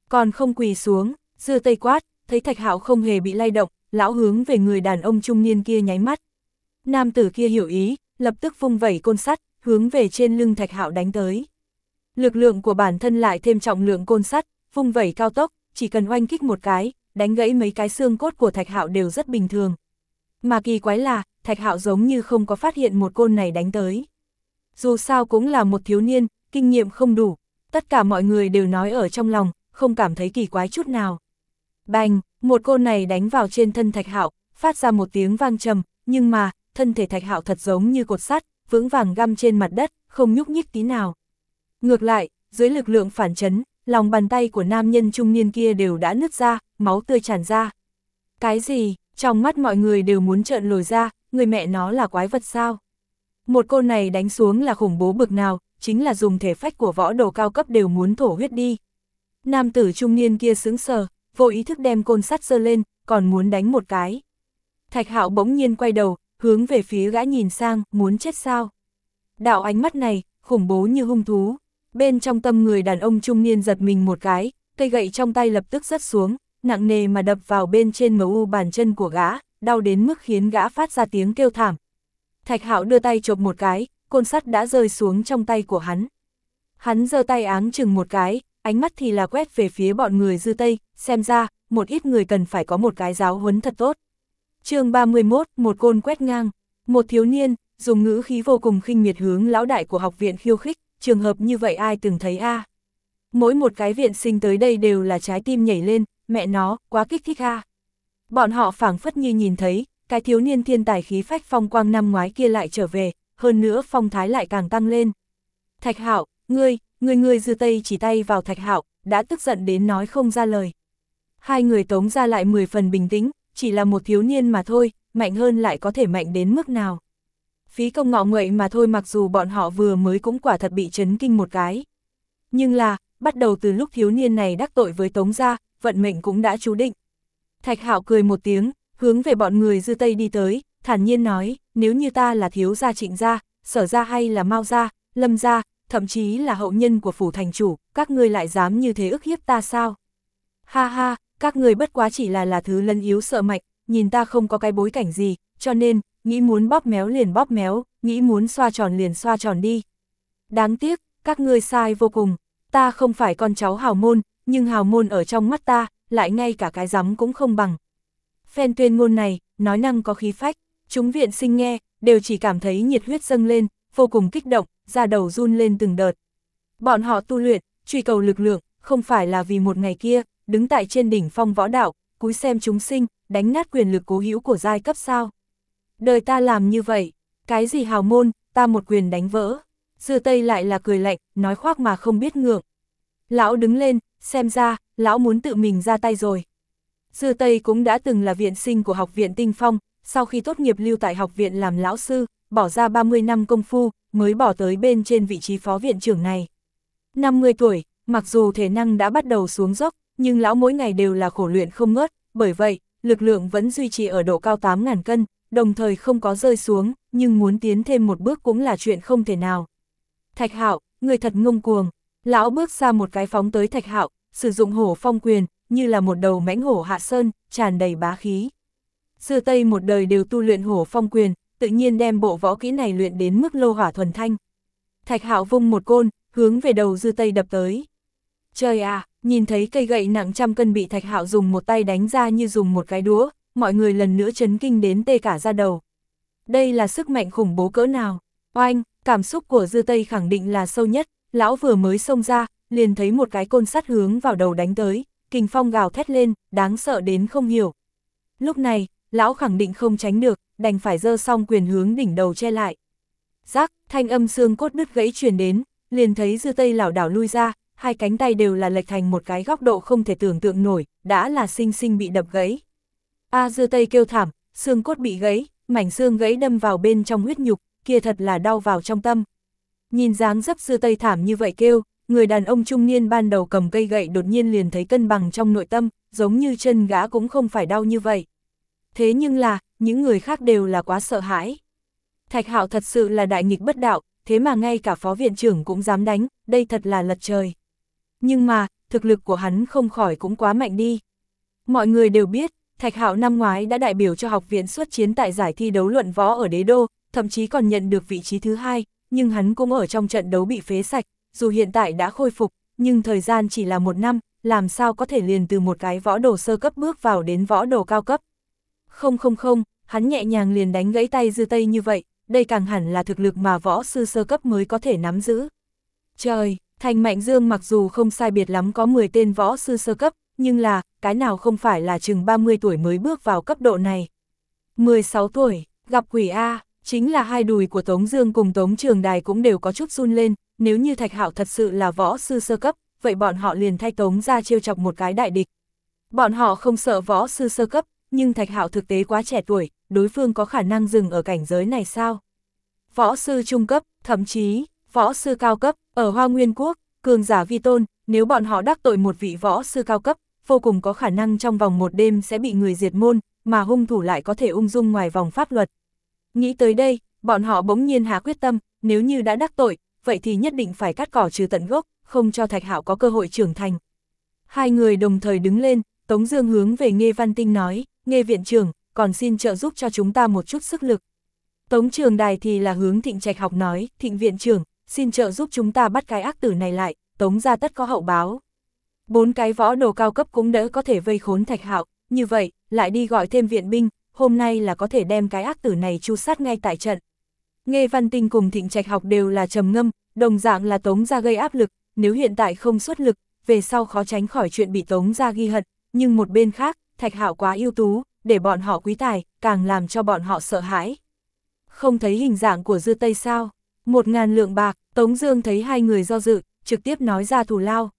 Còn không quỳ xuống, dưa tây quát, thấy thạch hạo không hề bị lay động, lão hướng về người đàn ông trung niên kia nháy mắt. Nam tử kia hiểu ý, lập tức vung vẩy côn sắt, hướng về trên lưng thạch hạo đánh tới. Lực lượng của bản thân lại thêm trọng lượng côn sắt, vung vẩy cao tốc, chỉ cần oanh kích một cái, đánh gãy mấy cái xương cốt của thạch hạo đều rất bình thường. Mà kỳ quái là, thạch hạo giống như không có phát hiện một côn này đánh tới. Dù sao cũng là một thiếu niên, kinh nghiệm không đủ, tất cả mọi người đều nói ở trong lòng, không cảm thấy kỳ quái chút nào. Bành, một côn này đánh vào trên thân thạch hạo, phát ra một tiếng vang trầm, nhưng mà, thân thể thạch hạo thật giống như cột sắt, vững vàng găm trên mặt đất, không nhúc nhích tí nào. Ngược lại, dưới lực lượng phản chấn, lòng bàn tay của nam nhân trung niên kia đều đã nứt ra, máu tươi tràn ra. Cái gì, trong mắt mọi người đều muốn trợn lồi ra, người mẹ nó là quái vật sao? Một côn này đánh xuống là khủng bố bực nào, chính là dùng thể phách của võ đồ cao cấp đều muốn thổ huyết đi. Nam tử trung niên kia sững sờ, vô ý thức đem côn sắt giơ lên, còn muốn đánh một cái. Thạch hạo bỗng nhiên quay đầu, hướng về phía gã nhìn sang, muốn chết sao. Đạo ánh mắt này, khủng bố như hung thú. Bên trong tâm người đàn ông trung niên giật mình một cái, cây gậy trong tay lập tức rớt xuống, nặng nề mà đập vào bên trên mu bàn chân của gã, đau đến mức khiến gã phát ra tiếng kêu thảm. Thạch hạo đưa tay chộp một cái, côn sắt đã rơi xuống trong tay của hắn. Hắn giơ tay áng chừng một cái, ánh mắt thì là quét về phía bọn người dư tây, xem ra, một ít người cần phải có một cái giáo huấn thật tốt. chương 31, một côn quét ngang, một thiếu niên, dùng ngữ khí vô cùng khinh miệt hướng lão đại của học viện khiêu khích, trường hợp như vậy ai từng thấy a Mỗi một cái viện sinh tới đây đều là trái tim nhảy lên, mẹ nó, quá kích thích a Bọn họ phảng phất như nhìn thấy, cái thiếu niên thiên tài khí phách phong quang năm ngoái kia lại trở về, hơn nữa phong thái lại càng tăng lên. Thạch hạo, ngươi, ngươi ngươi dư tây chỉ tay vào thạch hạo, đã tức giận đến nói không ra lời. Hai người tống ra lại 10 phần bình tĩnh, chỉ là một thiếu niên mà thôi, mạnh hơn lại có thể mạnh đến mức nào. Phí công ngọ nguậy mà thôi mặc dù bọn họ vừa mới cũng quả thật bị chấn kinh một cái. Nhưng là, bắt đầu từ lúc thiếu niên này đắc tội với tống gia, vận mệnh cũng đã chú định. Thạch hạo cười một tiếng, hướng về bọn người dư tây đi tới, thản nhiên nói, nếu như ta là thiếu gia trịnh gia, sở gia hay là mau gia, lâm gia, thậm chí là hậu nhân của phủ thành chủ, các ngươi lại dám như thế ức hiếp ta sao? Ha ha, các người bất quá chỉ là là thứ lân yếu sợ mạnh, nhìn ta không có cái bối cảnh gì, cho nên, nghĩ muốn bóp méo liền bóp méo, nghĩ muốn xoa tròn liền xoa tròn đi. Đáng tiếc, các ngươi sai vô cùng, ta không phải con cháu hào môn, nhưng hào môn ở trong mắt ta, lại ngay cả cái rắm cũng không bằng. Phen tuyên ngôn này, nói năng có khí phách, chúng viện sinh nghe, đều chỉ cảm thấy nhiệt huyết dâng lên, vô cùng kích động, ra đầu run lên từng đợt. Bọn họ tu luyện, truy cầu lực lượng, không phải là vì một ngày kia, đứng tại trên đỉnh phong võ đạo, cúi xem chúng sinh, đánh nát quyền lực cố hữu của giai cấp sao. Đời ta làm như vậy, cái gì hào môn, ta một quyền đánh vỡ. Dư Tây lại là cười lạnh, nói khoác mà không biết ngượng. Lão đứng lên, xem ra, lão muốn tự mình ra tay rồi. Dư Tây cũng đã từng là viện sinh của học viện Tinh Phong, sau khi tốt nghiệp lưu tại học viện làm lão sư, bỏ ra 30 năm công phu, mới bỏ tới bên trên vị trí phó viện trưởng này. 50 tuổi, mặc dù thể năng đã bắt đầu xuống dốc, nhưng lão mỗi ngày đều là khổ luyện không ngớt, bởi vậy, lực lượng vẫn duy trì ở độ cao 8.000 cân, đồng thời không có rơi xuống, nhưng muốn tiến thêm một bước cũng là chuyện không thể nào. Thạch hạo, người thật ngông cuồng, lão bước ra một cái phóng tới thạch hạo, sử dụng hổ phong quyền, như là một đầu mãnh hổ hạ sơn, tràn đầy bá khí. Xưa Tây một đời đều tu luyện hổ phong quyền, tự nhiên đem bộ võ kỹ này luyện đến mức lô hỏa thuần thanh. Thạch hạo vung một côn, hướng về đầu dư Tây đập tới. Trời à, nhìn thấy cây gậy nặng trăm cân bị thạch hạo dùng một tay đánh ra như dùng một cái đũa, mọi người lần nữa chấn kinh đến tê cả ra đầu. Đây là sức mạnh khủng bố cỡ nào? Oanh, cảm xúc của dư Tây khẳng định là sâu nhất, lão vừa mới xông ra, liền thấy một cái côn sắt hướng vào đầu đánh tới, kình phong gào thét lên, đáng sợ đến không hiểu. Lúc này, lão khẳng định không tránh được, đành phải dơ xong quyền hướng đỉnh đầu che lại. Rắc, thanh âm xương cốt đứt gãy truyền đến, liền thấy dư tây lảo đảo lui ra, hai cánh tay đều là lệch thành một cái góc độ không thể tưởng tượng nổi, đã là sinh sinh bị đập gãy. A dư tây kêu thảm, xương cốt bị gãy, mảnh xương gãy đâm vào bên trong huyết nhục, kia thật là đau vào trong tâm. Nhìn dáng dấp dưa tây thảm như vậy kêu, người đàn ông trung niên ban đầu cầm cây gậy đột nhiên liền thấy cân bằng trong nội tâm, giống như chân gã cũng không phải đau như vậy. Thế nhưng là, những người khác đều là quá sợ hãi. Thạch hạo thật sự là đại nghịch bất đạo, thế mà ngay cả phó viện trưởng cũng dám đánh, đây thật là lật trời. Nhưng mà, thực lực của hắn không khỏi cũng quá mạnh đi. Mọi người đều biết, Thạch Hạo năm ngoái đã đại biểu cho học viện xuất chiến tại giải thi đấu luận võ ở đế đô, thậm chí còn nhận được vị trí thứ hai, nhưng hắn cũng ở trong trận đấu bị phế sạch, dù hiện tại đã khôi phục, nhưng thời gian chỉ là một năm, làm sao có thể liền từ một cái võ đồ sơ cấp bước vào đến võ đồ cao cấp. Không không không, hắn nhẹ nhàng liền đánh gãy tay dư tây như vậy, đây càng hẳn là thực lực mà võ sư sơ cấp mới có thể nắm giữ. Trời, Thành Mạnh Dương mặc dù không sai biệt lắm có 10 tên võ sư sơ cấp, nhưng là, cái nào không phải là chừng 30 tuổi mới bước vào cấp độ này. 16 tuổi, gặp quỷ A, chính là hai đùi của Tống Dương cùng Tống Trường Đài cũng đều có chút run lên, nếu như Thạch Hạo thật sự là võ sư sơ cấp, vậy bọn họ liền thay Tống ra chiêu chọc một cái đại địch. Bọn họ không sợ võ sư sơ cấp, nhưng Thạch Hạo thực tế quá trẻ tuổi, đối phương có khả năng dừng ở cảnh giới này sao? Võ sư trung cấp, thậm chí, võ sư cao cấp, ở Hoa Nguyên Quốc, cường giả vi tôn, nếu bọn họ đắc tội một vị võ sư cao cấp, vô cùng có khả năng trong vòng một đêm sẽ bị người diệt môn, mà hung thủ lại có thể ung dung ngoài vòng pháp luật. Nghĩ tới đây, bọn họ bỗng nhiên hạ quyết tâm, nếu như đã đắc tội, vậy thì nhất định phải cắt cỏ trừ tận gốc, không cho Thạch Hạo có cơ hội trưởng thành. Hai người đồng thời đứng lên, Tống Dương hướng về Nghê Văn Tinh nói, Nghê Viện trưởng, còn xin trợ giúp cho chúng ta một chút sức lực. Tống Trường Đài thì là hướng Thịnh Trạch học nói, Thịnh Viện trưởng, xin trợ giúp chúng ta bắt cái ác tử này lại, Tống ra tất có hậu báo. Bốn cái võ đồ cao cấp cũng đỡ có thể vây khốn Thạch Hạo, như vậy, lại đi gọi thêm viện binh, hôm nay là có thể đem cái ác tử này chu sát ngay tại trận. Nghe Văn Tinh cùng Thịnh Trạch học đều là trầm ngâm, đồng dạng là Tống ra gây áp lực, nếu hiện tại không xuất lực, về sau khó tránh khỏi chuyện bị Tống ra ghi hận, nhưng một bên khác, Thạch Hạo quá ưu tú, để bọn họ quý tài, càng làm cho bọn họ sợ hãi. Không thấy hình dạng của dư tây sao? Một ngàn lượng bạc, Tống Dương thấy hai người do dự, trực tiếp nói ra thù lao.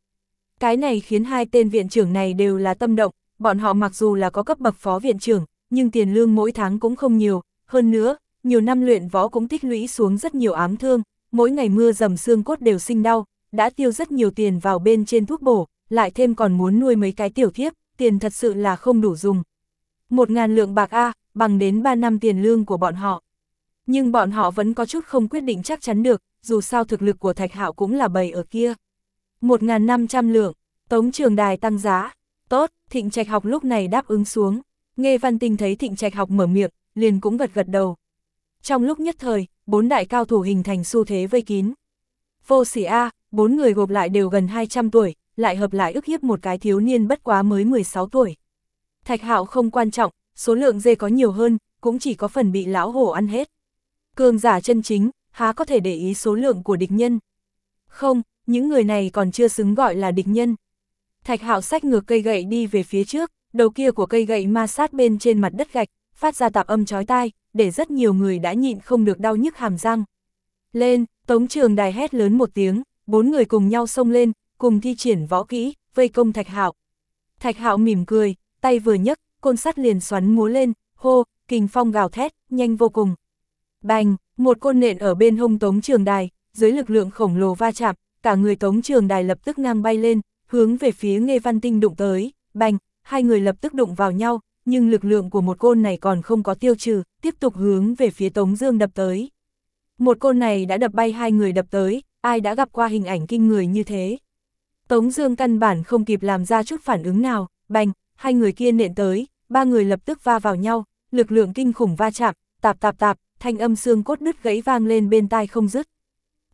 Cái này khiến hai tên viện trưởng này đều là tâm động, bọn họ mặc dù là có cấp bậc phó viện trưởng, nhưng tiền lương mỗi tháng cũng không nhiều, hơn nữa, nhiều năm luyện võ cũng tích lũy xuống rất nhiều ám thương, mỗi ngày mưa dầm xương cốt đều sinh đau, đã tiêu rất nhiều tiền vào bên trên thuốc bổ, lại thêm còn muốn nuôi mấy cái tiểu thiếp, tiền thật sự là không đủ dùng. Một ngàn lượng bạc A, bằng đến 3 năm tiền lương của bọn họ. Nhưng bọn họ vẫn có chút không quyết định chắc chắn được, dù sao thực lực của Thạch Hạo cũng là bầy ở kia. 1.500 lượng, Tống Trường Đài tăng giá. Tốt, Thịnh Trạch học lúc này đáp ứng xuống. Nghe Văn Tinh thấy Thịnh Trạch học mở miệng, liền cũng gật gật đầu. Trong lúc nhất thời, bốn đại cao thủ hình thành xu thế vây kín. Vô sỉ A, bốn người gộp lại đều gần 200 tuổi, lại hợp lại ức hiếp một cái thiếu niên bất quá mới 16 tuổi. Thạch hạo không quan trọng, số lượng dê có nhiều hơn, cũng chỉ có phần bị lão hổ ăn hết. Cường giả chân chính, há có thể để ý số lượng của địch nhân. Không, những người này còn chưa xứng gọi là địch nhân. Thạch hạo sách ngược cây gậy đi về phía trước, đầu kia của cây gậy ma sát bên trên mặt đất gạch, phát ra tạp âm chói tai, để rất nhiều người đã nhịn không được đau nhức hàm răng. Lên, tống trường đài hét lớn một tiếng, bốn người cùng nhau xông lên, cùng thi triển võ kỹ, vây công thạch hạo. Thạch hạo mỉm cười, tay vừa nhấc, côn sắt liền xoắn múa lên, hô, kình phong gào thét, nhanh vô cùng. Bành, một côn nện ở bên hông tống trường đài, dưới lực lượng khổng lồ va chạm, cả người tống trường đài lập tức ngang bay lên, hướng về phía Nghê Văn Tinh đụng tới, bành, hai người lập tức đụng vào nhau, nhưng lực lượng của một côn này còn không có tiêu trừ, tiếp tục hướng về phía Tống Dương đập tới. Một côn này đã đập bay hai người đập tới, ai đã gặp qua hình ảnh kinh người như thế. Tống Dương căn bản không kịp làm ra chút phản ứng nào, bành, hai người kia nện tới, ba người lập tức va vào nhau, lực lượng kinh khủng va chạm, tạp tạp tạp, thanh âm xương cốt đứt gãy vang lên bên tai không dứt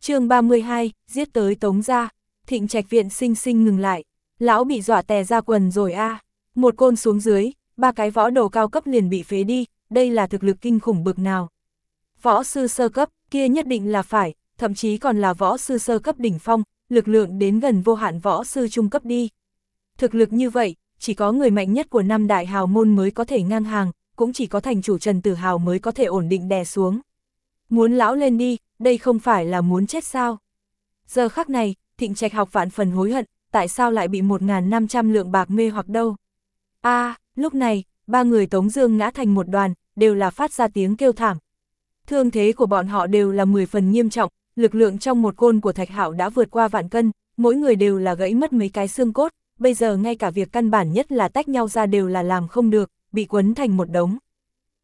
chương 32, giết tới tống ra, thịnh trạch viện sinh sinh ngừng lại, lão bị dọa tè ra quần rồi a một côn xuống dưới, ba cái võ đồ cao cấp liền bị phế đi, đây là thực lực kinh khủng bực nào. Võ sư sơ cấp, kia nhất định là phải, thậm chí còn là võ sư sơ cấp đỉnh phong, lực lượng đến gần vô hạn võ sư trung cấp đi. Thực lực như vậy, chỉ có người mạnh nhất của năm đại hào môn mới có thể ngang hàng, cũng chỉ có thành chủ Trần Tử Hào mới có thể ổn định đè xuống. Muốn lão lên đi, đây không phải là muốn chết sao. Giờ khắc này, thịnh trạch học vạn phần hối hận, tại sao lại bị 1.500 lượng bạc mê hoặc đâu. a à, lúc này, ba người Tống Dương ngã thành một đoàn, đều là phát ra tiếng kêu thảm. Thương thế của bọn họ đều là 10 phần nghiêm trọng, lực lượng trong một côn của Thạch Hạo đã vượt qua vạn cân, mỗi người đều là gãy mất mấy cái xương cốt, bây giờ ngay cả việc căn bản nhất là tách nhau ra đều là làm không được, bị quấn thành một đống.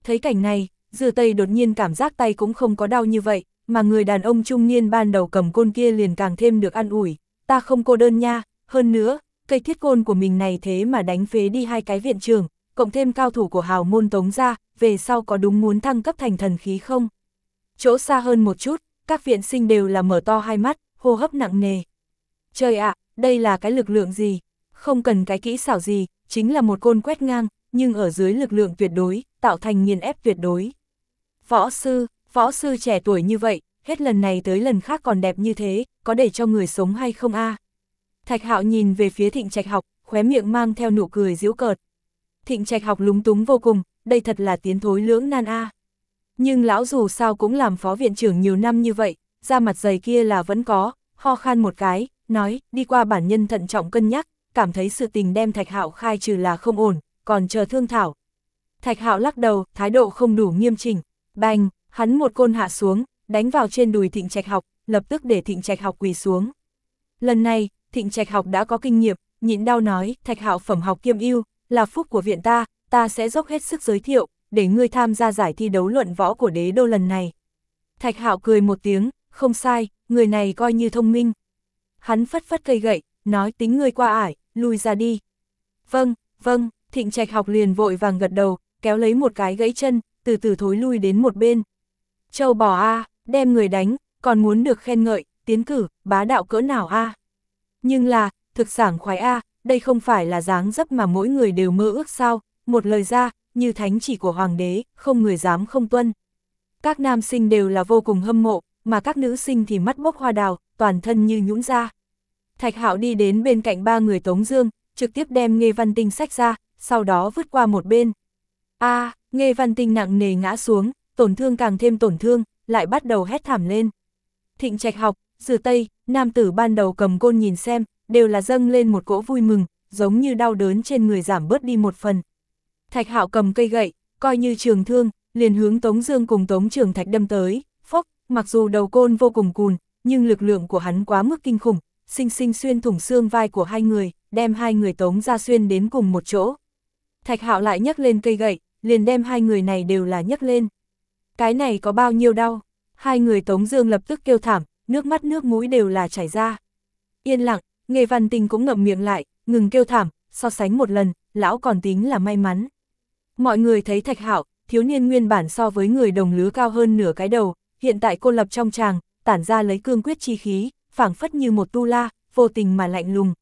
Thấy cảnh này, dư tây đột nhiên cảm giác tay cũng không có đau như vậy, mà người đàn ông trung niên ban đầu cầm côn kia liền càng thêm được an ủi, ta không cô đơn nha, hơn nữa, cây thiết côn của mình này thế mà đánh phế đi hai cái viện trường, cộng thêm cao thủ của hào môn tống ra, về sau có đúng muốn thăng cấp thành thần khí không? Chỗ xa hơn một chút, các viện sinh đều là mở to hai mắt, hô hấp nặng nề. Trời ạ, đây là cái lực lượng gì? Không cần cái kỹ xảo gì, chính là một côn quét ngang, nhưng ở dưới lực lượng tuyệt đối, tạo thành nghiền ép tuyệt đối. Võ sư, võ sư trẻ tuổi như vậy, hết lần này tới lần khác còn đẹp như thế, có để cho người sống hay không a? Thạch Hạo nhìn về phía Thịnh Trạch Học, khóe miệng mang theo nụ cười giễu cợt. Thịnh Trạch Học lúng túng vô cùng, đây thật là tiến thối lưỡng nan a. Nhưng lão dù sao cũng làm phó viện trưởng nhiều năm như vậy, da mặt dày kia là vẫn có, ho khan một cái, nói, đi qua bản nhân thận trọng cân nhắc, cảm thấy sự tình đem Thạch Hạo khai trừ là không ổn, còn chờ thương thảo. Thạch Hạo lắc đầu, thái độ không đủ nghiêm chỉnh, bành, hắn một côn hạ xuống, đánh vào trên đùi Thịnh Trạch Học, lập tức để Thịnh Trạch Học quỳ xuống. Lần này, Thịnh Trạch Học đã có kinh nghiệm, nhịn đau nói, Thạch Hạo phẩm học kiêm ưu, là phúc của viện ta, ta sẽ dốc hết sức giới thiệu, để ngươi tham gia giải thi đấu luận võ của đế đô lần này. Thạch Hạo cười một tiếng, không sai, người này coi như thông minh. Hắn phất phất cây gậy, nói tính ngươi qua ải, lui ra đi. Vâng, vâng, thịnh trạch học liền vội vàng gật đầu, kéo lấy một cái gãy chân, từ từ thối lui đến một bên. Châu bò a, đem người đánh, còn muốn được khen ngợi, tiến cử, bá đạo cỡ nào a. Nhưng là, thực sảng khoái a, đây không phải là dáng dấp mà mỗi người đều mơ ước sao, một lời ra, như thánh chỉ của hoàng đế, không người dám không tuân. Các nam sinh đều là vô cùng hâm mộ, mà các nữ sinh thì mắt bốc hoa đào, toàn thân như nhũn ra. Thạch Hạo đi đến bên cạnh ba người Tống Dương, trực tiếp đem Nghê Văn Tinh sách ra, sau đó vứt qua một bên. A, à, Nghê Văn Tinh nặng nề ngã xuống, tổn thương càng thêm tổn thương, lại bắt đầu hét thảm lên. Thịnh Trạch học, Dừa Tây, nam tử ban đầu cầm côn nhìn xem, đều là dâng lên một cỗ vui mừng, giống như đau đớn trên người giảm bớt đi một phần. Thạch Hạo cầm cây gậy, coi như trường thương, liền hướng Tống Dương cùng Tống Trường Thạch đâm tới, phốc, mặc dù đầu côn vô cùng cùn, nhưng lực lượng của hắn quá mức kinh khủng, sinh sinh xuyên thủng xương vai của hai người, đem hai người Tống ra xuyên đến cùng một chỗ. Thạch Hạo lại nhấc lên cây gậy, liền đem hai người này đều là nhấc lên. Cái này có bao nhiêu đau? Hai người Tống Dương lập tức kêu thảm, nước mắt nước mũi đều là chảy ra. Yên lặng, Nghề Văn Tình cũng ngậm miệng lại, ngừng kêu thảm, so sánh một lần, lão còn tính là may mắn. Mọi người thấy Thạch Hạo, thiếu niên nguyên bản so với người đồng lứa cao hơn nửa cái đầu, hiện tại cô lập trong tràng, tản ra lấy cương quyết chi khí, phảng phất như một tu la, vô tình mà lạnh lùng.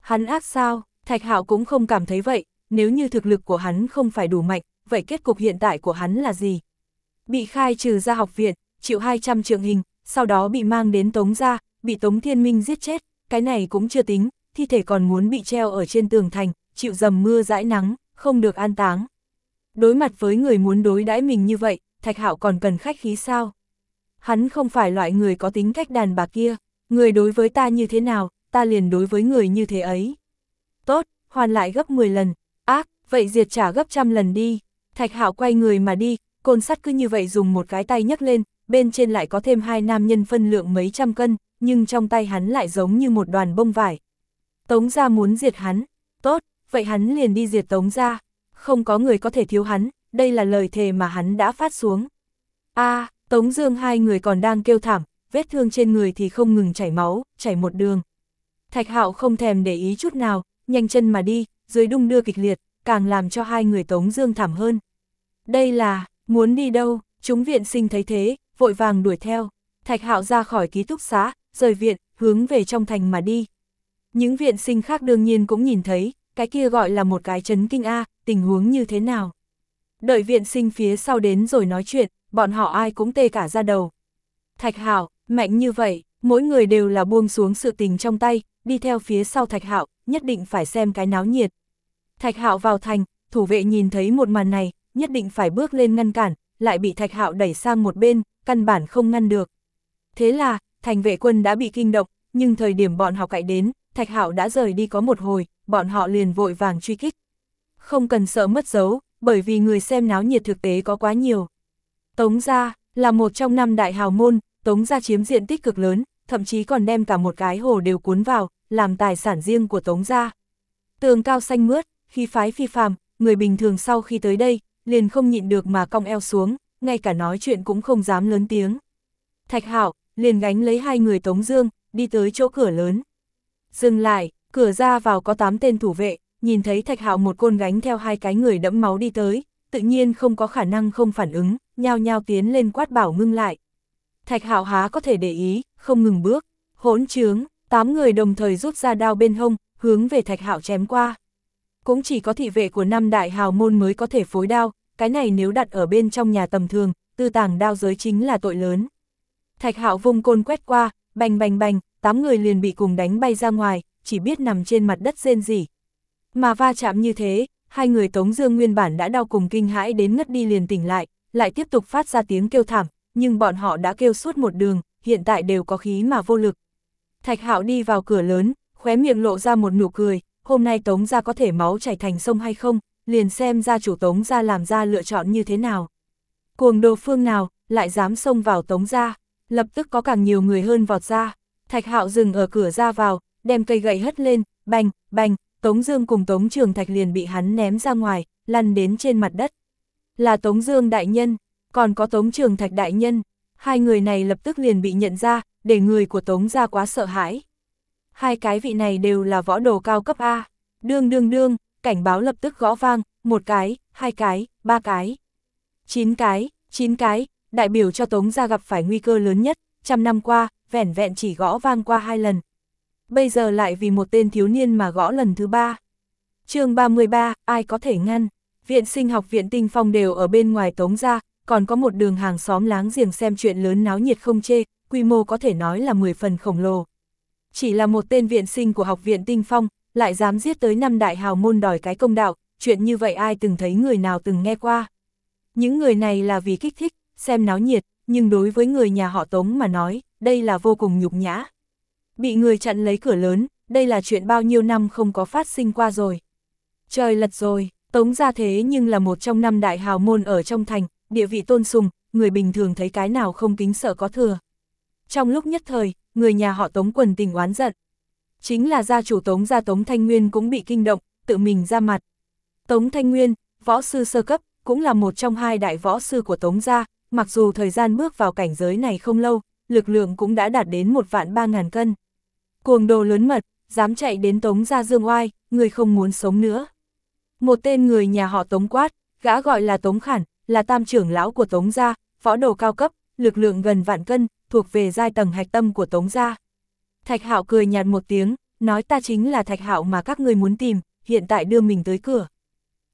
Hắn ác sao, Thạch Hạo cũng không cảm thấy vậy, nếu như thực lực của hắn không phải đủ mạnh, vậy kết cục hiện tại của hắn là gì? Bị khai trừ ra học viện, chịu 200 trượng hình, sau đó bị mang đến Tống gia, bị Tống Thiên Minh giết chết, cái này cũng chưa tính, thi thể còn muốn bị treo ở trên tường thành, chịu dầm mưa dãi nắng, không được an táng. Đối mặt với người muốn đối đãi mình như vậy, Thạch Hạo còn cần khách khí sao? Hắn không phải loại người có tính cách đàn bà kia, người đối với ta như thế nào, ta liền đối với người như thế ấy. Tốt, hoàn lại gấp 10 lần, ác, vậy diệt trả gấp trăm lần đi. Thạch Hạo quay người mà đi, côn sắt cứ như vậy dùng một cái tay nhấc lên, bên trên lại có thêm hai nam nhân phân lượng mấy trăm cân, nhưng trong tay hắn lại giống như một đoàn bông vải. Tống gia muốn diệt hắn, tốt, vậy hắn liền đi diệt Tống gia, không có người có thể thiếu hắn, đây là lời thề mà hắn đã phát xuống. a à, Tống Dương hai người còn đang kêu thảm, vết thương trên người thì không ngừng chảy máu, chảy một đường. Thạch Hạo không thèm để ý chút nào, nhanh chân mà đi, dưới đung đưa kịch liệt, càng làm cho hai người Tống Dương thảm hơn. Đây là, muốn đi đâu, chúng viện sinh thấy thế, vội vàng đuổi theo. Thạch Hạo ra khỏi ký túc xá, rời viện, hướng về trong thành mà đi. Những viện sinh khác đương nhiên cũng nhìn thấy, cái kia gọi là một cái chấn kinh A, tình huống như thế nào. Đợi viện sinh phía sau đến rồi nói chuyện, bọn họ ai cũng tê cả ra đầu. Thạch Hạo, mạnh như vậy, mỗi người đều là buông xuống sự tình trong tay, đi theo phía sau Thạch Hạo, nhất định phải xem cái náo nhiệt. Thạch Hạo vào thành, thủ vệ nhìn thấy một màn này, nhất định phải bước lên ngăn cản, lại bị Thạch Hạo đẩy sang một bên, căn bản không ngăn được. Thế là, thành vệ quân đã bị kinh động, nhưng thời điểm bọn họ cậy đến, Thạch Hạo đã rời đi có một hồi, bọn họ liền vội vàng truy kích. Không cần sợ mất dấu, bởi vì người xem náo nhiệt thực tế có quá nhiều. Tống gia là một trong năm đại hào môn, Tống gia chiếm diện tích cực lớn, thậm chí còn đem cả một cái hồ đều cuốn vào, làm tài sản riêng của Tống gia. Tường cao xanh mướt, khi phái phi phàm, người bình thường sau khi tới đây, liền không nhịn được mà cong eo xuống, ngay cả nói chuyện cũng không dám lớn tiếng. Thạch Hạo liền gánh lấy hai người Tống Dương, đi tới chỗ cửa lớn. Dừng lại, cửa ra vào có tám tên thủ vệ, nhìn thấy Thạch Hạo một côn gánh theo hai cái người đẫm máu đi tới, tự nhiên không có khả năng không phản ứng, nhao nhao tiến lên quát bảo ngưng lại. Thạch Hạo há có thể để ý, không ngừng bước, hỗn trướng, tám người đồng thời rút ra đao bên hông, hướng về Thạch Hạo chém qua. Cũng chỉ có thị vệ của năm đại hào môn mới có thể phối đao, cái này nếu đặt ở bên trong nhà tầm thường, tư tàng đao giới chính là tội lớn. Thạch Hạo vung côn quét qua, bành bành bành, tám người liền bị cùng đánh bay ra ngoài, chỉ biết nằm trên mặt đất rên rỉ. Mà va chạm như thế, hai người Tống Dương nguyên bản đã đau cùng kinh hãi đến ngất đi liền tỉnh lại, lại tiếp tục phát ra tiếng kêu thảm, nhưng bọn họ đã kêu suốt một đường, hiện tại đều có khí mà vô lực. Thạch Hạo đi vào cửa lớn, khóe miệng lộ ra một nụ cười, hôm nay Tống gia có thể máu chảy thành sông hay không, liền xem gia chủ Tống gia làm ra lựa chọn như thế nào. Cuồng đồ phương nào, lại dám xông vào Tống gia, lập tức có càng nhiều người hơn vọt ra. Thạch Hạo dừng ở cửa ra vào, đem cây gậy hất lên, bành, bành, Tống Dương cùng Tống Trường Thạch liền bị hắn ném ra ngoài, lăn đến trên mặt đất. Là Tống Dương đại nhân, còn có Tống Trường Thạch đại nhân, hai người này lập tức liền bị nhận ra, để người của Tống gia quá sợ hãi. Hai cái vị này đều là võ đồ cao cấp A. Đương đương đương, cảnh báo lập tức gõ vang, một cái, hai cái, ba cái. Chín cái, chín cái, đại biểu cho Tống gia gặp phải nguy cơ lớn nhất, trăm năm qua, vẻn vẹn chỉ gõ vang qua hai lần. Bây giờ lại vì một tên thiếu niên mà gõ lần thứ ba. chương 33, ai có thể ngăn? Viện sinh học viện tinh phong đều ở bên ngoài Tống gia, còn có một đường hàng xóm láng giềng xem chuyện lớn náo nhiệt không chê, quy mô có thể nói là 10 phần khổng lồ. Chỉ là một tên viện sinh của học viện tinh phong, lại dám giết tới năm đại hào môn đòi cái công đạo, chuyện như vậy ai từng thấy người nào từng nghe qua. Những người này là vì kích thích, xem náo nhiệt, nhưng đối với người nhà họ Tống mà nói, đây là vô cùng nhục nhã. Bị người chặn lấy cửa lớn, đây là chuyện bao nhiêu năm không có phát sinh qua rồi. Trời lật rồi, Tống ra thế nhưng là một trong năm đại hào môn ở trong thành, địa vị tôn sùng, người bình thường thấy cái nào không kính sợ có thừa. Trong lúc nhất thời, người nhà họ Tống quần tình oán giận. Chính là gia chủ Tống gia Tống Thanh Nguyên cũng bị kinh động, tự mình ra mặt. Tống Thanh Nguyên, võ sư sơ cấp, cũng là một trong hai đại võ sư của Tống gia, mặc dù thời gian bước vào cảnh giới này không lâu, lực lượng cũng đã đạt đến một vạn ba ngàn cân. Cuồng đồ lớn mật, dám chạy đến Tống gia dương oai, người không muốn sống nữa. Một tên người nhà họ Tống quát, gã gọi là Tống Khản, là tam trưởng lão của Tống gia, võ đồ cao cấp, lực lượng gần vạn cân, thuộc về giai tầng hạch tâm của Tống gia. Thạch Hạo cười nhạt một tiếng, nói ta chính là Thạch Hạo mà các người muốn tìm, hiện tại đưa mình tới cửa.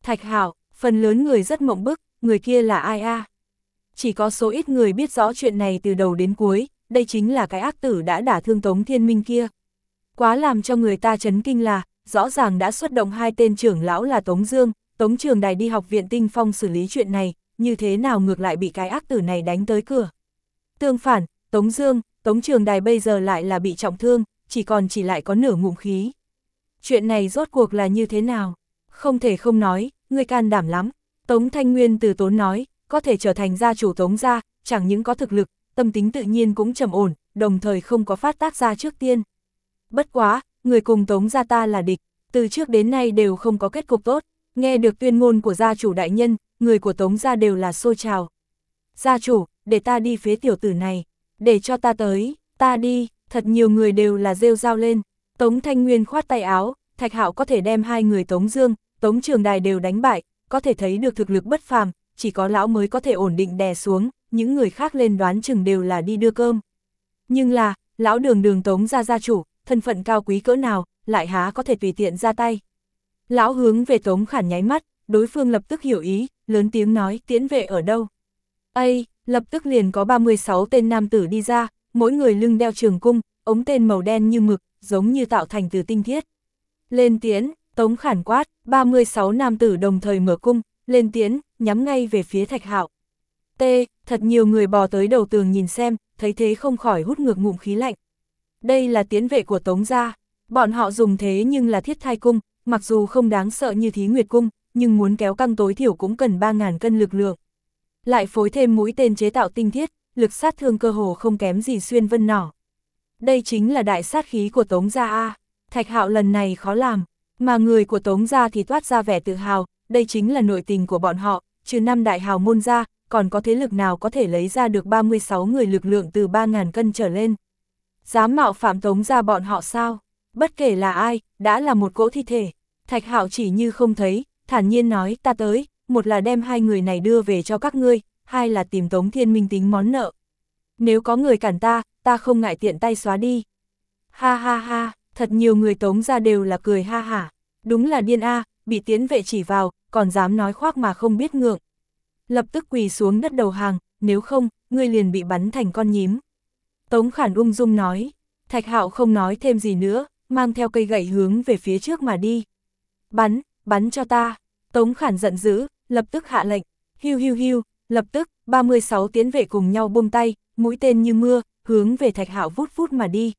Thạch Hạo, phần lớn người rất mộng bức, người kia là ai a? Chỉ có số ít người biết rõ chuyện này từ đầu đến cuối, đây chính là cái ác tử đã đả thương Tống Thiên Minh kia. Quá làm cho người ta chấn kinh là, rõ ràng đã xuất động hai tên trưởng lão là Tống Dương, Tống Trường Đài đi học viện tinh phong xử lý chuyện này, như thế nào ngược lại bị cái ác tử này đánh tới cửa. Tương phản, Tống Dương, Tống Trường Đài bây giờ lại là bị trọng thương, chỉ còn chỉ lại có nửa ngụm khí. Chuyện này rốt cuộc là như thế nào? Không thể không nói, ngươi can đảm lắm. Tống Thanh Nguyên từ tốn nói, có thể trở thành gia chủ Tống gia, chẳng những có thực lực, tâm tính tự nhiên cũng trầm ổn, đồng thời không có phát tác ra trước tiên. Bất quá, người cùng Tống gia ta là địch, từ trước đến nay đều không có kết cục tốt, nghe được tuyên ngôn của gia chủ đại nhân, người của Tống gia đều là xô trào. Gia chủ, để ta đi phế tiểu tử này, để cho ta tới, ta đi, thật nhiều người đều là rêu rao lên. Tống Thanh Nguyên khoát tay áo, Thạch Hạo có thể đem hai người Tống Dương, Tống Trường Đài đều đánh bại, có thể thấy được thực lực bất phàm, chỉ có lão mới có thể ổn định đè xuống, những người khác lên đoán chừng đều là đi đưa cơm. Nhưng là, lão đường đường Tống gia gia chủ, thân phận cao quý cỡ nào, lại há có thể tùy tiện ra tay. Lão hướng về Tống Khản nháy mắt, đối phương lập tức hiểu ý, lớn tiếng nói tiễn vệ ở đâu. Ây, lập tức liền có 36 tên nam tử đi ra, mỗi người lưng đeo trường cung, ống tên màu đen như mực, giống như tạo thành từ tinh thiết. Lên tiến, tống khản quát, 36 nam tử đồng thời mở cung, lên tiến, nhắm ngay về phía thạch hạo. T, thật nhiều người bò tới đầu tường nhìn xem, thấy thế không khỏi hút ngược ngụm khí lạnh. Đây là tiến vệ của tống gia, bọn họ dùng thế nhưng là thiết thai cung, mặc dù không đáng sợ như thí nguyệt cung, nhưng muốn kéo căng tối thiểu cũng cần 3.000 cân lực lượng. Lại phối thêm mũi tên chế tạo tinh thiết, lực sát thương cơ hồ không kém gì xuyên vân nỏ. Đây chính là đại sát khí của Tống Gia A, Thạch Hạo lần này khó làm, mà người của Tống Gia thì toát ra vẻ tự hào, đây chính là nội tình của bọn họ, trừ năm đại hào môn gia, còn có thế lực nào có thể lấy ra được 36 người lực lượng từ 3.000 cân trở lên. Dám mạo phạm Tống Gia bọn họ sao? Bất kể là ai, đã là một cỗ thi thể. Thạch Hạo chỉ như không thấy, thản nhiên nói ta tới, một là đem hai người này đưa về cho các ngươi, hai là tìm Tống Thiên Minh tính món nợ. Nếu có người cản ta, ta không ngại tiện tay xóa đi. Ha ha ha, thật nhiều người Tống ra đều là cười ha hả. Đúng là điên a, bị tiến vệ chỉ vào, còn dám nói khoác mà không biết ngượng. Lập tức quỳ xuống đất đầu hàng, nếu không, ngươi liền bị bắn thành con nhím. Tống Khản ung dung nói, Thạch Hạo không nói thêm gì nữa, mang theo cây gậy hướng về phía trước mà đi. Bắn, bắn cho ta. Tống Khản giận dữ, lập tức hạ lệnh, hiu hiu hiu, lập tức, 36 tiến vệ cùng nhau buông tay, mũi tên như mưa, hướng về Thạch Hạo vút vút mà đi.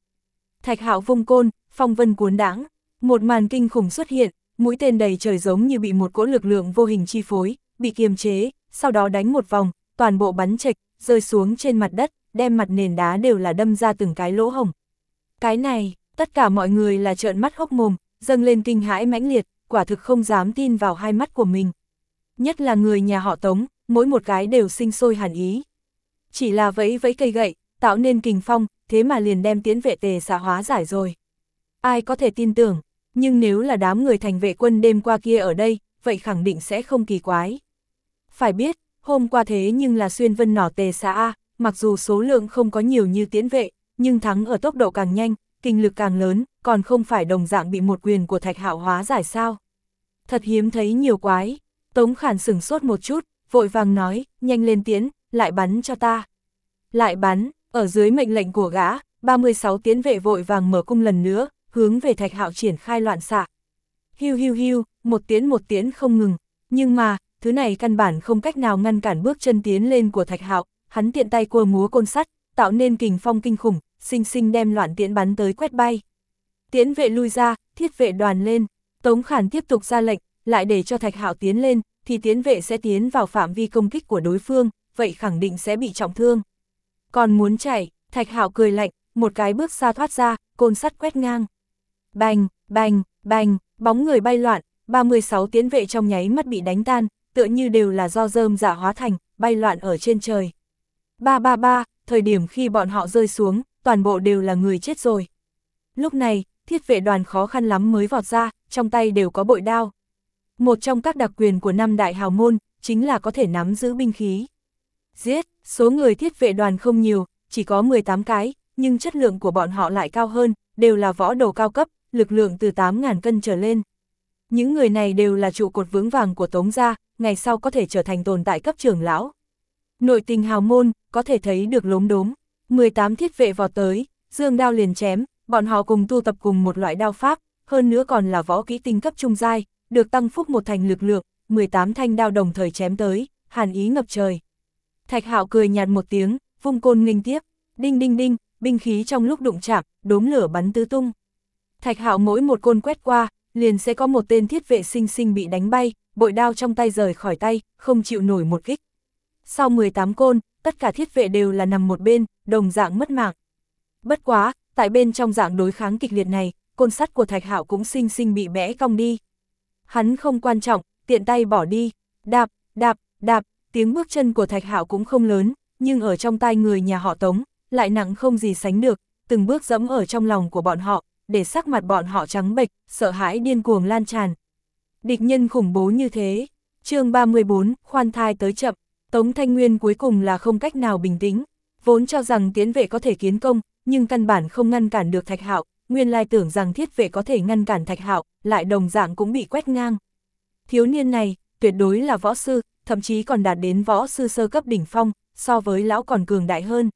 Thạch Hạo vung côn, phong vân cuốn đãng, một màn kinh khủng xuất hiện, mũi tên đầy trời giống như bị một cỗ lực lượng vô hình chi phối, bị kiềm chế, sau đó đánh một vòng, toàn bộ bắn trệch, rơi xuống trên mặt đất, đem mặt nền đá đều là đâm ra từng cái lỗ hồng. Cái này, tất cả mọi người là trợn mắt hốc mồm, dâng lên kinh hãi mãnh liệt, quả thực không dám tin vào hai mắt của mình. Nhất là người nhà họ Tống, mỗi một cái đều sinh sôi hẳn ý. Chỉ là vẫy vẫy cây gậy, tạo nên kình phong, thế mà liền đem tiến vệ tề xạ hóa giải rồi. Ai có thể tin tưởng, nhưng nếu là đám người thành vệ quân đêm qua kia ở đây, vậy khẳng định sẽ không kỳ quái. Phải biết, hôm qua thế nhưng là xuyên vân nỏ tề xã A, mặc dù số lượng không có nhiều như tiến vệ, nhưng thắng ở tốc độ càng nhanh, kinh lực càng lớn, còn không phải đồng dạng bị một quyền của thạch hạo hóa giải sao. Thật hiếm thấy nhiều quái, Tống Khản sửng sốt một chút, vội vàng nói, nhanh lên tiến, lại bắn cho ta. Lại bắn, ở dưới mệnh lệnh của gã, 36 tiến vệ vội vàng mở cung lần nữa, hướng về thạch hạo triển khai loạn xạ. Hiu hiu hiu, một tiến một tiến không ngừng, nhưng mà, thứ này căn bản không cách nào ngăn cản bước chân tiến lên của thạch hạo, hắn tiện tay cua múa côn sắt, tạo nên kình phong kinh khủng, sinh sinh đem loạn tiễn bắn tới quét bay. Tiễn vệ lui ra, thiết vệ đoàn lên, Tống Khản tiếp tục ra lệnh, lại để cho thạch hạo tiến lên, thì tiến vệ sẽ tiến vào phạm vi công kích của đối phương, vậy khẳng định sẽ bị trọng thương. Còn muốn chạy, thạch hạo cười lạnh, một cái bước xa thoát ra, côn sắt quét ngang. Bành, bành, bành, bóng người bay loạn, 36 tiến vệ trong nháy mắt bị đánh tan, tựa như đều là do rơm dạ hóa thành, bay loạn ở trên trời. Ba ba ba, thời điểm khi bọn họ rơi xuống, toàn bộ đều là người chết rồi. Lúc này, thiết vệ đoàn khó khăn lắm mới vọt ra, trong tay đều có bội đao. Một trong các đặc quyền của năm đại hào môn, chính là có thể nắm giữ binh khí. Giết, số người thiết vệ đoàn không nhiều, chỉ có 18 cái, nhưng chất lượng của bọn họ lại cao hơn, đều là võ đồ cao cấp, lực lượng từ 8.000 cân trở lên. Những người này đều là trụ cột vững vàng của Tống gia, ngày sau có thể trở thành tồn tại cấp trưởng lão. Nội tình hào môn, có thể thấy được lốm đốm. 18 thiết vệ vọt tới, dương đao liền chém, bọn họ cùng tu tập cùng một loại đao pháp, hơn nữa còn là võ kỹ tinh cấp trung giai, được tăng phúc một thành lực lượng, 18 thanh đao đồng thời chém tới, hàn ý ngập trời. Thạch Hạo cười nhạt một tiếng, vung côn nghênh tiếp, đinh đinh đinh, binh khí trong lúc đụng chạm, đốm lửa bắn tứ tung. Thạch Hạo mỗi một côn quét qua, liền sẽ có một tên thiết vệ sinh sinh bị đánh bay, bội đao trong tay rời khỏi tay, không chịu nổi một kích. Sau 18 côn, tất cả thiết vệ đều là nằm một bên, đồng dạng mất mạng. Bất quá, tại bên trong dạng đối kháng kịch liệt này, côn sắt của Thạch Hạo cũng sinh sinh bị bẽ cong đi. Hắn không quan trọng, tiện tay bỏ đi, đạp, đạp, đạp, tiếng bước chân của Thạch Hạo cũng không lớn, nhưng ở trong tai người nhà họ Tống, lại nặng không gì sánh được, từng bước dẫm ở trong lòng của bọn họ, để sắc mặt bọn họ trắng bệch, sợ hãi điên cuồng lan tràn. Địch nhân khủng bố như thế. chương 34, khoan thai tới chậm, Tống Thanh Nguyên cuối cùng là không cách nào bình tĩnh, vốn cho rằng tiến vệ có thể kiến công, nhưng căn bản không ngăn cản được Thạch Hạo, nguyên lai tưởng rằng thiết vệ có thể ngăn cản Thạch Hạo, lại đồng dạng cũng bị quét ngang. Thiếu niên này, tuyệt đối là võ sư, thậm chí còn đạt đến võ sư sơ cấp đỉnh phong, so với lão còn cường đại hơn.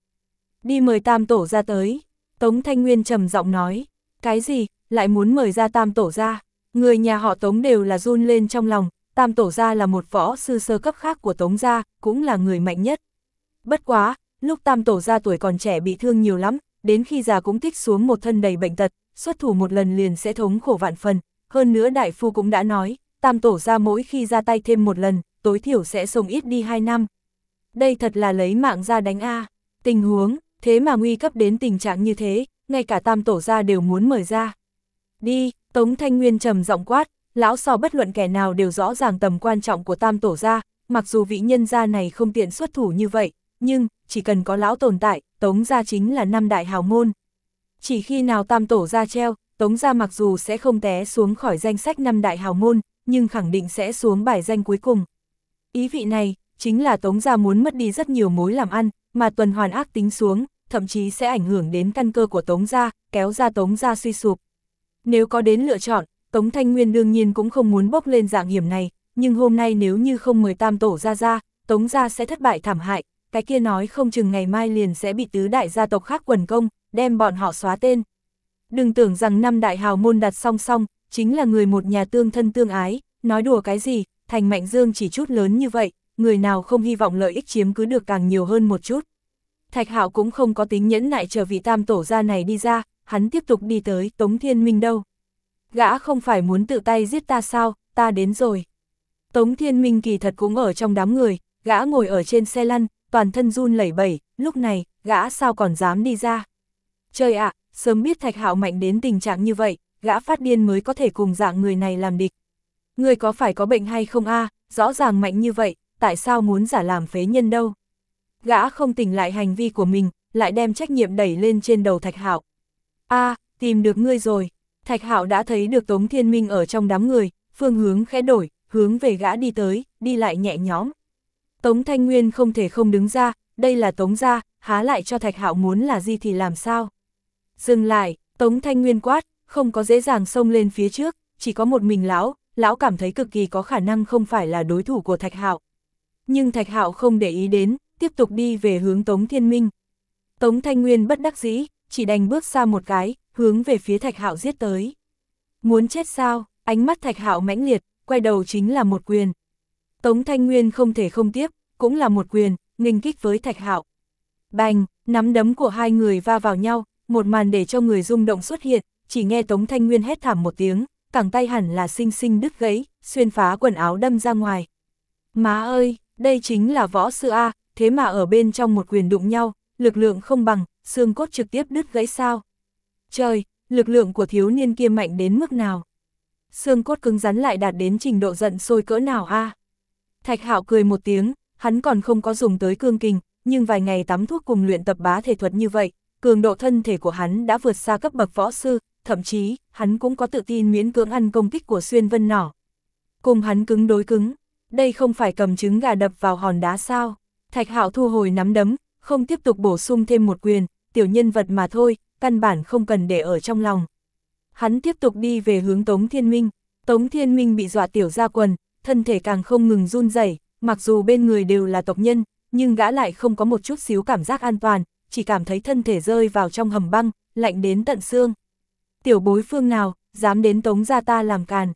Đi mời tam tổ ra tới, Tống Thanh Nguyên trầm giọng nói, cái gì, lại muốn mời ra tam tổ ra, người nhà họ Tống đều là run lên trong lòng, tam tổ gia là một võ sư sơ cấp khác của Tống gia, cũng là người mạnh nhất. Bất quá, lúc tam tổ gia tuổi còn trẻ bị thương nhiều lắm, đến khi già cũng tích xuống một thân đầy bệnh tật, xuất thủ một lần liền sẽ thống khổ vạn phần, hơn nữa đại phu cũng đã nói, tam tổ ra mỗi khi ra tay thêm một lần, tối thiểu sẽ sống ít đi 2 năm. Đây thật là lấy mạng ra đánh A, tình huống, thế mà nguy cấp đến tình trạng như thế, ngay cả tam tổ ra đều muốn mời ra. Đi, Tống Thanh Nguyên trầm giọng quát, lão so bất luận kẻ nào đều rõ ràng tầm quan trọng của tam tổ gia, mặc dù vị nhân gia này không tiện xuất thủ như vậy, nhưng, chỉ cần có lão tồn tại, tống gia chính là năm đại hào môn. Chỉ khi nào tam tổ gia treo, tống gia mặc dù sẽ không té xuống khỏi danh sách năm đại hào môn, nhưng khẳng định sẽ xuống bài danh cuối cùng. Ý vị này, chính là tống gia muốn mất đi rất nhiều mối làm ăn, mà tuần hoàn ác tính xuống, thậm chí sẽ ảnh hưởng đến căn cơ của tống gia, kéo ra tống gia suy sụp. Nếu có đến lựa chọn, Tống Thanh Nguyên đương nhiên cũng không muốn bốc lên dạng hiểm này, nhưng hôm nay nếu như không mời tam tổ ra ra, Tống gia sẽ thất bại thảm hại, cái kia nói không chừng ngày mai liền sẽ bị tứ đại gia tộc khác quần công, đem bọn họ xóa tên. Đừng tưởng rằng năm đại hào môn đặt song song, chính là người một nhà tương thân tương ái, nói đùa cái gì, thành mạnh dương chỉ chút lớn như vậy, người nào không hy vọng lợi ích chiếm cứ được càng nhiều hơn một chút. Thạch Hạo cũng không có tính nhẫn nại chờ vị tam tổ gia này đi ra, hắn tiếp tục đi tới Tống Thiên Minh đâu. Gã không phải muốn tự tay giết ta sao, ta đến rồi. Tống Thiên Minh kỳ thật cũng ở trong đám người, gã ngồi ở trên xe lăn, toàn thân run lẩy bẩy, lúc này, gã sao còn dám đi ra. Trời ạ, sớm biết Thạch Hạo mạnh đến tình trạng như vậy, gã phát điên mới có thể cùng dạng người này làm địch. Người có phải có bệnh hay không a rõ ràng mạnh như vậy, tại sao muốn giả làm phế nhân đâu. Gã không tỉnh lại hành vi của mình, lại đem trách nhiệm đẩy lên trên đầu Thạch Hạo a tìm được ngươi rồi. Thạch Hạo đã thấy được Tống Thiên Minh ở trong đám người, phương hướng khẽ đổi, hướng về gã đi tới, đi lại nhẹ nhõm. Tống Thanh Nguyên không thể không đứng ra, đây là Tống gia, há lại cho Thạch Hạo muốn là gì thì làm sao. Dừng lại, Tống Thanh Nguyên quát, không có dễ dàng xông lên phía trước, chỉ có một mình lão, lão cảm thấy cực kỳ có khả năng không phải là đối thủ của Thạch Hạo. Nhưng Thạch Hạo không để ý đến, tiếp tục đi về hướng Tống Thiên Minh. Tống Thanh Nguyên bất đắc dĩ, chỉ đành bước xa một cái, hướng về phía Thạch Hạo giết tới. Muốn chết sao? Ánh mắt Thạch Hạo mãnh liệt, quay đầu chính là một quyền. Tống Thanh Nguyên không thể không tiếp, cũng là một quyền, nghênh kích với Thạch Hạo. Bành, nắm đấm của hai người va vào nhau, một màn để cho người rung động xuất hiện, chỉ nghe Tống Thanh Nguyên hét thảm một tiếng, cẳng tay hẳn là xinh xinh đứt gãy, xuyên phá quần áo đâm ra ngoài. Má ơi, đây chính là võ sư A, thế mà ở bên trong một quyền đụng nhau, lực lượng không bằng, xương cốt trực tiếp đứt gãy sao. Trời, lực lượng của thiếu niên kia mạnh đến mức nào? Xương cốt cứng rắn lại đạt đến trình độ giận sôi cỡ nào a? Thạch Hạo cười một tiếng, hắn còn không có dùng tới cương kình, nhưng vài ngày tắm thuốc cùng luyện tập bá thể thuật như vậy, cường độ thân thể của hắn đã vượt xa cấp bậc võ sư, thậm chí, hắn cũng có tự tin miễn cưỡng ăn công kích của xuyên vân nỏ. Cùng hắn cứng đối cứng, đây không phải cầm trứng gà đập vào hòn đá sao? Thạch Hạo thu hồi nắm đấm, không tiếp tục bổ sung thêm một quyền, tiểu nhân vật mà thôi, căn bản không cần để ở trong lòng. Hắn tiếp tục đi về hướng Tống Thiên Minh, Tống Thiên Minh bị dọa tiểu ra quần, thân thể càng không ngừng run rẩy, mặc dù bên người đều là tộc nhân, nhưng gã lại không có một chút xíu cảm giác an toàn, chỉ cảm thấy thân thể rơi vào trong hầm băng, lạnh đến tận xương. Tiểu bối phương nào, dám đến Tống gia ta làm càn.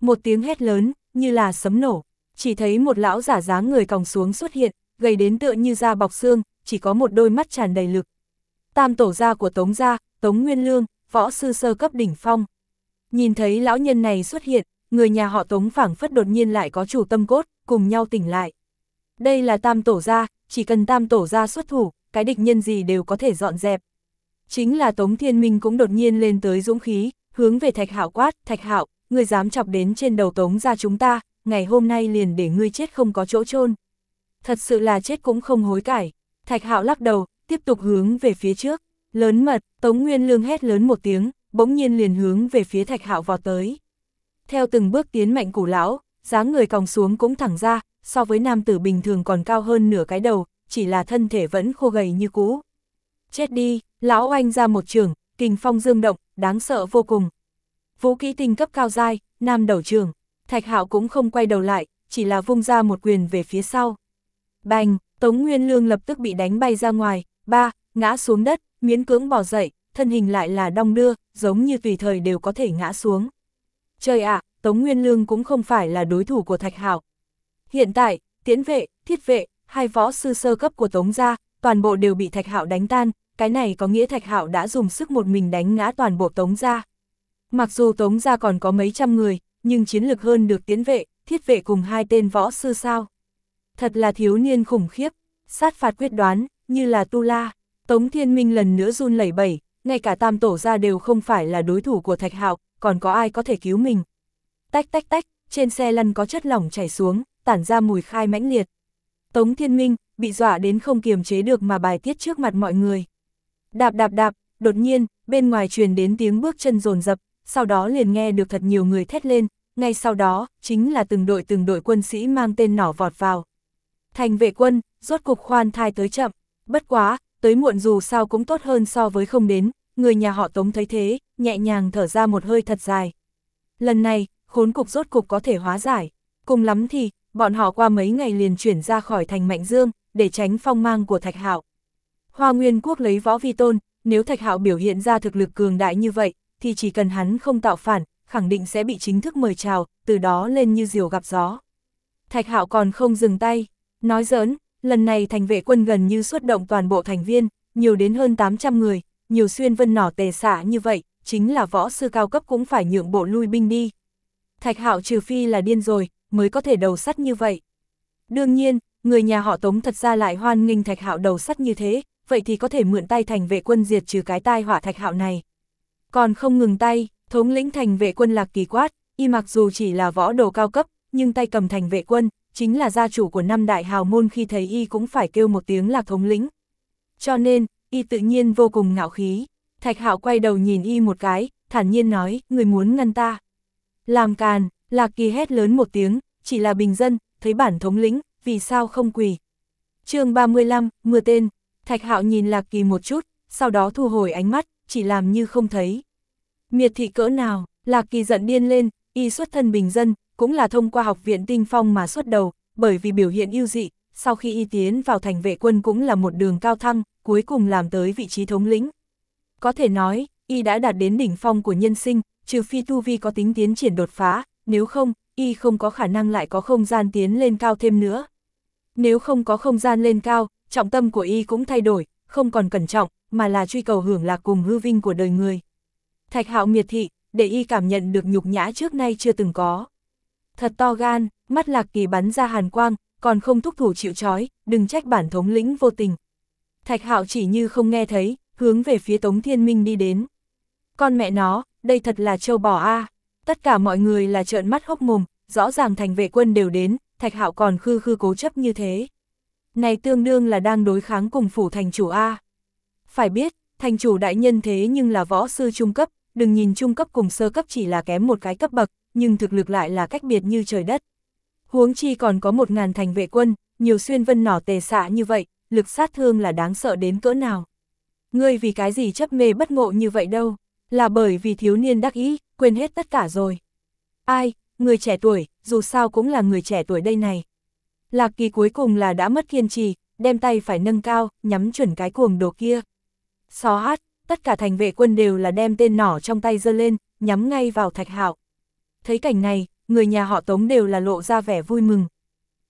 Một tiếng hét lớn, như là sấm nổ, chỉ thấy một lão giả dáng người còng xuống xuất hiện, gầy đến tựa như da bọc xương, chỉ có một đôi mắt tràn đầy lực. Tam tổ gia của Tống gia, Tống Nguyên Lương, võ sư sơ cấp đỉnh phong. Nhìn thấy lão nhân này xuất hiện, người nhà họ Tống phảng phất đột nhiên lại có chủ tâm cốt, cùng nhau tỉnh lại. Đây là tam tổ gia, chỉ cần tam tổ gia xuất thủ, cái địch nhân gì đều có thể dọn dẹp. Chính là Tống Thiên Minh cũng đột nhiên lên tới dũng khí, hướng về Thạch Hạo quát, Thạch Hạo, ngươi dám chọc đến trên đầu Tống gia chúng ta, ngày hôm nay liền để ngươi chết không có chỗ chôn. Thật sự là chết cũng không hối cải. Thạch Hạo lắc đầu, tiếp tục hướng về phía trước. Lớn mật, Tống Nguyên Lương hét lớn một tiếng, bỗng nhiên liền hướng về phía Thạch Hạo vọt tới. Theo từng bước tiến mạnh củ lão, dáng người còng xuống cũng thẳng ra, so với nam tử bình thường còn cao hơn nửa cái đầu, chỉ là thân thể vẫn khô gầy như cũ. Chết đi, lão oanh ra một trường, kình phong dương động, đáng sợ vô cùng. Vũ kỹ tinh cấp cao dai, nam đầu trường, Thạch Hạo cũng không quay đầu lại, chỉ là vung ra một quyền về phía sau. Bành, Tống Nguyên Lương lập tức bị đánh bay ra ngoài, ba, ngã xuống đất, miễn cưỡng bỏ dậy, thân hình lại là đong đưa, giống như tùy thời đều có thể ngã xuống. Trời ạ, Tống Nguyên Lương cũng không phải là đối thủ của Thạch Hạo. Hiện tại, Tiến vệ, thiết vệ, hai võ sư sơ cấp của Tống gia, toàn bộ đều bị Thạch Hạo đánh tan, cái này có nghĩa Thạch Hạo đã dùng sức một mình đánh ngã toàn bộ Tống gia. Mặc dù Tống gia còn có mấy trăm người, nhưng chiến lực hơn được tiến vệ, thiết vệ cùng hai tên võ sư sao. Thật là thiếu niên khủng khiếp, sát phạt quyết đoán, như là tu la. Tống Thiên Minh lần nữa run lẩy bẩy, ngay cả tam tổ gia đều không phải là đối thủ của Thạch Hạo, còn có ai có thể cứu mình. Tách tách tách, trên xe lăn có chất lỏng chảy xuống, tản ra mùi khai mãnh liệt. Tống Thiên Minh, bị dọa đến không kiềm chế được mà bài tiết trước mặt mọi người. Đạp đạp đạp, đột nhiên, bên ngoài truyền đến tiếng bước chân rồn rập, sau đó liền nghe được thật nhiều người thét lên, ngay sau đó, chính là từng đội từng đội quân sĩ mang tên nỏ vọt vào. Thành vệ quân, rốt cục khoan thai tới chậm, bất quá, tới muộn dù sao cũng tốt hơn so với không đến, người nhà họ Tống thấy thế, nhẹ nhàng thở ra một hơi thật dài. Lần này, khốn cục rốt cục có thể hóa giải, cùng lắm thì, bọn họ qua mấy ngày liền chuyển ra khỏi thành Mạnh Dương, để tránh phong mang của Thạch Hạo. Hoa Nguyên Quốc lấy võ vi tôn, nếu Thạch Hạo biểu hiện ra thực lực cường đại như vậy, thì chỉ cần hắn không tạo phản, khẳng định sẽ bị chính thức mời chào, từ đó lên như diều gặp gió. Thạch Hạo còn không dừng tay, nói giỡn, lần này thành vệ quân gần như xuất động toàn bộ thành viên, nhiều đến hơn 800 người, nhiều xuyên vân nỏ tề xả như vậy, chính là võ sư cao cấp cũng phải nhượng bộ lui binh đi. Thạch Hạo trừ phi là điên rồi, mới có thể đầu sắt như vậy. Đương nhiên, người nhà họ Tống thật ra lại hoan nghênh Thạch Hạo đầu sắt như thế, vậy thì có thể mượn tay thành vệ quân diệt trừ cái tai họa Thạch Hạo này. Còn không ngừng tay, thống lĩnh thành vệ quân lạc kỳ quát, y mặc dù chỉ là võ đồ cao cấp, nhưng tay cầm thành vệ quân, chính là gia chủ của năm đại hào môn khi thấy y cũng phải kêu một tiếng là thống lĩnh. Cho nên, y tự nhiên vô cùng ngạo khí. Thạch Hạo quay đầu nhìn y một cái, thản nhiên nói, người muốn ngăn ta. Làm càn, Lạc Kỳ hét lớn một tiếng, chỉ là bình dân, thấy bản thống lĩnh, vì sao không quỳ. chương 35, mưa tên, Thạch Hạo nhìn Lạc Kỳ một chút, sau đó thu hồi ánh mắt, chỉ làm như không thấy. Miệt thị cỡ nào, Lạc Kỳ giận điên lên, y xuất thân bình dân, cũng là thông qua học viện tinh phong mà xuất đầu, bởi vì biểu hiện ưu dị, sau khi y tiến vào thành vệ quân cũng là một đường cao thăng, cuối cùng làm tới vị trí thống lĩnh. Có thể nói, y đã đạt đến đỉnh phong của nhân sinh, trừ phi tu vi có tính tiến triển đột phá, nếu không, y không có khả năng lại có không gian tiến lên cao thêm nữa. Nếu không có không gian lên cao, trọng tâm của y cũng thay đổi, không còn cẩn trọng, mà là truy cầu hưởng lạc cùng hư vinh của đời người. Thạch hạo miệt thị, để y cảm nhận được nhục nhã trước nay chưa từng có. Thật to gan, mắt lạc kỳ bắn ra hàn quang, còn không thúc thủ chịu trói, đừng trách bản thống lĩnh vô tình. Thạch hạo chỉ như không nghe thấy, hướng về phía Tống Thiên Minh đi đến. Con mẹ nó, đây thật là châu bò a Tất cả mọi người là trợn mắt hốc mồm, rõ ràng thành vệ quân đều đến, thạch hạo còn khư khư cố chấp như thế. Này tương đương là đang đối kháng cùng phủ thành chủ A. Phải biết, thành chủ đại nhân thế nhưng là võ sư trung cấp, đừng nhìn trung cấp cùng sơ cấp chỉ là kém một cái cấp bậc, nhưng thực lực lại là cách biệt như trời đất. Huống chi còn có một ngàn thành vệ quân, nhiều xuyên vân nỏ tề xạ như vậy, lực sát thương là đáng sợ đến cỡ nào. Ngươi vì cái gì chấp mê bất ngộ như vậy đâu, là bởi vì thiếu niên đắc ý, quên hết tất cả rồi. Ai, người trẻ tuổi, dù sao cũng là người trẻ tuổi đây này. Lạc kỳ cuối cùng là đã mất kiên trì, đem tay phải nâng cao, nhắm chuẩn cái cuồng đồ kia. Xó hát, tất cả thành vệ quân đều là đem tên nỏ trong tay giơ lên, nhắm ngay vào thạch hạo. Thấy cảnh này, người nhà họ tống đều là lộ ra vẻ vui mừng.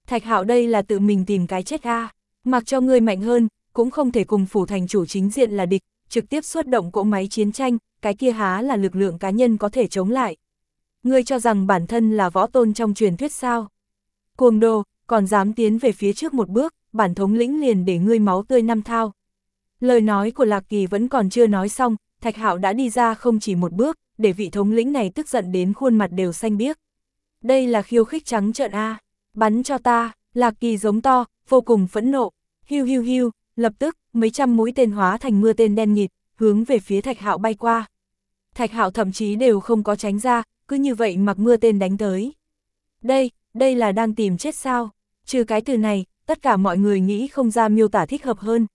Thạch hạo đây là tự mình tìm cái chết a mặc cho người mạnh hơn, cũng không thể cùng phủ thành chủ chính diện là địch, trực tiếp xuất động cỗ máy chiến tranh, cái kia há là lực lượng cá nhân có thể chống lại. Ngươi cho rằng bản thân là võ tôn trong truyền thuyết sao? Cuồng đồ, còn dám tiến về phía trước một bước, bản thống lĩnh liền để ngươi máu tươi năm thao. Lời nói của Lạc Kỳ vẫn còn chưa nói xong, Thạch Hạo đã đi ra không chỉ một bước, để vị thống lĩnh này tức giận đến khuôn mặt đều xanh biếc. Đây là khiêu khích trắng trợn A, bắn cho ta, Lạc Kỳ giống to, vô cùng phẫn nộ, hiu hiu hiu, lập tức, mấy trăm mũi tên hóa thành mưa tên đen nghịt, hướng về phía Thạch Hạo bay qua. Thạch Hạo thậm chí đều không có tránh ra, cứ như vậy mặc mưa tên đánh tới. Đây, đây là đang tìm chết sao? Trừ cái từ này, tất cả mọi người nghĩ không ra miêu tả thích hợp hơn.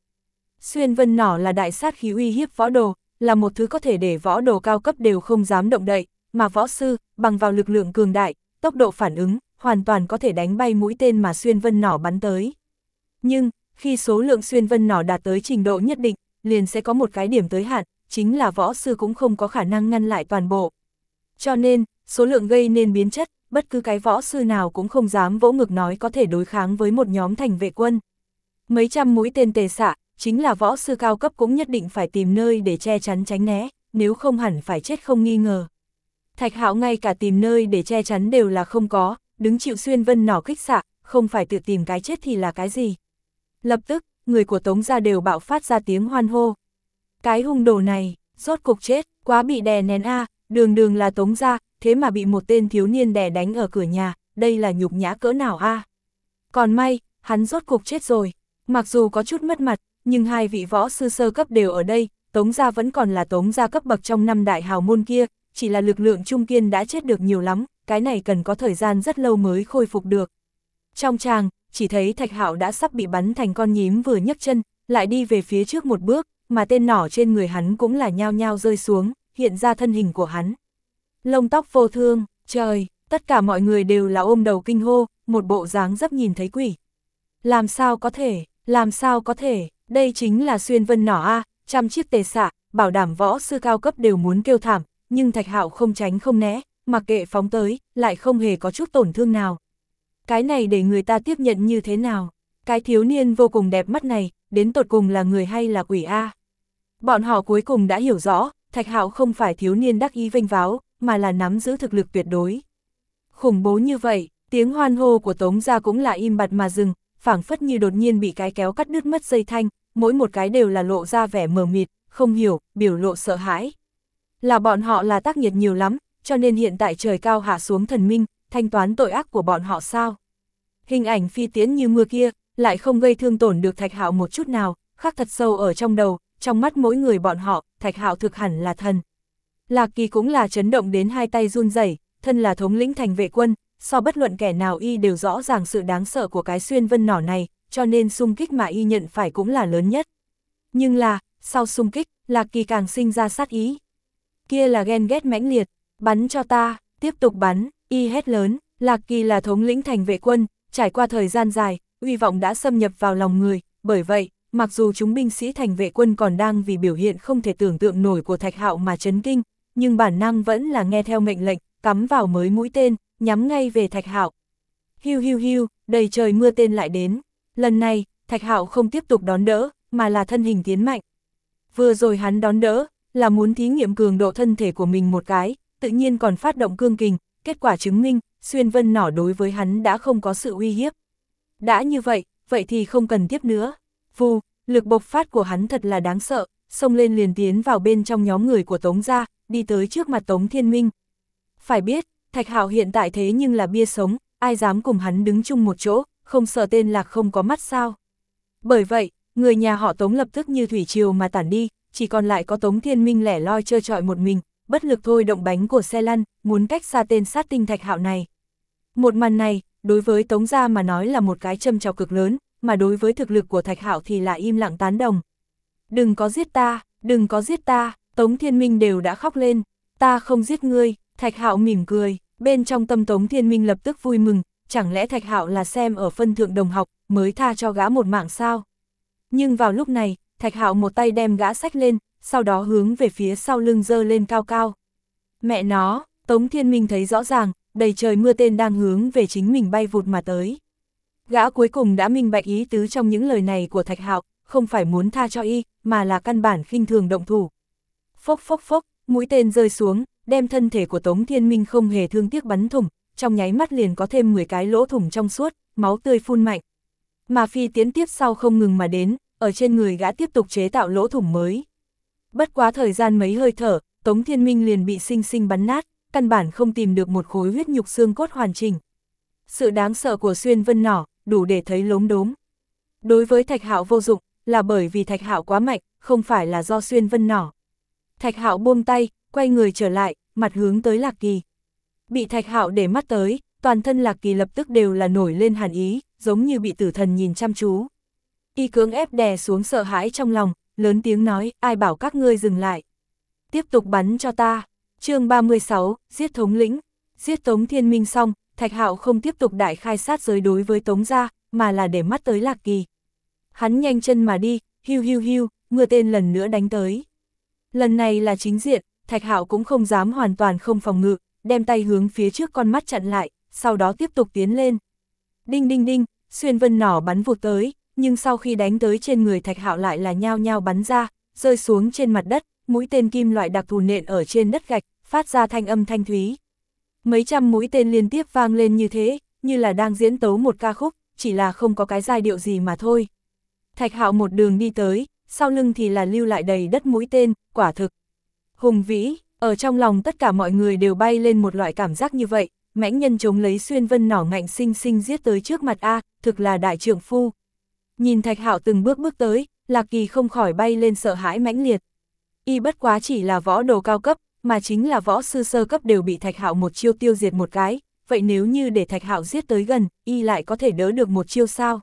Xuyên vân nỏ là đại sát khí uy hiếp võ đồ, là một thứ có thể để võ đồ cao cấp đều không dám động đậy, mà võ sư, bằng vào lực lượng cường đại, tốc độ phản ứng, hoàn toàn có thể đánh bay mũi tên mà xuyên vân nỏ bắn tới. Nhưng, khi số lượng xuyên vân nỏ đạt tới trình độ nhất định, liền sẽ có một cái điểm tới hạn, chính là võ sư cũng không có khả năng ngăn lại toàn bộ. Cho nên, số lượng gây nên biến chất, bất cứ cái võ sư nào cũng không dám vỗ ngực nói có thể đối kháng với một nhóm thành vệ quân. Mấy trăm mũi tên tề xạ, chính là võ sư cao cấp cũng nhất định phải tìm nơi để che chắn tránh né, nếu không hẳn phải chết không nghi ngờ. Thạch Hạo ngay cả tìm nơi để che chắn đều là không có, đứng chịu xuyên vân nỏ kích xạ, không phải tự tìm cái chết thì là cái gì. Lập tức, người của Tống gia đều bạo phát ra tiếng hoan hô. Cái hung đồ này, rốt cục chết, quá bị đè nén a, đường đường là Tống gia, thế mà bị một tên thiếu niên đè đánh ở cửa nhà, đây là nhục nhã cỡ nào a. Còn may, hắn rốt cục chết rồi. Mặc dù có chút mất mặt, nhưng hai vị võ sư sơ cấp đều ở đây, Tống gia vẫn còn là Tống gia cấp bậc trong năm đại hào môn kia, chỉ là lực lượng trung kiên đã chết được nhiều lắm, cái này cần có thời gian rất lâu mới khôi phục được. Trong tràng, chỉ thấy Thạch Hạo đã sắp bị bắn thành con nhím vừa nhấc chân, lại đi về phía trước một bước, mà tên nỏ trên người hắn cũng là nhao nhao rơi xuống, hiện ra thân hình của hắn. Lông tóc vô thương, trời, tất cả mọi người đều là ôm đầu kinh hô, một bộ dáng dấp nhìn thấy quỷ. Làm sao có thể, làm sao có thể, đây chính là xuyên vân nỏ A, trăm chiếc tề xạ, bảo đảm võ sư cao cấp đều muốn kêu thảm, nhưng thạch hạo không tránh không né, mặc kệ phóng tới, lại không hề có chút tổn thương nào. Cái này để người ta tiếp nhận như thế nào? Cái thiếu niên vô cùng đẹp mắt này, đến tột cùng là người hay là quỷ A? Bọn họ cuối cùng đã hiểu rõ, Thạch Hạo không phải thiếu niên đắc ý vinh váo, mà là nắm giữ thực lực tuyệt đối. Khủng bố như vậy, tiếng hoan hô của Tống gia cũng là im bặt mà dừng, phảng phất như đột nhiên bị cái kéo cắt đứt mất dây thanh, mỗi một cái đều là lộ ra vẻ mờ mịt, không hiểu, biểu lộ sợ hãi. Là bọn họ là tác nhiệt nhiều lắm, cho nên hiện tại trời cao hạ xuống thần minh, thanh toán tội ác của bọn họ sao? Hình ảnh phi tiến như mưa kia, lại không gây thương tổn được Thạch Hạo một chút nào, khắc thật sâu ở trong đầu, trong mắt mỗi người bọn họ, Thạch Hạo thực hẳn là thần. Lạc Kỳ cũng là chấn động đến hai tay run rẩy, thân là thống lĩnh thành vệ quân, so bất luận kẻ nào y đều rõ ràng sự đáng sợ của cái xuyên vân nỏ này, cho nên xung kích mà y nhận phải cũng là lớn nhất. Nhưng là, sau xung kích, Lạc Kỳ càng sinh ra sát ý. Kia là ghen ghét mãnh liệt, bắn cho ta, tiếp tục bắn, y hét lớn, Lạc Kỳ là thống lĩnh thành vệ quân, trải qua thời gian dài, uy vọng đã xâm nhập vào lòng người, bởi vậy, mặc dù chúng binh sĩ thành vệ quân còn đang vì biểu hiện không thể tưởng tượng nổi của Thạch Hạo mà chấn kinh, nhưng bản năng vẫn là nghe theo mệnh lệnh, cắm vào mới mũi tên, nhắm ngay về Thạch Hạo. Hiu hiu hiu, đầy trời mưa tên lại đến. Lần này, Thạch Hạo không tiếp tục đón đỡ, mà là thân hình tiến mạnh. Vừa rồi hắn đón đỡ, là muốn thí nghiệm cường độ thân thể của mình một cái, tự nhiên còn phát động cương kình, kết quả chứng minh, xuyên vân nỏ đối với hắn đã không có sự uy hiếp. Đã như vậy, vậy thì không cần tiếp nữa. Vù, lực bộc phát của hắn thật là đáng sợ, xông lên liền tiến vào bên trong nhóm người của Tống gia, đi tới trước mặt Tống Thiên Minh. Phải biết, Thạch Hạo hiện tại thế nhưng là bia sống, ai dám cùng hắn đứng chung một chỗ, không sợ tên lạc không có mắt sao. Bởi vậy, người nhà họ Tống lập tức như thủy triều mà tản đi, chỉ còn lại có Tống Thiên Minh lẻ loi chơi trọi một mình, bất lực thôi động bánh của xe lăn, muốn cách xa tên sát tinh Thạch Hạo này. Một màn này, đối với Tống gia mà nói là một cái châm trào cực lớn, mà đối với thực lực của Thạch Hạo thì là im lặng tán đồng. Đừng có giết ta, đừng có giết ta, Tống Thiên Minh đều đã khóc lên, ta không giết ngươi, Thạch Hạo mỉm cười, bên trong tâm Tống Thiên Minh lập tức vui mừng, chẳng lẽ Thạch Hạo là xem ở phân thượng đồng học, mới tha cho gã một mạng sao? Nhưng vào lúc này, Thạch Hạo một tay đem gã sách lên, sau đó hướng về phía sau lưng dơ lên cao cao. Mẹ nó, Tống Thiên Minh thấy rõ ràng, đầy trời mưa tên đang hướng về chính mình bay vụt mà tới. Gã cuối cùng đã minh bạch ý tứ trong những lời này của Thạch Hạo, không phải muốn tha cho y, mà là căn bản khinh thường động thủ. Phốc phốc phốc, mũi tên rơi xuống, đem thân thể của Tống Thiên Minh không hề thương tiếc bắn thủng, trong nháy mắt liền có thêm 10 cái lỗ thủng trong suốt, máu tươi phun mạnh. Mà phi tiến tiếp sau không ngừng mà đến, ở trên người gã tiếp tục chế tạo lỗ thủng mới. Bất quá thời gian mấy hơi thở, Tống Thiên Minh liền bị sinh sinh bắn nát, căn bản không tìm được một khối huyết nhục xương cốt hoàn chỉnh. Sự đáng sợ của xuyên vân nỏ, đủ để thấy lốm đốm. Đối với Thạch Hạo vô dụng, là bởi vì Thạch Hạo quá mạnh, không phải là do xuyên vân nỏ. Thạch Hạo buông tay, quay người trở lại, mặt hướng tới Lạc Kỳ. Bị Thạch Hạo để mắt tới, toàn thân Lạc Kỳ lập tức đều là nổi lên hàn ý, giống như bị tử thần nhìn chăm chú. Y cưỡng ép đè xuống sợ hãi trong lòng, lớn tiếng nói, ai bảo các ngươi dừng lại. Tiếp tục bắn cho ta. chương 36, giết thống lĩnh. Giết Tống Thiên Minh xong, Thạch Hạo không tiếp tục đại khai sát giới đối với Tống gia, mà là để mắt tới Lạc Kỳ. Hắn nhanh chân mà đi, hiu hiu hiu, mưa tên lần nữa đánh tới. Lần này là chính diện, Thạch Hạo cũng không dám hoàn toàn không phòng ngự, đem tay hướng phía trước con mắt chặn lại, sau đó tiếp tục tiến lên. Đinh đinh đinh, xuyên vân nỏ bắn vụt tới, nhưng sau khi đánh tới trên người Thạch Hạo lại là nhao nhao bắn ra, rơi xuống trên mặt đất, mũi tên kim loại đặc thù nện ở trên đất gạch, phát ra thanh âm thanh thúy. Mấy trăm mũi tên liên tiếp vang lên như thế, như là đang diễn tấu một ca khúc, chỉ là không có cái giai điệu gì mà thôi. Thạch hạo một đường đi tới, sau lưng thì là lưu lại đầy đất mũi tên, quả thực. Hùng vĩ, ở trong lòng tất cả mọi người đều bay lên một loại cảm giác như vậy, mãnh nhân chống lấy xuyên vân nỏ ngạnh sinh sinh giết tới trước mặt A, thực là đại trưởng phu. Nhìn thạch hạo từng bước bước tới, Lạc Kỳ không khỏi bay lên sợ hãi mãnh liệt. Y bất quá chỉ là võ đồ cao cấp, mà chính là võ sư sơ cấp đều bị thạch hạo một chiêu tiêu diệt một cái, vậy nếu như để thạch hạo giết tới gần, Y lại có thể đỡ được một chiêu sao?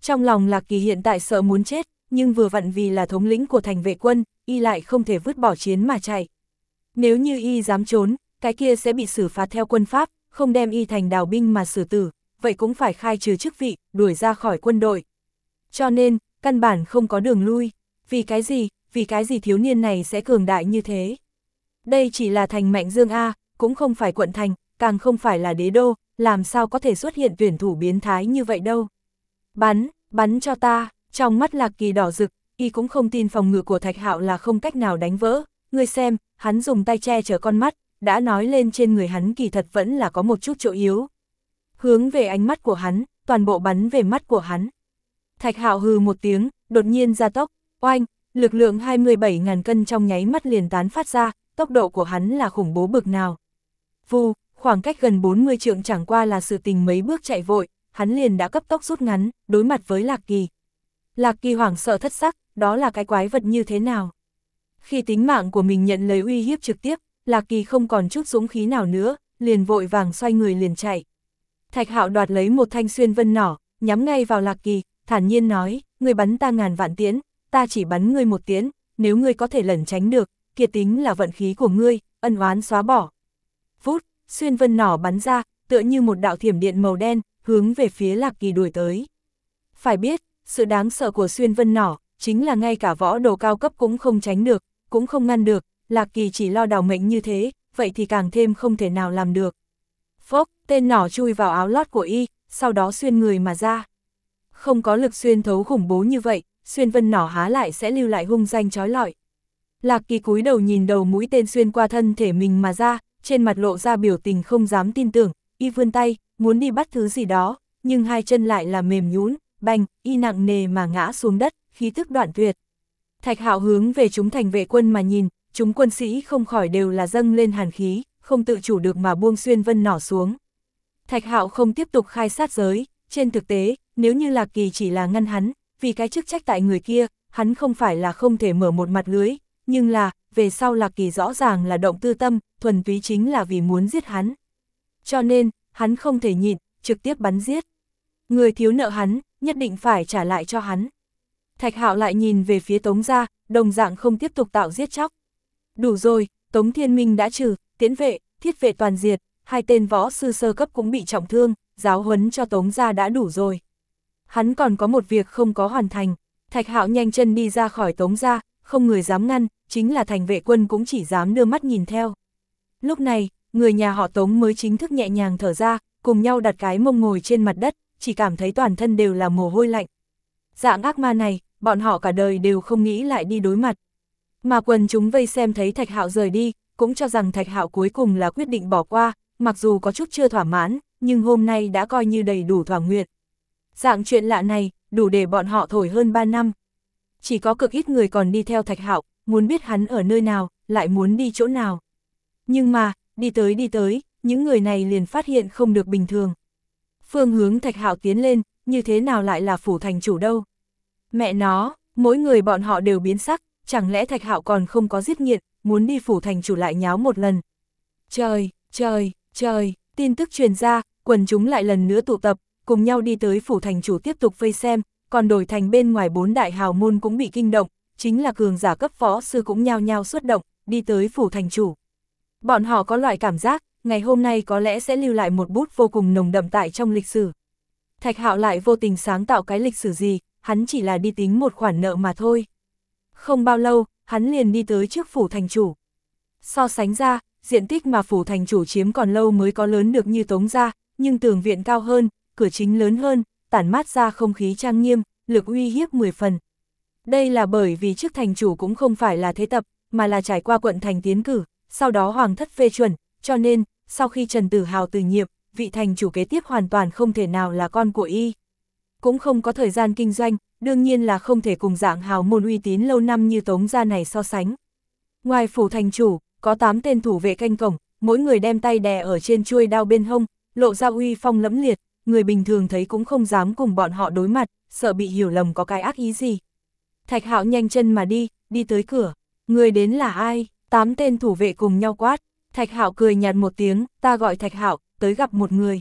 Trong lòng Lạc Kỳ hiện tại sợ muốn chết, nhưng vừa vặn vì là thống lĩnh của thành vệ quân, Y lại không thể vứt bỏ chiến mà chạy. Nếu như Y dám trốn, cái kia sẽ bị xử phạt theo quân pháp, không đem Y thành đào binh mà xử tử, vậy cũng phải khai trừ chức vị, đuổi ra khỏi quân đội. Cho nên, căn bản không có đường lui. Vì cái gì, vì cái gì thiếu niên này sẽ cường đại như thế? Đây chỉ là thành Mạnh Dương A, cũng không phải quận thành, càng không phải là đế đô, làm sao có thể xuất hiện tuyển thủ biến thái như vậy đâu. Bắn, bắn cho ta, trong mắt lạc kỳ đỏ rực, y cũng không tin phòng ngự của thạch hạo là không cách nào đánh vỡ, ngươi xem, hắn dùng tay che chở con mắt, đã nói lên trên người hắn kỳ thật vẫn là có một chút chỗ yếu. Hướng về ánh mắt của hắn, toàn bộ bắn về mắt của hắn. Thạch hạo hừ một tiếng, đột nhiên ra tốc, oanh, lực lượng 27.000 cân trong nháy mắt liền tán phát ra, tốc độ của hắn là khủng bố bực nào. Vù, khoảng cách gần 40 trượng chẳng qua là sự tình mấy bước chạy vội, hắn liền đã cấp tốc rút ngắn, đối mặt với Lạc Kỳ. Lạc Kỳ hoảng sợ thất sắc, đó là cái quái vật như thế nào? Khi tính mạng của mình nhận lấy uy hiếp trực tiếp, Lạc Kỳ không còn chút dũng khí nào nữa, liền vội vàng xoay người liền chạy. Thạch Hạo đoạt lấy một thanh xuyên vân nỏ, nhắm ngay vào Lạc Kỳ, thản nhiên nói, ngươi bắn ta ngàn vạn tiễn, ta chỉ bắn ngươi một tiễn, nếu ngươi có thể lẩn tránh được, kia tính là vận khí của ngươi, ân oán xóa bỏ. Vút, xuyên vân nỏ bắn ra, tựa như một đạo thiểm điện màu đen, hướng về phía Lạc Kỳ đuổi tới. Phải biết, sự đáng sợ của xuyên vân nỏ, chính là ngay cả võ đồ cao cấp cũng không tránh được, cũng không ngăn được, Lạc Kỳ chỉ lo đào mệnh như thế, vậy thì càng thêm không thể nào làm được. Phốc, tên nỏ chui vào áo lót của y, sau đó xuyên người mà ra. Không có lực xuyên thấu khủng bố như vậy, xuyên vân nỏ há lại sẽ lưu lại hung danh trói lọi. Lạc kỳ cúi đầu nhìn đầu mũi tên xuyên qua thân thể mình mà ra, trên mặt lộ ra biểu tình không dám tin tưởng, y vươn tay, muốn đi bắt thứ gì đó, nhưng hai chân lại là mềm nhũn, bành, y nặng nề mà ngã xuống đất, khí tức đoạn tuyệt. Thạch hạo hướng về chúng thành vệ quân mà nhìn, chúng quân sĩ không khỏi đều là dâng lên hàn khí, không tự chủ được mà buông xuyên vân nỏ xuống. Thạch hạo không tiếp tục khai sát giới, trên thực tế, nếu như Lạc Kỳ chỉ là ngăn hắn, vì cái chức trách tại người kia, hắn không phải là không thể mở một mặt lưới, nhưng là, về sau Lạc Kỳ rõ ràng là động tư tâm, thuần túy chính là vì muốn giết hắn. Cho nên, hắn không thể nhịn, trực tiếp bắn giết. Người thiếu nợ hắn, nhất định phải trả lại cho hắn. Thạch Hạo lại nhìn về phía Tống gia, đồng dạng không tiếp tục tạo giết chóc. Đủ rồi, Tống Thiên Minh đã trừ, tiễn vệ, thiết vệ toàn diệt, hai tên võ sư sơ cấp cũng bị trọng thương, giáo huấn cho Tống gia đã đủ rồi. Hắn còn có một việc không có hoàn thành, Thạch Hạo nhanh chân đi ra khỏi Tống gia, không người dám ngăn, chính là thành vệ quân cũng chỉ dám đưa mắt nhìn theo. Lúc này, người nhà họ Tống mới chính thức nhẹ nhàng thở ra, cùng nhau đặt cái mông ngồi trên mặt đất, chỉ cảm thấy toàn thân đều là mồ hôi lạnh. Dạng ác ma này, bọn họ cả đời đều không nghĩ lại đi đối mặt. Mà quần chúng vây xem thấy Thạch Hạo rời đi, cũng cho rằng Thạch Hạo cuối cùng là quyết định bỏ qua, mặc dù có chút chưa thỏa mãn, nhưng hôm nay đã coi như đầy đủ thỏa nguyện. Dạng chuyện lạ này, đủ để bọn họ thổi hơn 3 năm. Chỉ có cực ít người còn đi theo Thạch Hạo, muốn biết hắn ở nơi nào, lại muốn đi chỗ nào. Nhưng mà, đi tới đi tới, những người này liền phát hiện không được bình thường. Phương hướng Thạch Hạo tiến lên, như thế nào lại là phủ thành chủ đâu. Mẹ nó, mỗi người bọn họ đều biến sắc, chẳng lẽ Thạch Hạo còn không có giết nghiện, muốn đi phủ thành chủ lại nháo một lần. Trời, trời, trời, tin tức truyền ra, quần chúng lại lần nữa tụ tập, cùng nhau đi tới phủ thành chủ tiếp tục vây xem, còn đổi thành bên ngoài bốn đại hào môn cũng bị kinh động, chính là cường giả cấp phó sư cũng nhao nhao xuất động, đi tới phủ thành chủ. Bọn họ có loại cảm giác, ngày hôm nay có lẽ sẽ lưu lại một bút vô cùng nồng đậm tại trong lịch sử. Thạch hạo lại vô tình sáng tạo cái lịch sử gì, hắn chỉ là đi tính một khoản nợ mà thôi. Không bao lâu, hắn liền đi tới trước phủ thành chủ. So sánh ra, diện tích mà phủ thành chủ chiếm còn lâu mới có lớn được như tống ra, nhưng tường viện cao hơn, cửa chính lớn hơn, tản mát ra không khí trang nghiêm, lực uy hiếp 10 phần. Đây là bởi vì trước thành chủ cũng không phải là thế tập, mà là trải qua quận thành tiến cử, sau đó hoàng thất phê chuẩn, cho nên, sau khi Trần Tử Hào từ nhiệm, vị thành chủ kế tiếp hoàn toàn không thể nào là con của y. Cũng không có thời gian kinh doanh, đương nhiên là không thể cùng dạng hào môn uy tín lâu năm như Tống gia này so sánh. Ngoài phủ thành chủ, có 8 tên thủ vệ canh cổng, mỗi người đem tay đè ở trên chuôi đao bên hông, lộ ra uy phong lẫm liệt, người bình thường thấy cũng không dám cùng bọn họ đối mặt, sợ bị hiểu lầm có cái ác ý gì. Thạch hạo nhanh chân mà đi, đi tới cửa, người đến là ai? Tám tên thủ vệ cùng nhau quát, Thạch hạo cười nhạt một tiếng, ta gọi Thạch hạo tới gặp một người.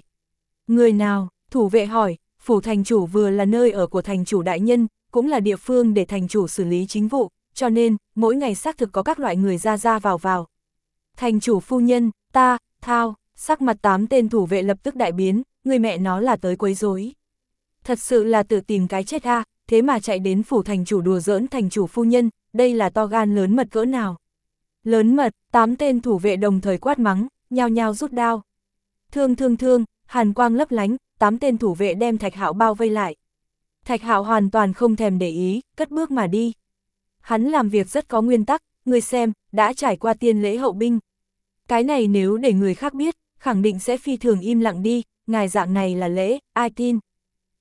Người nào? Thủ vệ hỏi, phủ thành chủ vừa là nơi ở của thành chủ đại nhân, cũng là địa phương để thành chủ xử lý chính vụ, cho nên, mỗi ngày xác thực có các loại người ra ra vào vào. Thành chủ phu nhân, ta, thao, sắc mặt tám tên thủ vệ lập tức đại biến, người mẹ nó là tới quấy rối. Thật sự là tự tìm cái chết a thế mà chạy đến phủ thành chủ đùa giỡn thành chủ phu nhân, đây là to gan lớn mật cỡ nào. Lớn mật, tám tên thủ vệ đồng thời quát mắng, nhao nhao rút đao. Thương thương thương, hàn quang lấp lánh, tám tên thủ vệ đem Thạch Hạo bao vây lại. Thạch Hạo hoàn toàn không thèm để ý, cất bước mà đi. Hắn làm việc rất có nguyên tắc, người xem, đã trải qua tiên lễ hậu binh. Cái này nếu để người khác biết, khẳng định sẽ phi thường im lặng đi, ngài dạng này là lễ, ai tin.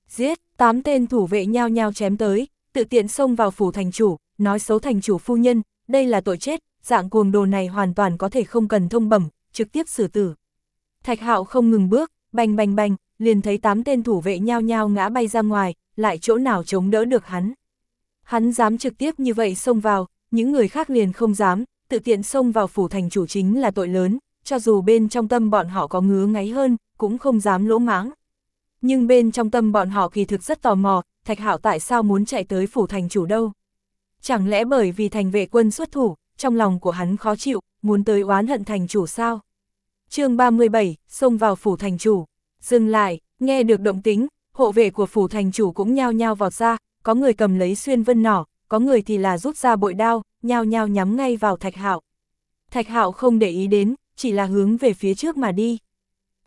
Giết, tám tên thủ vệ nhau nhau chém tới, tự tiện xông vào phủ thành chủ, nói xấu thành chủ phu nhân, đây là tội chết, dạng cuồng đồ này hoàn toàn có thể không cần thông bẩm, trực tiếp xử tử. Thạch hạo không ngừng bước, bành bành bành, liền thấy tám tên thủ vệ nhau nhau ngã bay ra ngoài, lại chỗ nào chống đỡ được hắn. Hắn dám trực tiếp như vậy xông vào, những người khác liền không dám, tự tiện xông vào phủ thành chủ chính là tội lớn, cho dù bên trong tâm bọn họ có ngứa ngáy hơn, cũng không dám lỗ mãng. Nhưng bên trong tâm bọn họ kỳ thực rất tò mò, Thạch Hạo tại sao muốn chạy tới phủ thành chủ đâu? Chẳng lẽ bởi vì thành vệ quân xuất thủ, trong lòng của hắn khó chịu, muốn tới oán hận thành chủ sao? chương 37, xông vào phủ thành chủ. Dừng lại, nghe được động tính, hộ vệ của phủ thành chủ cũng nhao nhao vọt ra, có người cầm lấy xuyên vân nỏ, có người thì là rút ra bội đao, nhao nhao nhắm ngay vào Thạch Hạo. Thạch Hạo không để ý đến, chỉ là hướng về phía trước mà đi.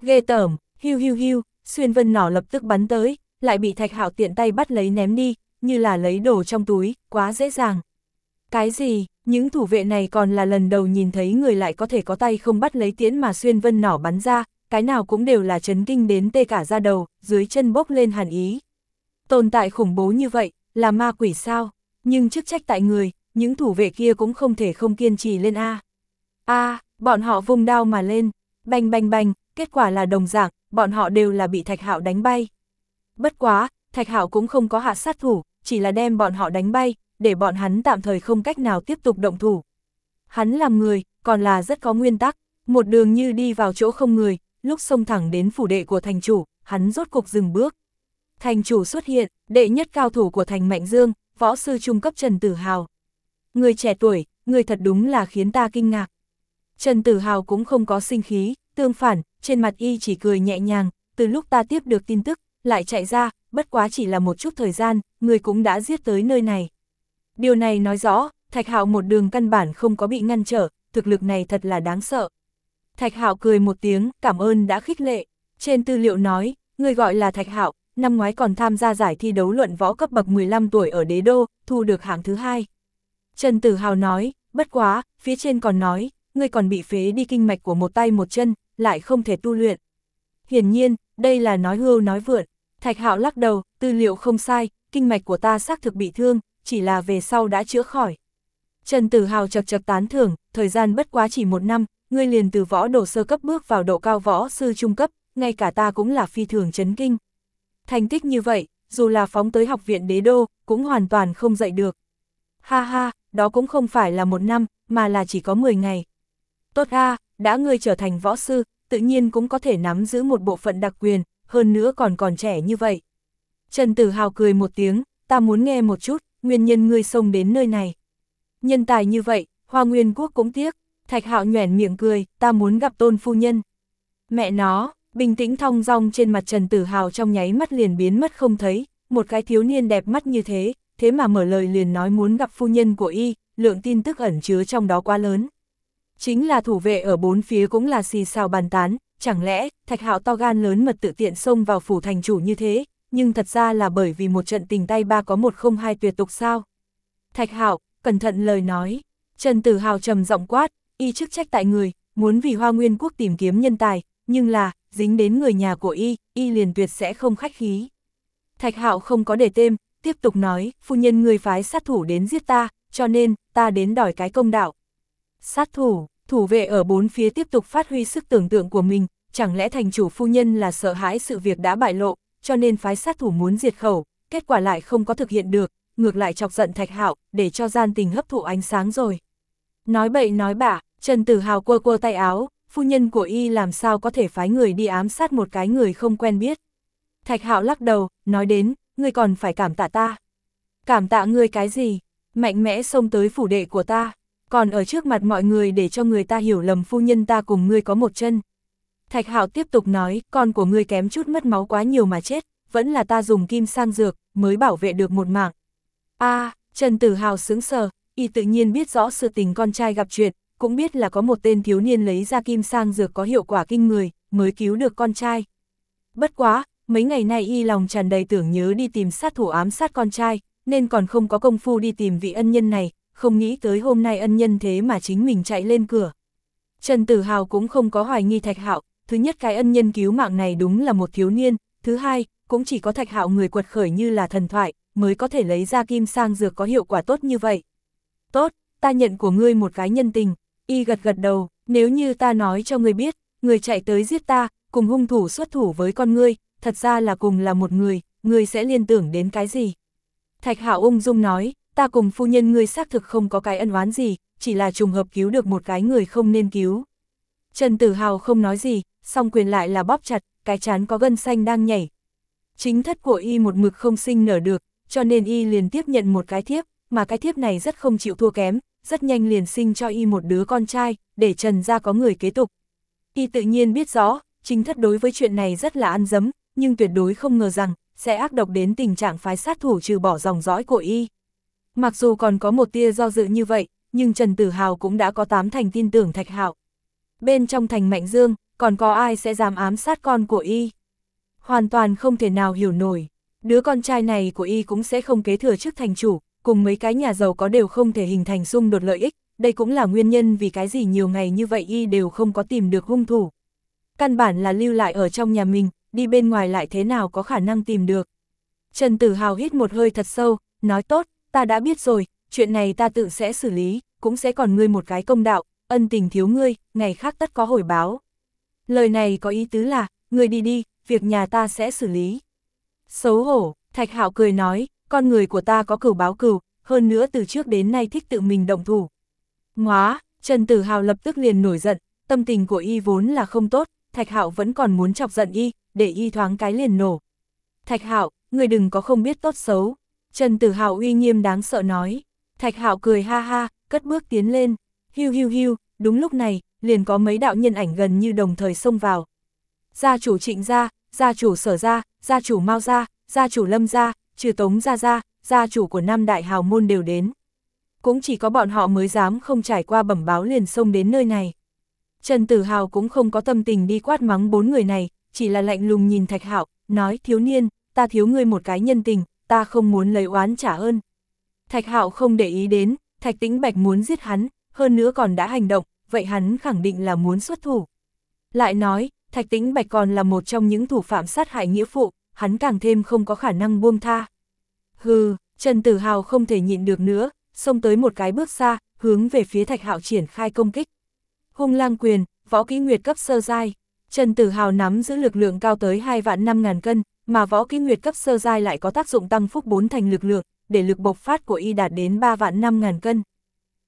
Ghê tởm, hiu hiu hiu, xuyên vân nỏ lập tức bắn tới, lại bị Thạch Hạo tiện tay bắt lấy ném đi, như là lấy đồ trong túi, quá dễ dàng. Cái gì, những thủ vệ này còn là lần đầu nhìn thấy người lại có thể có tay không bắt lấy tiễn mà xuyên vân nỏ bắn ra, cái nào cũng đều là chấn kinh đến tê cả ra đầu, dưới chân bốc lên hàn ý. Tồn tại khủng bố như vậy, là ma quỷ sao? Nhưng chức trách tại người, những thủ vệ kia cũng không thể không kiên trì lên A. A, bọn họ vùng đao mà lên, bành bành bành, kết quả là đồng dạng, bọn họ đều là bị Thạch Hạo đánh bay. Bất quá, Thạch Hạo cũng không có hạ sát thủ, chỉ là đem bọn họ đánh bay, để bọn hắn tạm thời không cách nào tiếp tục động thủ. Hắn làm người, còn là rất có nguyên tắc, một đường như đi vào chỗ không người, lúc xông thẳng đến phủ đệ của thành chủ, hắn rốt cục dừng bước. Thành chủ xuất hiện, đệ nhất cao thủ của thành Mạnh Dương, võ sư trung cấp Trần Tử Hào. Người trẻ tuổi, người thật đúng là khiến ta kinh ngạc. Trần Tử Hào cũng không có sinh khí, tương phản, trên mặt y chỉ cười nhẹ nhàng, từ lúc ta tiếp được tin tức, lại chạy ra, bất quá chỉ là một chút thời gian, người cũng đã giết tới nơi này. Điều này nói rõ, Thạch Hạo một đường căn bản không có bị ngăn trở, thực lực này thật là đáng sợ. Thạch Hạo cười một tiếng, cảm ơn đã khích lệ. Trên tư liệu nói, người gọi là Thạch Hạo, năm ngoái còn tham gia giải thi đấu luận võ cấp bậc 15 tuổi ở đế đô, thu được hạng thứ hai. Trần Tử Hào nói, bất quá, phía trên còn nói, người còn bị phế đi kinh mạch của một tay một chân, lại không thể tu luyện. Hiển nhiên, đây là nói hưu nói vượn. Thạch Hạo lắc đầu, tư liệu không sai, kinh mạch của ta xác thực bị thương, chỉ là về sau đã chữa khỏi. Trần Tử Hào chật chật tán thưởng, thời gian bất quá chỉ một năm, ngươi liền từ võ đồ sơ cấp bước vào độ cao võ sư trung cấp, ngay cả ta cũng là phi thường chấn kinh. Thành tích như vậy, dù là phóng tới học viện đế đô, cũng hoàn toàn không dạy được. Ha ha, đó cũng không phải là một năm, mà là chỉ có 10 ngày. Tốt ha, đã ngươi trở thành võ sư, tự nhiên cũng có thể nắm giữ một bộ phận đặc quyền, hơn nữa còn còn trẻ như vậy. Trần Tử Hào cười một tiếng, ta muốn nghe một chút, nguyên nhân ngươi xông đến nơi này. Nhân tài như vậy, Hoa Nguyên Quốc cũng tiếc, Thạch Hạo nhoẻn miệng cười, ta muốn gặp tôn phu nhân. Mẹ nó, bình tĩnh thong dong trên mặt Trần Tử Hào trong nháy mắt liền biến mất không thấy, một cái thiếu niên đẹp mắt như thế, thế mà mở lời liền nói muốn gặp phu nhân của y, lượng tin tức ẩn chứa trong đó quá lớn. Chính là thủ vệ ở bốn phía cũng là xì xào bàn tán, chẳng lẽ, thạch hạo to gan lớn mật tự tiện xông vào phủ thành chủ như thế, nhưng thật ra là bởi vì một trận tình tay ba có một không hai tuyệt tục sao. Thạch hạo, cẩn thận lời nói, Trần Tử Hào trầm giọng quát, y chức trách tại người, muốn vì Hoa Nguyên Quốc tìm kiếm nhân tài, nhưng là, dính đến người nhà của y, y liền tuyệt sẽ không khách khí. Thạch Hạo không có để tên, tiếp tục nói, phu nhân người phái sát thủ đến giết ta, cho nên, ta đến đòi cái công đạo. Sát thủ, thủ vệ ở bốn phía tiếp tục phát huy sức tưởng tượng của mình, chẳng lẽ thành chủ phu nhân là sợ hãi sự việc đã bại lộ, cho nên phái sát thủ muốn diệt khẩu, kết quả lại không có thực hiện được, ngược lại chọc giận Thạch Hạo, để cho gian tình hấp thụ ánh sáng rồi. Nói bậy nói bạ, Trần Tử Hào quơ quơ tay áo, phu nhân của y làm sao có thể phái người đi ám sát một cái người không quen biết. Thạch Hạo lắc đầu, nói đến, ngươi còn phải cảm tạ ta. Cảm tạ ngươi cái gì? Mạnh mẽ xông tới phủ đệ của ta, còn ở trước mặt mọi người để cho người ta hiểu lầm phu nhân ta cùng ngươi có một chân. Thạch Hạo tiếp tục nói, con của ngươi kém chút mất máu quá nhiều mà chết, vẫn là ta dùng kim sang dược, mới bảo vệ được một mạng. a à, Trần Tử Hào sướng sờ, y tự nhiên biết rõ sự tình con trai gặp chuyện, cũng biết là có một tên thiếu niên lấy ra kim sang dược có hiệu quả kinh người, mới cứu được con trai. Bất quá, mấy ngày nay y lòng tràn đầy tưởng nhớ đi tìm sát thủ ám sát con trai, nên còn không có công phu đi tìm vị ân nhân này, không nghĩ tới hôm nay ân nhân thế mà chính mình chạy lên cửa. Trần Tử Hào cũng không có hoài nghi Thạch Hạo, thứ nhất cái ân nhân cứu mạng này đúng là một thiếu niên, thứ hai, cũng chỉ có Thạch Hạo người quật khởi như là thần thoại, mới có thể lấy ra kim sang dược có hiệu quả tốt như vậy. Tốt, ta nhận của ngươi một cái nhân tình, y gật gật đầu, nếu như ta nói cho ngươi biết, người chạy tới giết ta, cùng hung thủ xuất thủ với con ngươi, thật ra là cùng là một người, ngươi sẽ liên tưởng đến cái gì? Thạch Hạo ung dung nói, ta cùng phu nhân ngươi xác thực không có cái ân oán gì, chỉ là trùng hợp cứu được một cái người không nên cứu. Trần Tử Hào không nói gì, song quyền lại là bóp chặt, cái chán có gân xanh đang nhảy. Chính thất của y một mực không sinh nở được, cho nên y liền tiếp nhận một cái thiếp, mà cái thiếp này rất không chịu thua kém, rất nhanh liền sinh cho y một đứa con trai, để Trần ra có người kế tục. Y tự nhiên biết rõ, chính thất đối với chuyện này rất là ăn dấm, nhưng tuyệt đối không ngờ rằng, sẽ ác độc đến tình trạng phái sát thủ trừ bỏ dòng dõi của y. Mặc dù còn có một tia do dự như vậy, nhưng Trần Tử Hào cũng đã có tám thành tin tưởng Thạch Hạo. Bên trong thành Mạnh Dương, còn có ai sẽ dám ám sát con của y? Hoàn toàn không thể nào hiểu nổi. Đứa con trai này của y cũng sẽ không kế thừa chức thành chủ, cùng mấy cái nhà giàu có đều không thể hình thành xung đột lợi ích, đây cũng là nguyên nhân vì cái gì nhiều ngày như vậy y đều không có tìm được hung thủ. Căn bản là lưu lại ở trong nhà mình, đi bên ngoài lại thế nào có khả năng tìm được. Trần Tử Hào hít một hơi thật sâu, nói tốt, ta đã biết rồi, chuyện này ta tự sẽ xử lý, cũng sẽ còn ngươi một cái công đạo, ân tình thiếu ngươi, ngày khác tất có hồi báo. Lời này có ý tứ là, ngươi đi đi, việc nhà ta sẽ xử lý. Xấu hổ, Thạch Hạo cười nói, con người của ta có cửu báo cửu, hơn nữa từ trước đến nay thích tự mình động thủ. Ngoá, Trần Tử Hào lập tức liền nổi giận, tâm tình của y vốn là không tốt, Thạch Hạo vẫn còn muốn chọc giận y, để y thoáng cái liền nổ. Thạch Hạo, người đừng có không biết tốt xấu. Trần Tử Hạo uy nghiêm đáng sợ nói. Thạch Hạo cười ha ha, cất bước tiến lên. Hiu hiu hiu, đúng lúc này, liền có mấy đạo nhân ảnh gần như đồng thời xông vào. Gia chủ Trịnh gia, gia chủ Sở gia, gia chủ Mao gia, gia chủ Lâm gia, trừ Tống gia gia, gia chủ của năm đại hào môn đều đến. Cũng chỉ có bọn họ mới dám không trải qua bẩm báo liền xông đến nơi này. Trần Tử Hào cũng không có tâm tình đi quát mắng bốn người này, chỉ là lạnh lùng nhìn Thạch Hạo, nói thiếu niên, ta thiếu ngươi một cái nhân tình, ta không muốn lấy oán trả ơn. Thạch Hạo không để ý đến, Thạch Tĩnh Bạch muốn giết hắn, hơn nữa còn đã hành động, vậy hắn khẳng định là muốn xuất thủ. Lại nói, Thạch Tĩnh Bạch còn là một trong những thủ phạm sát hại nghĩa phụ, hắn càng thêm không có khả năng buông tha. Hừ, Trần Tử Hào không thể nhịn được nữa, xông tới một cái bước xa, hướng về phía Thạch Hạo triển khai công kích. Hung lang quyền, võ kỹ nguyệt cấp sơ giai. Trần Tử Hào nắm giữ lực lượng cao tới 2 vạn 5 ngàn cân, mà võ kỹ nguyệt cấp sơ giai lại có tác dụng tăng phúc 4 thành lực lượng, để lực bộc phát của y đạt đến 3 vạn 5 ngàn cân.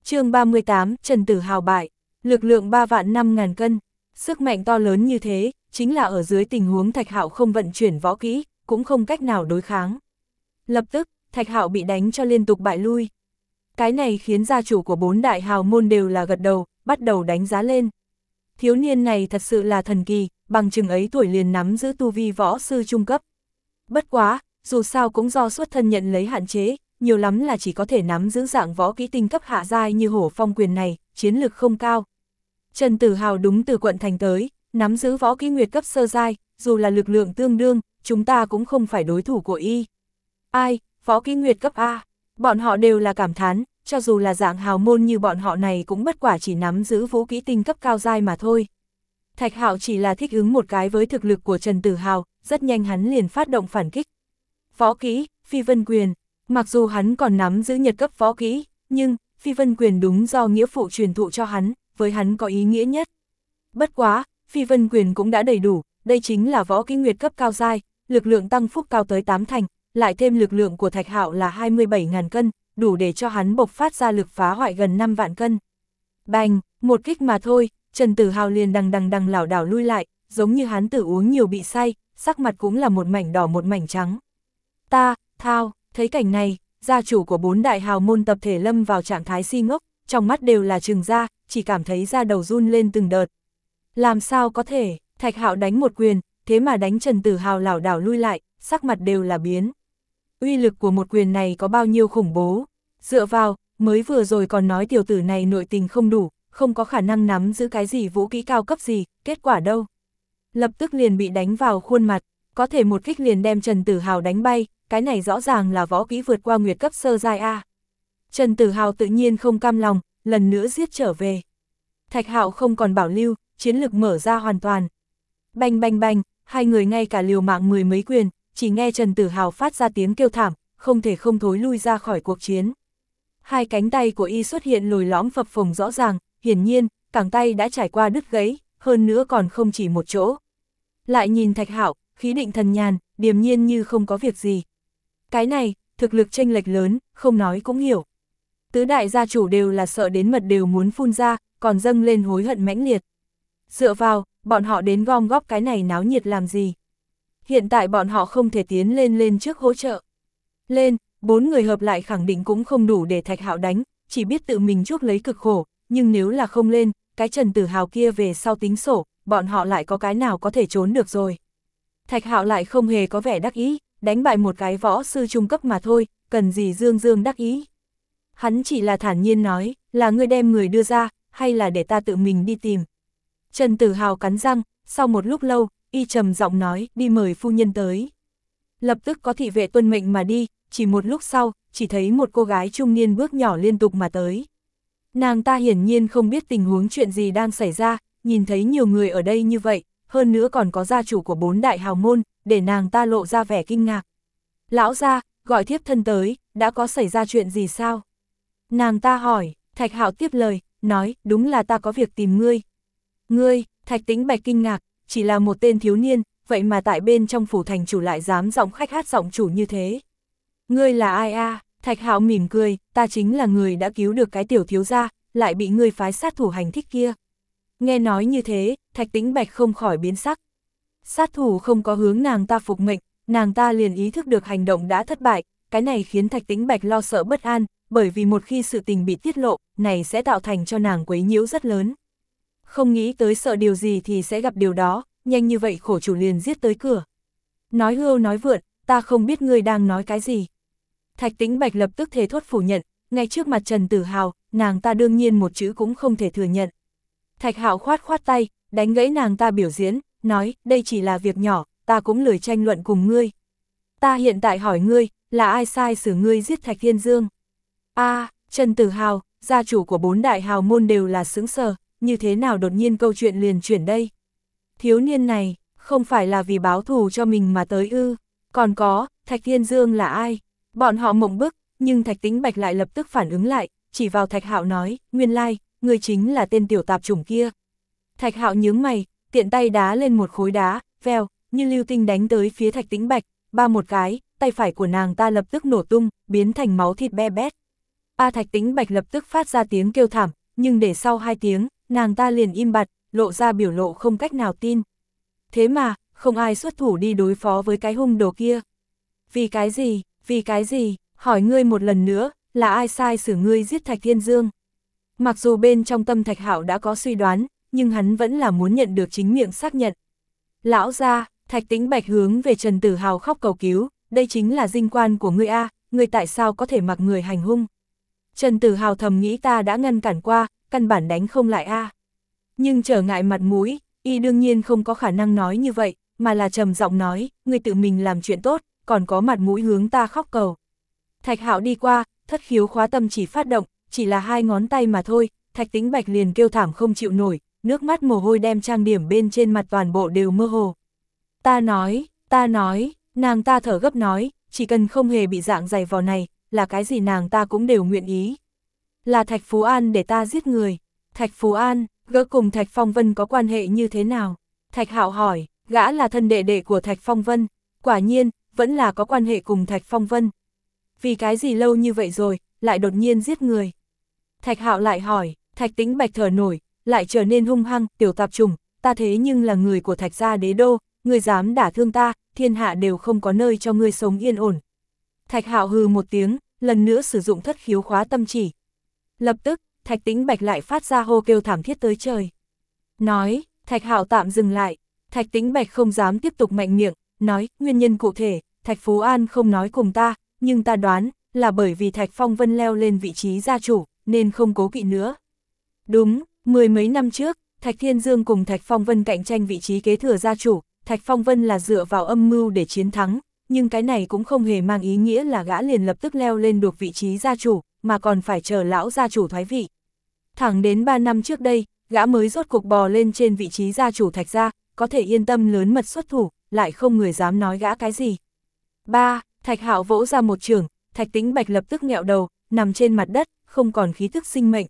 chương 38, Trần Tử Hào bại, lực lượng 3 vạn 5 ngàn cân, sức mạnh to lớn như thế, chính là ở dưới tình huống Thạch Hạo không vận chuyển võ kỹ, cũng không cách nào đối kháng. Lập tức, Thạch Hạo bị đánh cho liên tục bại lui. Cái này khiến gia chủ của bốn đại hào môn đều là gật đầu, bắt đầu đánh giá lên. Thiếu niên này thật sự là thần kỳ, bằng chừng ấy tuổi liền nắm giữ tu vi võ sư trung cấp. Bất quá, dù sao cũng do xuất thân nhận lấy hạn chế, nhiều lắm là chỉ có thể nắm giữ dạng võ kỹ tinh cấp hạ giai như hổ phong quyền này, chiến lực không cao. Trần Tử Hào đúng từ quận thành tới, nắm giữ võ kỹ nguyệt cấp sơ giai, dù là lực lượng tương đương, chúng ta cũng không phải đối thủ của y. Ai, võ kỹ nguyệt cấp A, bọn họ đều là cảm thán, cho dù là dạng hào môn như bọn họ này cũng bất quả chỉ nắm giữ vũ kỹ tinh cấp cao giai mà thôi. Thạch Hạo chỉ là thích ứng một cái với thực lực của Trần Tử Hào, rất nhanh hắn liền phát động phản kích. Võ kỹ, phi vân quyền, mặc dù hắn còn nắm giữ nhật cấp võ kỹ, nhưng phi vân quyền đúng do nghĩa phụ truyền thụ cho hắn, với hắn có ý nghĩa nhất. Bất quá, phi vân quyền cũng đã đầy đủ, đây chính là võ kỹ nguyệt cấp cao dai, lực lượng tăng phúc cao tới 8 thành, lại thêm lực lượng của Thạch Hạo là 27.000 cân, đủ để cho hắn bộc phát ra lực phá hoại gần 5 vạn cân. Bành, một kích mà thôi, Trần Tử Hào liền đằng đằng đằng lảo đảo lui lại, giống như hắn tử uống nhiều bị say, sắc mặt cũng là một mảnh đỏ một mảnh trắng. Ta, thao, thấy cảnh này, gia chủ của bốn đại hào môn tập thể lâm vào trạng thái si ngốc, trong mắt đều là trừng ra, chỉ cảm thấy da đầu run lên từng đợt. Làm sao có thể, Thạch Hạo đánh một quyền, thế mà đánh Trần Tử Hào lảo đảo lui lại, sắc mặt đều là biến. Uy lực của một quyền này có bao nhiêu khủng bố? Dựa vào, mới vừa rồi còn nói tiểu tử này nội tình không đủ, không có khả năng nắm giữ cái gì vũ kỹ cao cấp gì, kết quả đâu? Lập tức liền bị đánh vào khuôn mặt, có thể một kích liền đem Trần Tử Hào đánh bay, cái này rõ ràng là võ kỹ vượt qua nguyệt cấp sơ giai A. Trần Tử Hào tự nhiên không cam lòng, lần nữa giết trở về. Thạch Hạo không còn bảo lưu, chiến lực mở ra hoàn toàn. Banh banh banh, hai người ngay cả liều mạng mười mấy quyền, chỉ nghe Trần Tử Hào phát ra tiếng kêu thảm, không thể không thối lui ra khỏi cuộc chiến. Hai cánh tay của y xuất hiện lồi lõm phập phồng rõ ràng, hiển nhiên, cẳng tay đã trải qua đứt gãy, hơn nữa còn không chỉ một chỗ. Lại nhìn Thạch Hạo, khí định thần nhàn, điềm nhiên như không có việc gì. Cái này, thực lực tranh lệch lớn, không nói cũng hiểu. Tứ đại gia chủ đều là sợ đến mật đều muốn phun ra, còn dâng lên hối hận mãnh liệt. Dựa vào, bọn họ đến gom góp cái này náo nhiệt làm gì? Hiện tại bọn họ không thể tiến lên lên trước hỗ trợ. Lên, bốn người hợp lại khẳng định cũng không đủ để thạch hạo đánh, chỉ biết tự mình chuốc lấy cực khổ, nhưng nếu là không lên, cái trần tử hào kia về sau tính sổ, bọn họ lại có cái nào có thể trốn được rồi. Thạch hạo lại không hề có vẻ đắc ý, đánh bại một cái võ sư trung cấp mà thôi, cần gì dương dương đắc ý. Hắn chỉ là thản nhiên nói, là ngươi đem người đưa ra, hay là để ta tự mình đi tìm. Trần Tử Hào cắn răng, sau một lúc lâu, y trầm giọng nói, đi mời phu nhân tới. Lập tức có thị vệ tuân mệnh mà đi, chỉ một lúc sau, chỉ thấy một cô gái trung niên bước nhỏ liên tục mà tới. Nàng ta hiển nhiên không biết tình huống chuyện gì đang xảy ra, nhìn thấy nhiều người ở đây như vậy, hơn nữa còn có gia chủ của bốn đại hào môn, để nàng ta lộ ra vẻ kinh ngạc. Lão ra, gọi thiếp thân tới, đã có xảy ra chuyện gì sao? Nàng ta hỏi, Thạch Hạo tiếp lời, nói, đúng là ta có việc tìm ngươi. Ngươi, Thạch Tĩnh Bạch kinh ngạc, chỉ là một tên thiếu niên, vậy mà tại bên trong phủ thành chủ lại dám giọng khách hát giọng chủ như thế. Ngươi là ai a? Thạch Hạo mỉm cười, ta chính là người đã cứu được cái tiểu thiếu gia, lại bị ngươi phái sát thủ hành thích kia. Nghe nói như thế, Thạch Tĩnh Bạch không khỏi biến sắc. Sát thủ không có hướng nàng ta phục mệnh, nàng ta liền ý thức được hành động đã thất bại, cái này khiến Thạch Tĩnh Bạch lo sợ bất an, bởi vì một khi sự tình bị tiết lộ, này sẽ tạo thành cho nàng quấy nhiễu rất lớn. Không nghĩ tới sợ điều gì thì sẽ gặp điều đó, nhanh như vậy khổ chủ liền giết tới cửa. Nói hưu nói vượn, ta không biết ngươi đang nói cái gì. Thạch Tĩnh Bạch lập tức thề thốt phủ nhận, ngay trước mặt Trần Tử Hào, nàng ta đương nhiên một chữ cũng không thể thừa nhận. Thạch Hạo khoát khoát tay, đánh gãy nàng ta biểu diễn, nói, đây chỉ là việc nhỏ, ta cũng lười tranh luận cùng ngươi. Ta hiện tại hỏi ngươi, là ai sai xử ngươi giết Thạch Thiên Dương? a Trần Tử Hào, gia chủ của bốn đại hào môn đều là sững sờ, như thế nào đột nhiên câu chuyện liền chuyển đây? Thiếu niên này, không phải là vì báo thù cho mình mà tới ư, còn có, Thạch Thiên Dương là ai? Bọn họ mộng bức, nhưng Thạch Tĩnh Bạch lại lập tức phản ứng lại, chỉ vào Thạch Hạo nói, nguyên lai, người chính là tên tiểu tạp chủng kia. Thạch Hạo nhướng mày, tiện tay đá lên một khối đá, veo, như lưu tinh đánh tới phía Thạch Tĩnh Bạch, ba một cái, tay phải của nàng ta lập tức nổ tung, biến thành máu thịt be bét. A Thạch Tĩnh Bạch lập tức phát ra tiếng kêu thảm, nhưng để sau hai tiếng, nàng ta liền im bặt, lộ ra biểu lộ không cách nào tin. Thế mà, không ai xuất thủ đi đối phó với cái hung đồ kia. Vì cái gì, vì cái gì, hỏi ngươi một lần nữa, là ai sai xử ngươi giết Thạch Thiên Dương? Mặc dù bên trong tâm Thạch Hạo đã có suy đoán, nhưng hắn vẫn là muốn nhận được chính miệng xác nhận. Lão ra, Thạch Tĩnh Bạch hướng về Trần Tử Hào khóc cầu cứu, đây chính là dinh quan của ngươi A, ngươi tại sao có thể mặc người hành hung? Trần Tử Hào thầm nghĩ ta đã ngăn cản qua, căn bản đánh không lại A. Nhưng trở ngại mặt mũi, y đương nhiên không có khả năng nói như vậy, mà là trầm giọng nói, ngươi tự mình làm chuyện tốt, còn có mặt mũi hướng ta khóc cầu. Thạch Hạo đi qua, thất khiếu khóa tâm chỉ phát động, chỉ là hai ngón tay mà thôi, thạch tính bạch liền kêu thảm không chịu nổi, nước mắt mồ hôi đem trang điểm bên trên mặt toàn bộ đều mơ hồ. Ta nói, ta nói, nàng ta thở gấp nói, chỉ cần không hề bị dạng dày vò này, là cái gì nàng ta cũng đều nguyện ý. Là Thạch Phú An để ta giết người. Thạch Phú An, gỡ cùng Thạch Phong Vân có quan hệ như thế nào? Thạch Hạo hỏi, gã là thân đệ đệ của Thạch Phong Vân. Quả nhiên, vẫn là có quan hệ cùng Thạch Phong Vân. Vì cái gì lâu như vậy rồi, lại đột nhiên giết người. Thạch Hạo lại hỏi, Thạch Tĩnh Bạch thở nổi, lại trở nên hung hăng, tiểu tạp trùng, ta thế nhưng là người của Thạch gia đế đô, người dám đả thương ta, thiên hạ đều không có nơi cho ngươi sống yên ổn. Thạch Hạo hừ một tiếng, lần nữa sử dụng thất khiếu khóa tâm chỉ. Lập tức, Thạch Tĩnh Bạch lại phát ra hô kêu thảm thiết tới trời. Nói, Thạch Hạo tạm dừng lại, Thạch Tĩnh Bạch không dám tiếp tục mạnh miệng, nói, nguyên nhân cụ thể, Thạch Phú An không nói cùng ta, nhưng ta đoán, là bởi vì Thạch Phong Vân leo lên vị trí gia chủ, nên không cố kỵ nữa. Đúng, mười mấy năm trước, Thạch Thiên Dương cùng Thạch Phong Vân cạnh tranh vị trí kế thừa gia chủ, Thạch Phong Vân là dựa vào âm mưu để chiến thắng, nhưng cái này cũng không hề mang ý nghĩa là gã liền lập tức leo lên được vị trí gia chủ, mà còn phải chờ lão gia chủ thoái vị. Thẳng đến 3 năm trước đây, gã mới rốt cục bò lên trên vị trí gia chủ Thạch gia, có thể yên tâm lớn mật xuất thủ, lại không người dám nói gã cái gì ba Thạch Hạo vỗ ra một trường, Thạch Tĩnh Bạch lập tức nghẹo đầu, nằm trên mặt đất, không còn khí thức sinh mệnh.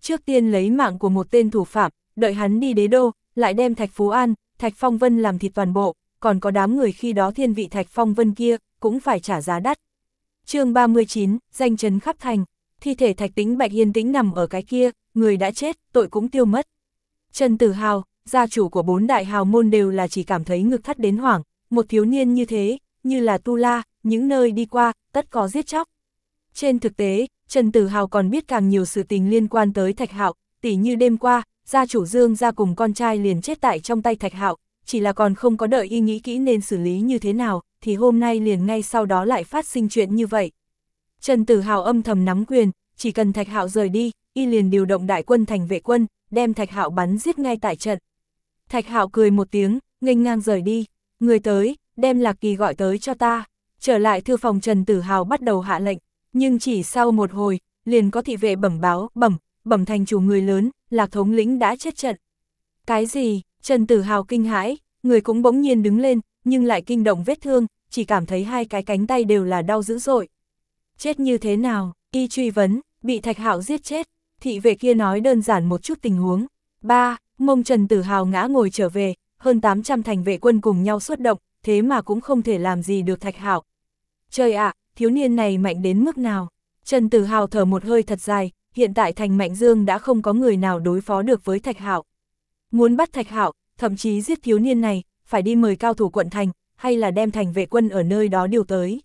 Trước tiên lấy mạng của một tên thủ phạm, đợi hắn đi đế đô, lại đem Thạch Phú An, Thạch Phong Vân làm thịt toàn bộ, còn có đám người khi đó thiên vị Thạch Phong Vân kia, cũng phải trả giá đắt. chương 39, danh chấn khắp thành, thi thể Thạch Tĩnh Bạch yên tĩnh nằm ở cái kia, người đã chết, tội cũng tiêu mất. Trần Tử Hào, gia chủ của bốn đại hào môn đều là chỉ cảm thấy ngực thắt đến hoảng, một thiếu niên như thế, như là Tu La, những nơi đi qua, tất có giết chóc. Trên thực tế, Trần Tử Hào còn biết càng nhiều sự tình liên quan tới Thạch Hạo, tỉ như đêm qua, gia chủ Dương ra cùng con trai liền chết tại trong tay Thạch Hạo, chỉ là còn không có đợi y nghĩ kỹ nên xử lý như thế nào, thì hôm nay liền ngay sau đó lại phát sinh chuyện như vậy. Trần Tử Hào âm thầm nắm quyền, chỉ cần Thạch Hạo rời đi, y liền điều động đại quân thành vệ quân, đem Thạch Hạo bắn giết ngay tại trận. Thạch Hạo cười một tiếng, nghênh ngang rời đi, người tới, đem Lạc Kỳ gọi tới cho ta. Trở lại thư phòng Trần Tử Hào bắt đầu hạ lệnh, nhưng chỉ sau một hồi, liền có thị vệ bẩm báo, bẩm, bẩm thành chủ người lớn, Lạc thống lĩnh đã chết trận. Cái gì? Trần Tử Hào kinh hãi, người cũng bỗng nhiên đứng lên, nhưng lại kinh động vết thương, chỉ cảm thấy hai cái cánh tay đều là đau dữ dội. Chết như thế nào? Y truy vấn, bị Thạch Hạo giết chết. Thị vệ kia nói đơn giản một chút tình huống. ba Mông Trần Tử Hào ngã ngồi trở về, hơn 800 thành vệ quân cùng nhau xuất động, thế mà cũng không thể làm gì được Thạch Hạo. Trời ạ, thiếu niên này mạnh đến mức nào? Trần Tử Hào thở một hơi thật dài, hiện tại thành Mạnh Dương đã không có người nào đối phó được với Thạch Hạo. Muốn bắt Thạch Hạo, thậm chí giết thiếu niên này, phải đi mời cao thủ quận thành, hay là đem thành vệ quân ở nơi đó điều tới.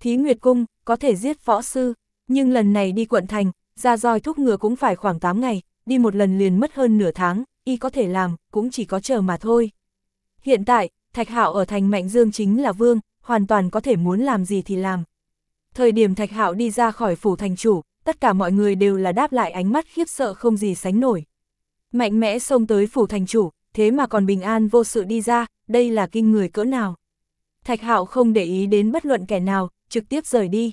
Thí Nguyệt Cung, có thể giết võ sư, nhưng lần này đi quận thành, ra roi thúc ngựa cũng phải khoảng 8 ngày, đi một lần liền mất hơn nửa tháng, y có thể làm, cũng chỉ có chờ mà thôi. Hiện tại, Thạch Hạo ở thành Mạnh Dương chính là vương, hoàn toàn có thể muốn làm gì thì làm. Thời điểm Thạch Hạo đi ra khỏi phủ thành chủ, tất cả mọi người đều là đáp lại ánh mắt khiếp sợ không gì sánh nổi. Mạnh mẽ xông tới phủ thành chủ, thế mà còn bình an vô sự đi ra, đây là kinh người cỡ nào. Thạch Hạo không để ý đến bất luận kẻ nào, trực tiếp rời đi.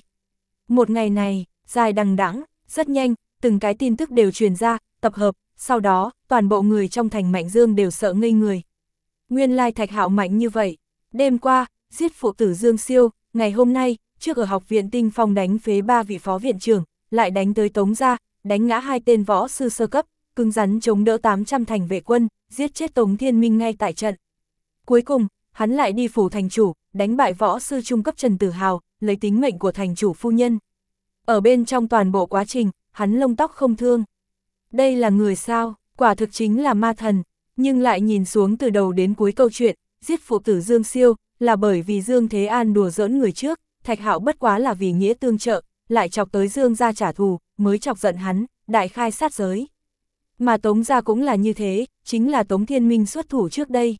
Một ngày này, dài đằng đẵng, rất nhanh, từng cái tin tức đều truyền ra, tập hợp, sau đó, toàn bộ người trong thành Mạnh Dương đều sợ ngây người. Nguyên lai Thạch Hạo mạnh như vậy. Đêm qua, giết phụ tử Dương Siêu, ngày hôm nay, trước ở học viện Tinh Phong đánh phế ba vị phó viện trưởng, lại đánh tới Tống Gia, đánh ngã hai tên võ sư sơ cấp, cứng rắn chống đỡ 800 thành vệ quân, giết chết Tống Thiên Minh ngay tại trận. Cuối cùng, hắn lại đi phủ thành chủ, đánh bại võ sư trung cấp Trần Tử Hào, lấy tính mệnh của thành chủ phu nhân. Ở bên trong toàn bộ quá trình, hắn lông tóc không thương. Đây là người sao, quả thực chính là ma thần, nhưng lại nhìn xuống từ đầu đến cuối câu chuyện, giết phụ tử Dương Siêu, là bởi vì Dương Thế An đùa giỡn người trước, Thạch Hạo bất quá là vì nghĩa tương trợ, lại chọc tới Dương ra trả thù, mới chọc giận hắn, đại khai sát giới. Mà Tống gia cũng là như thế, chính là Tống Thiên Minh xuất thủ trước đây.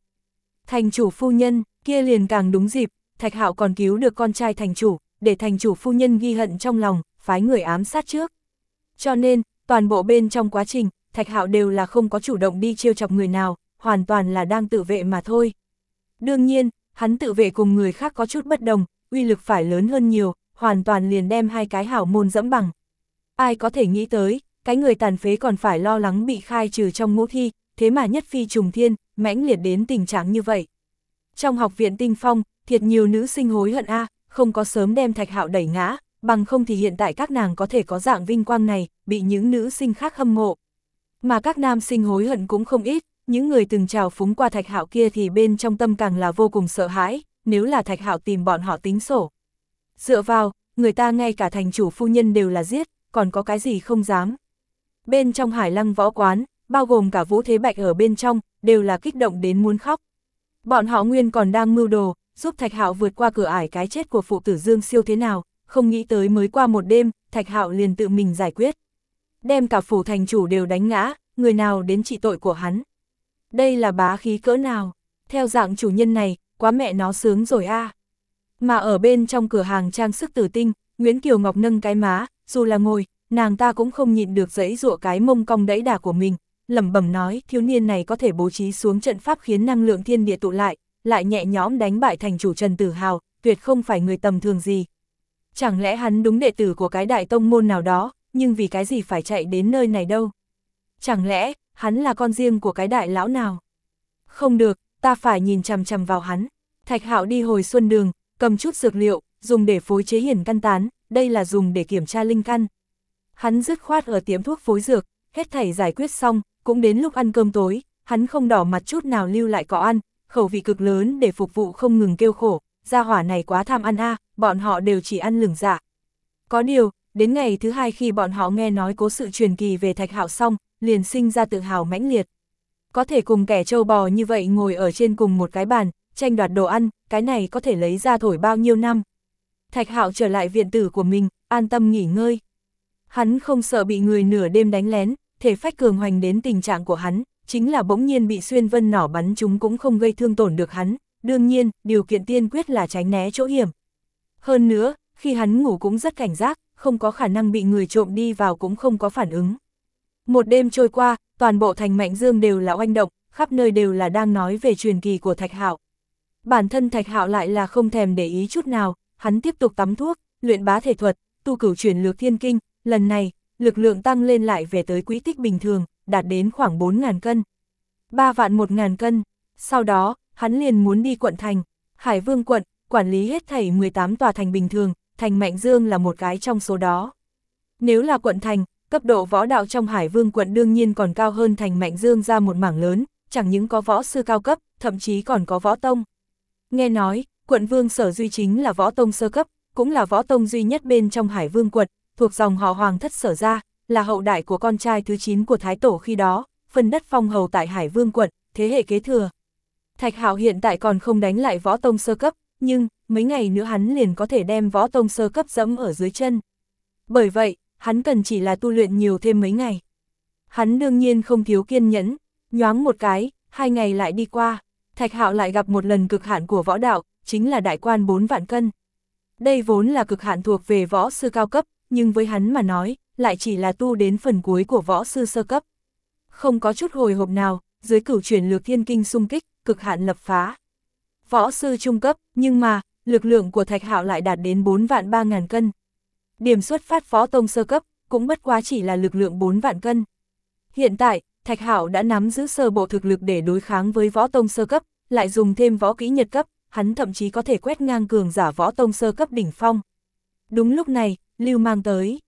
Thành chủ phu nhân, kia liền càng đúng dịp, Thạch Hạo còn cứu được con trai thành chủ, để thành chủ phu nhân ghi hận trong lòng, phái người ám sát trước. Cho nên, toàn bộ bên trong quá trình, Thạch Hạo đều là không có chủ động đi trêu chọc người nào, hoàn toàn là đang tự vệ mà thôi. Đương nhiên, hắn tự vệ cùng người khác có chút bất đồng, uy lực phải lớn hơn nhiều, hoàn toàn liền đem hai cái hảo môn dẫm bằng. Ai có thể nghĩ tới, cái người tàn phế còn phải lo lắng bị khai trừ trong ngũ thi, thế mà nhất phi trùng thiên, mãnh liệt đến tình trạng như vậy. Trong học viện tinh phong, thiệt nhiều nữ sinh hối hận a không có sớm đem thạch hạo đẩy ngã, bằng không thì hiện tại các nàng có thể có dạng vinh quang này, bị những nữ sinh khác hâm mộ. Mà các nam sinh hối hận cũng không ít, những người từng trào phúng qua thạch hạo kia thì bên trong tâm càng là vô cùng sợ hãi, nếu là thạch hạo tìm bọn họ tính sổ. Dựa vào, người ta ngay cả thành chủ phu nhân đều là giết, còn có cái gì không dám. Bên trong hải lăng võ quán, bao gồm cả vũ thế bạch ở bên trong, đều là kích động đến muốn khóc. Bọn họ nguyên còn đang mưu đồ, giúp Thạch Hạo vượt qua cửa ải cái chết của phụ tử Dương Siêu thế nào, không nghĩ tới mới qua một đêm, Thạch Hạo liền tự mình giải quyết. Đem cả phủ thành chủ đều đánh ngã, người nào đến trị tội của hắn. Đây là bá khí cỡ nào, theo dạng chủ nhân này, quá mẹ nó sướng rồi a. Mà ở bên trong cửa hàng trang sức tử tinh, Nguyễn Kiều Ngọc nâng cái má, dù là ngồi, nàng ta cũng không nhịn được dãy dụa cái mông cong đẫy đà của mình, lẩm bẩm nói thiếu niên này có thể bố trí xuống trận pháp khiến năng lượng thiên địa tụ lại, lại nhẹ nhõm đánh bại thành chủ Trần Tử Hào, tuyệt không phải người tầm thường gì. Chẳng lẽ hắn đúng đệ tử của cái đại tông môn nào đó, nhưng vì cái gì phải chạy đến nơi này đâu? Chẳng lẽ, hắn là con riêng của cái đại lão nào? Không được, ta phải nhìn chằm chằm vào hắn. Thạch Hạo đi hồi xuân đường, cầm chút dược liệu, dùng để phối chế hiển căn tán, đây là dùng để kiểm tra linh căn. Hắn dứt khoát ở tiệm thuốc phối dược, hết thảy giải quyết xong, cũng đến lúc ăn cơm tối, hắn không đỏ mặt chút nào lưu lại có ăn, khẩu vị cực lớn để phục vụ không ngừng kêu khổ, gia hỏa này quá tham ăn a, bọn họ đều chỉ ăn lửng dạ. Có điều, đến ngày thứ hai khi bọn họ nghe nói cố sự truyền kỳ về Thạch Hạo xong, liền sinh ra tự hào mãnh liệt. Có thể cùng kẻ trâu bò như vậy ngồi ở trên cùng một cái bàn, tranh đoạt đồ ăn, cái này có thể lấy ra thổi bao nhiêu năm. Thạch Hạo trở lại viện tử của mình, an tâm nghỉ ngơi. Hắn không sợ bị người nửa đêm đánh lén, thể phách cường hoành đến tình trạng của hắn, chính là bỗng nhiên bị xuyên vân nỏ bắn chúng cũng không gây thương tổn được hắn, đương nhiên, điều kiện tiên quyết là tránh né chỗ hiểm. Hơn nữa, khi hắn ngủ cũng rất cảnh giác, không có khả năng bị người trộm đi vào cũng không có phản ứng. Một đêm trôi qua, toàn bộ thành Mạnh Dương đều là oanh động, khắp nơi đều là đang nói về truyền kỳ của Thạch Hạo. Bản thân Thạch Hạo lại là không thèm để ý chút nào, hắn tiếp tục tắm thuốc, luyện bá thể thuật, tu cửu truyền lược thiên kinh, lần này, lực lượng tăng lên lại về tới quỹ tích bình thường, đạt đến khoảng 4.000 cân. 3 vạn 1.000 cân, sau đó, hắn liền muốn đi quận thành, Hải Vương quận, quản lý hết thảy 18 tòa thành bình thường, thành Mạnh Dương là một cái trong số đó. Nếu là quận thành, cấp độ võ đạo trong Hải Vương quận đương nhiên còn cao hơn thành Mạnh Dương ra một mảng lớn, chẳng những có võ sư cao cấp, thậm chí còn có võ tông. Nghe nói, quận Vương Sở Duy chính là võ tông sơ cấp, cũng là võ tông duy nhất bên trong Hải Vương quận, thuộc dòng họ Hoàng thất sở ra, là hậu đại của con trai thứ 9 của Thái Tổ khi đó, phân đất phong hầu tại Hải Vương quận, thế hệ kế thừa. Thạch Hạo hiện tại còn không đánh lại võ tông sơ cấp, nhưng, mấy ngày nữa hắn liền có thể đem võ tông sơ cấp dẫm ở dưới chân. Bởi vậy, hắn cần chỉ là tu luyện nhiều thêm mấy ngày. Hắn đương nhiên không thiếu kiên nhẫn, nhoáng một cái, hai ngày lại đi qua, Thạch Hạo lại gặp một lần cực hạn của võ đạo, chính là đại quan 4 vạn cân. Đây vốn là cực hạn thuộc về võ sư cao cấp, nhưng với hắn mà nói, lại chỉ là tu đến phần cuối của võ sư sơ cấp. Không có chút hồi hộp nào, dưới cửu chuyển lược thiên kinh xung kích, cực hạn lập phá. Võ sư trung cấp, nhưng mà, lực lượng của Thạch Hạo lại đạt đến 4 vạn 3 ngàn cân. Điểm xuất phát võ tông sơ cấp, cũng bất quá chỉ là lực lượng 4 vạn cân. Hiện tại, Thạch Hạo đã nắm giữ sơ bộ thực lực để đối kháng với võ tông sơ cấp, lại dùng thêm võ kỹ nhật cấp, hắn thậm chí có thể quét ngang cường giả võ tông sơ cấp đỉnh phong. Đúng lúc này, Lưu mang tới.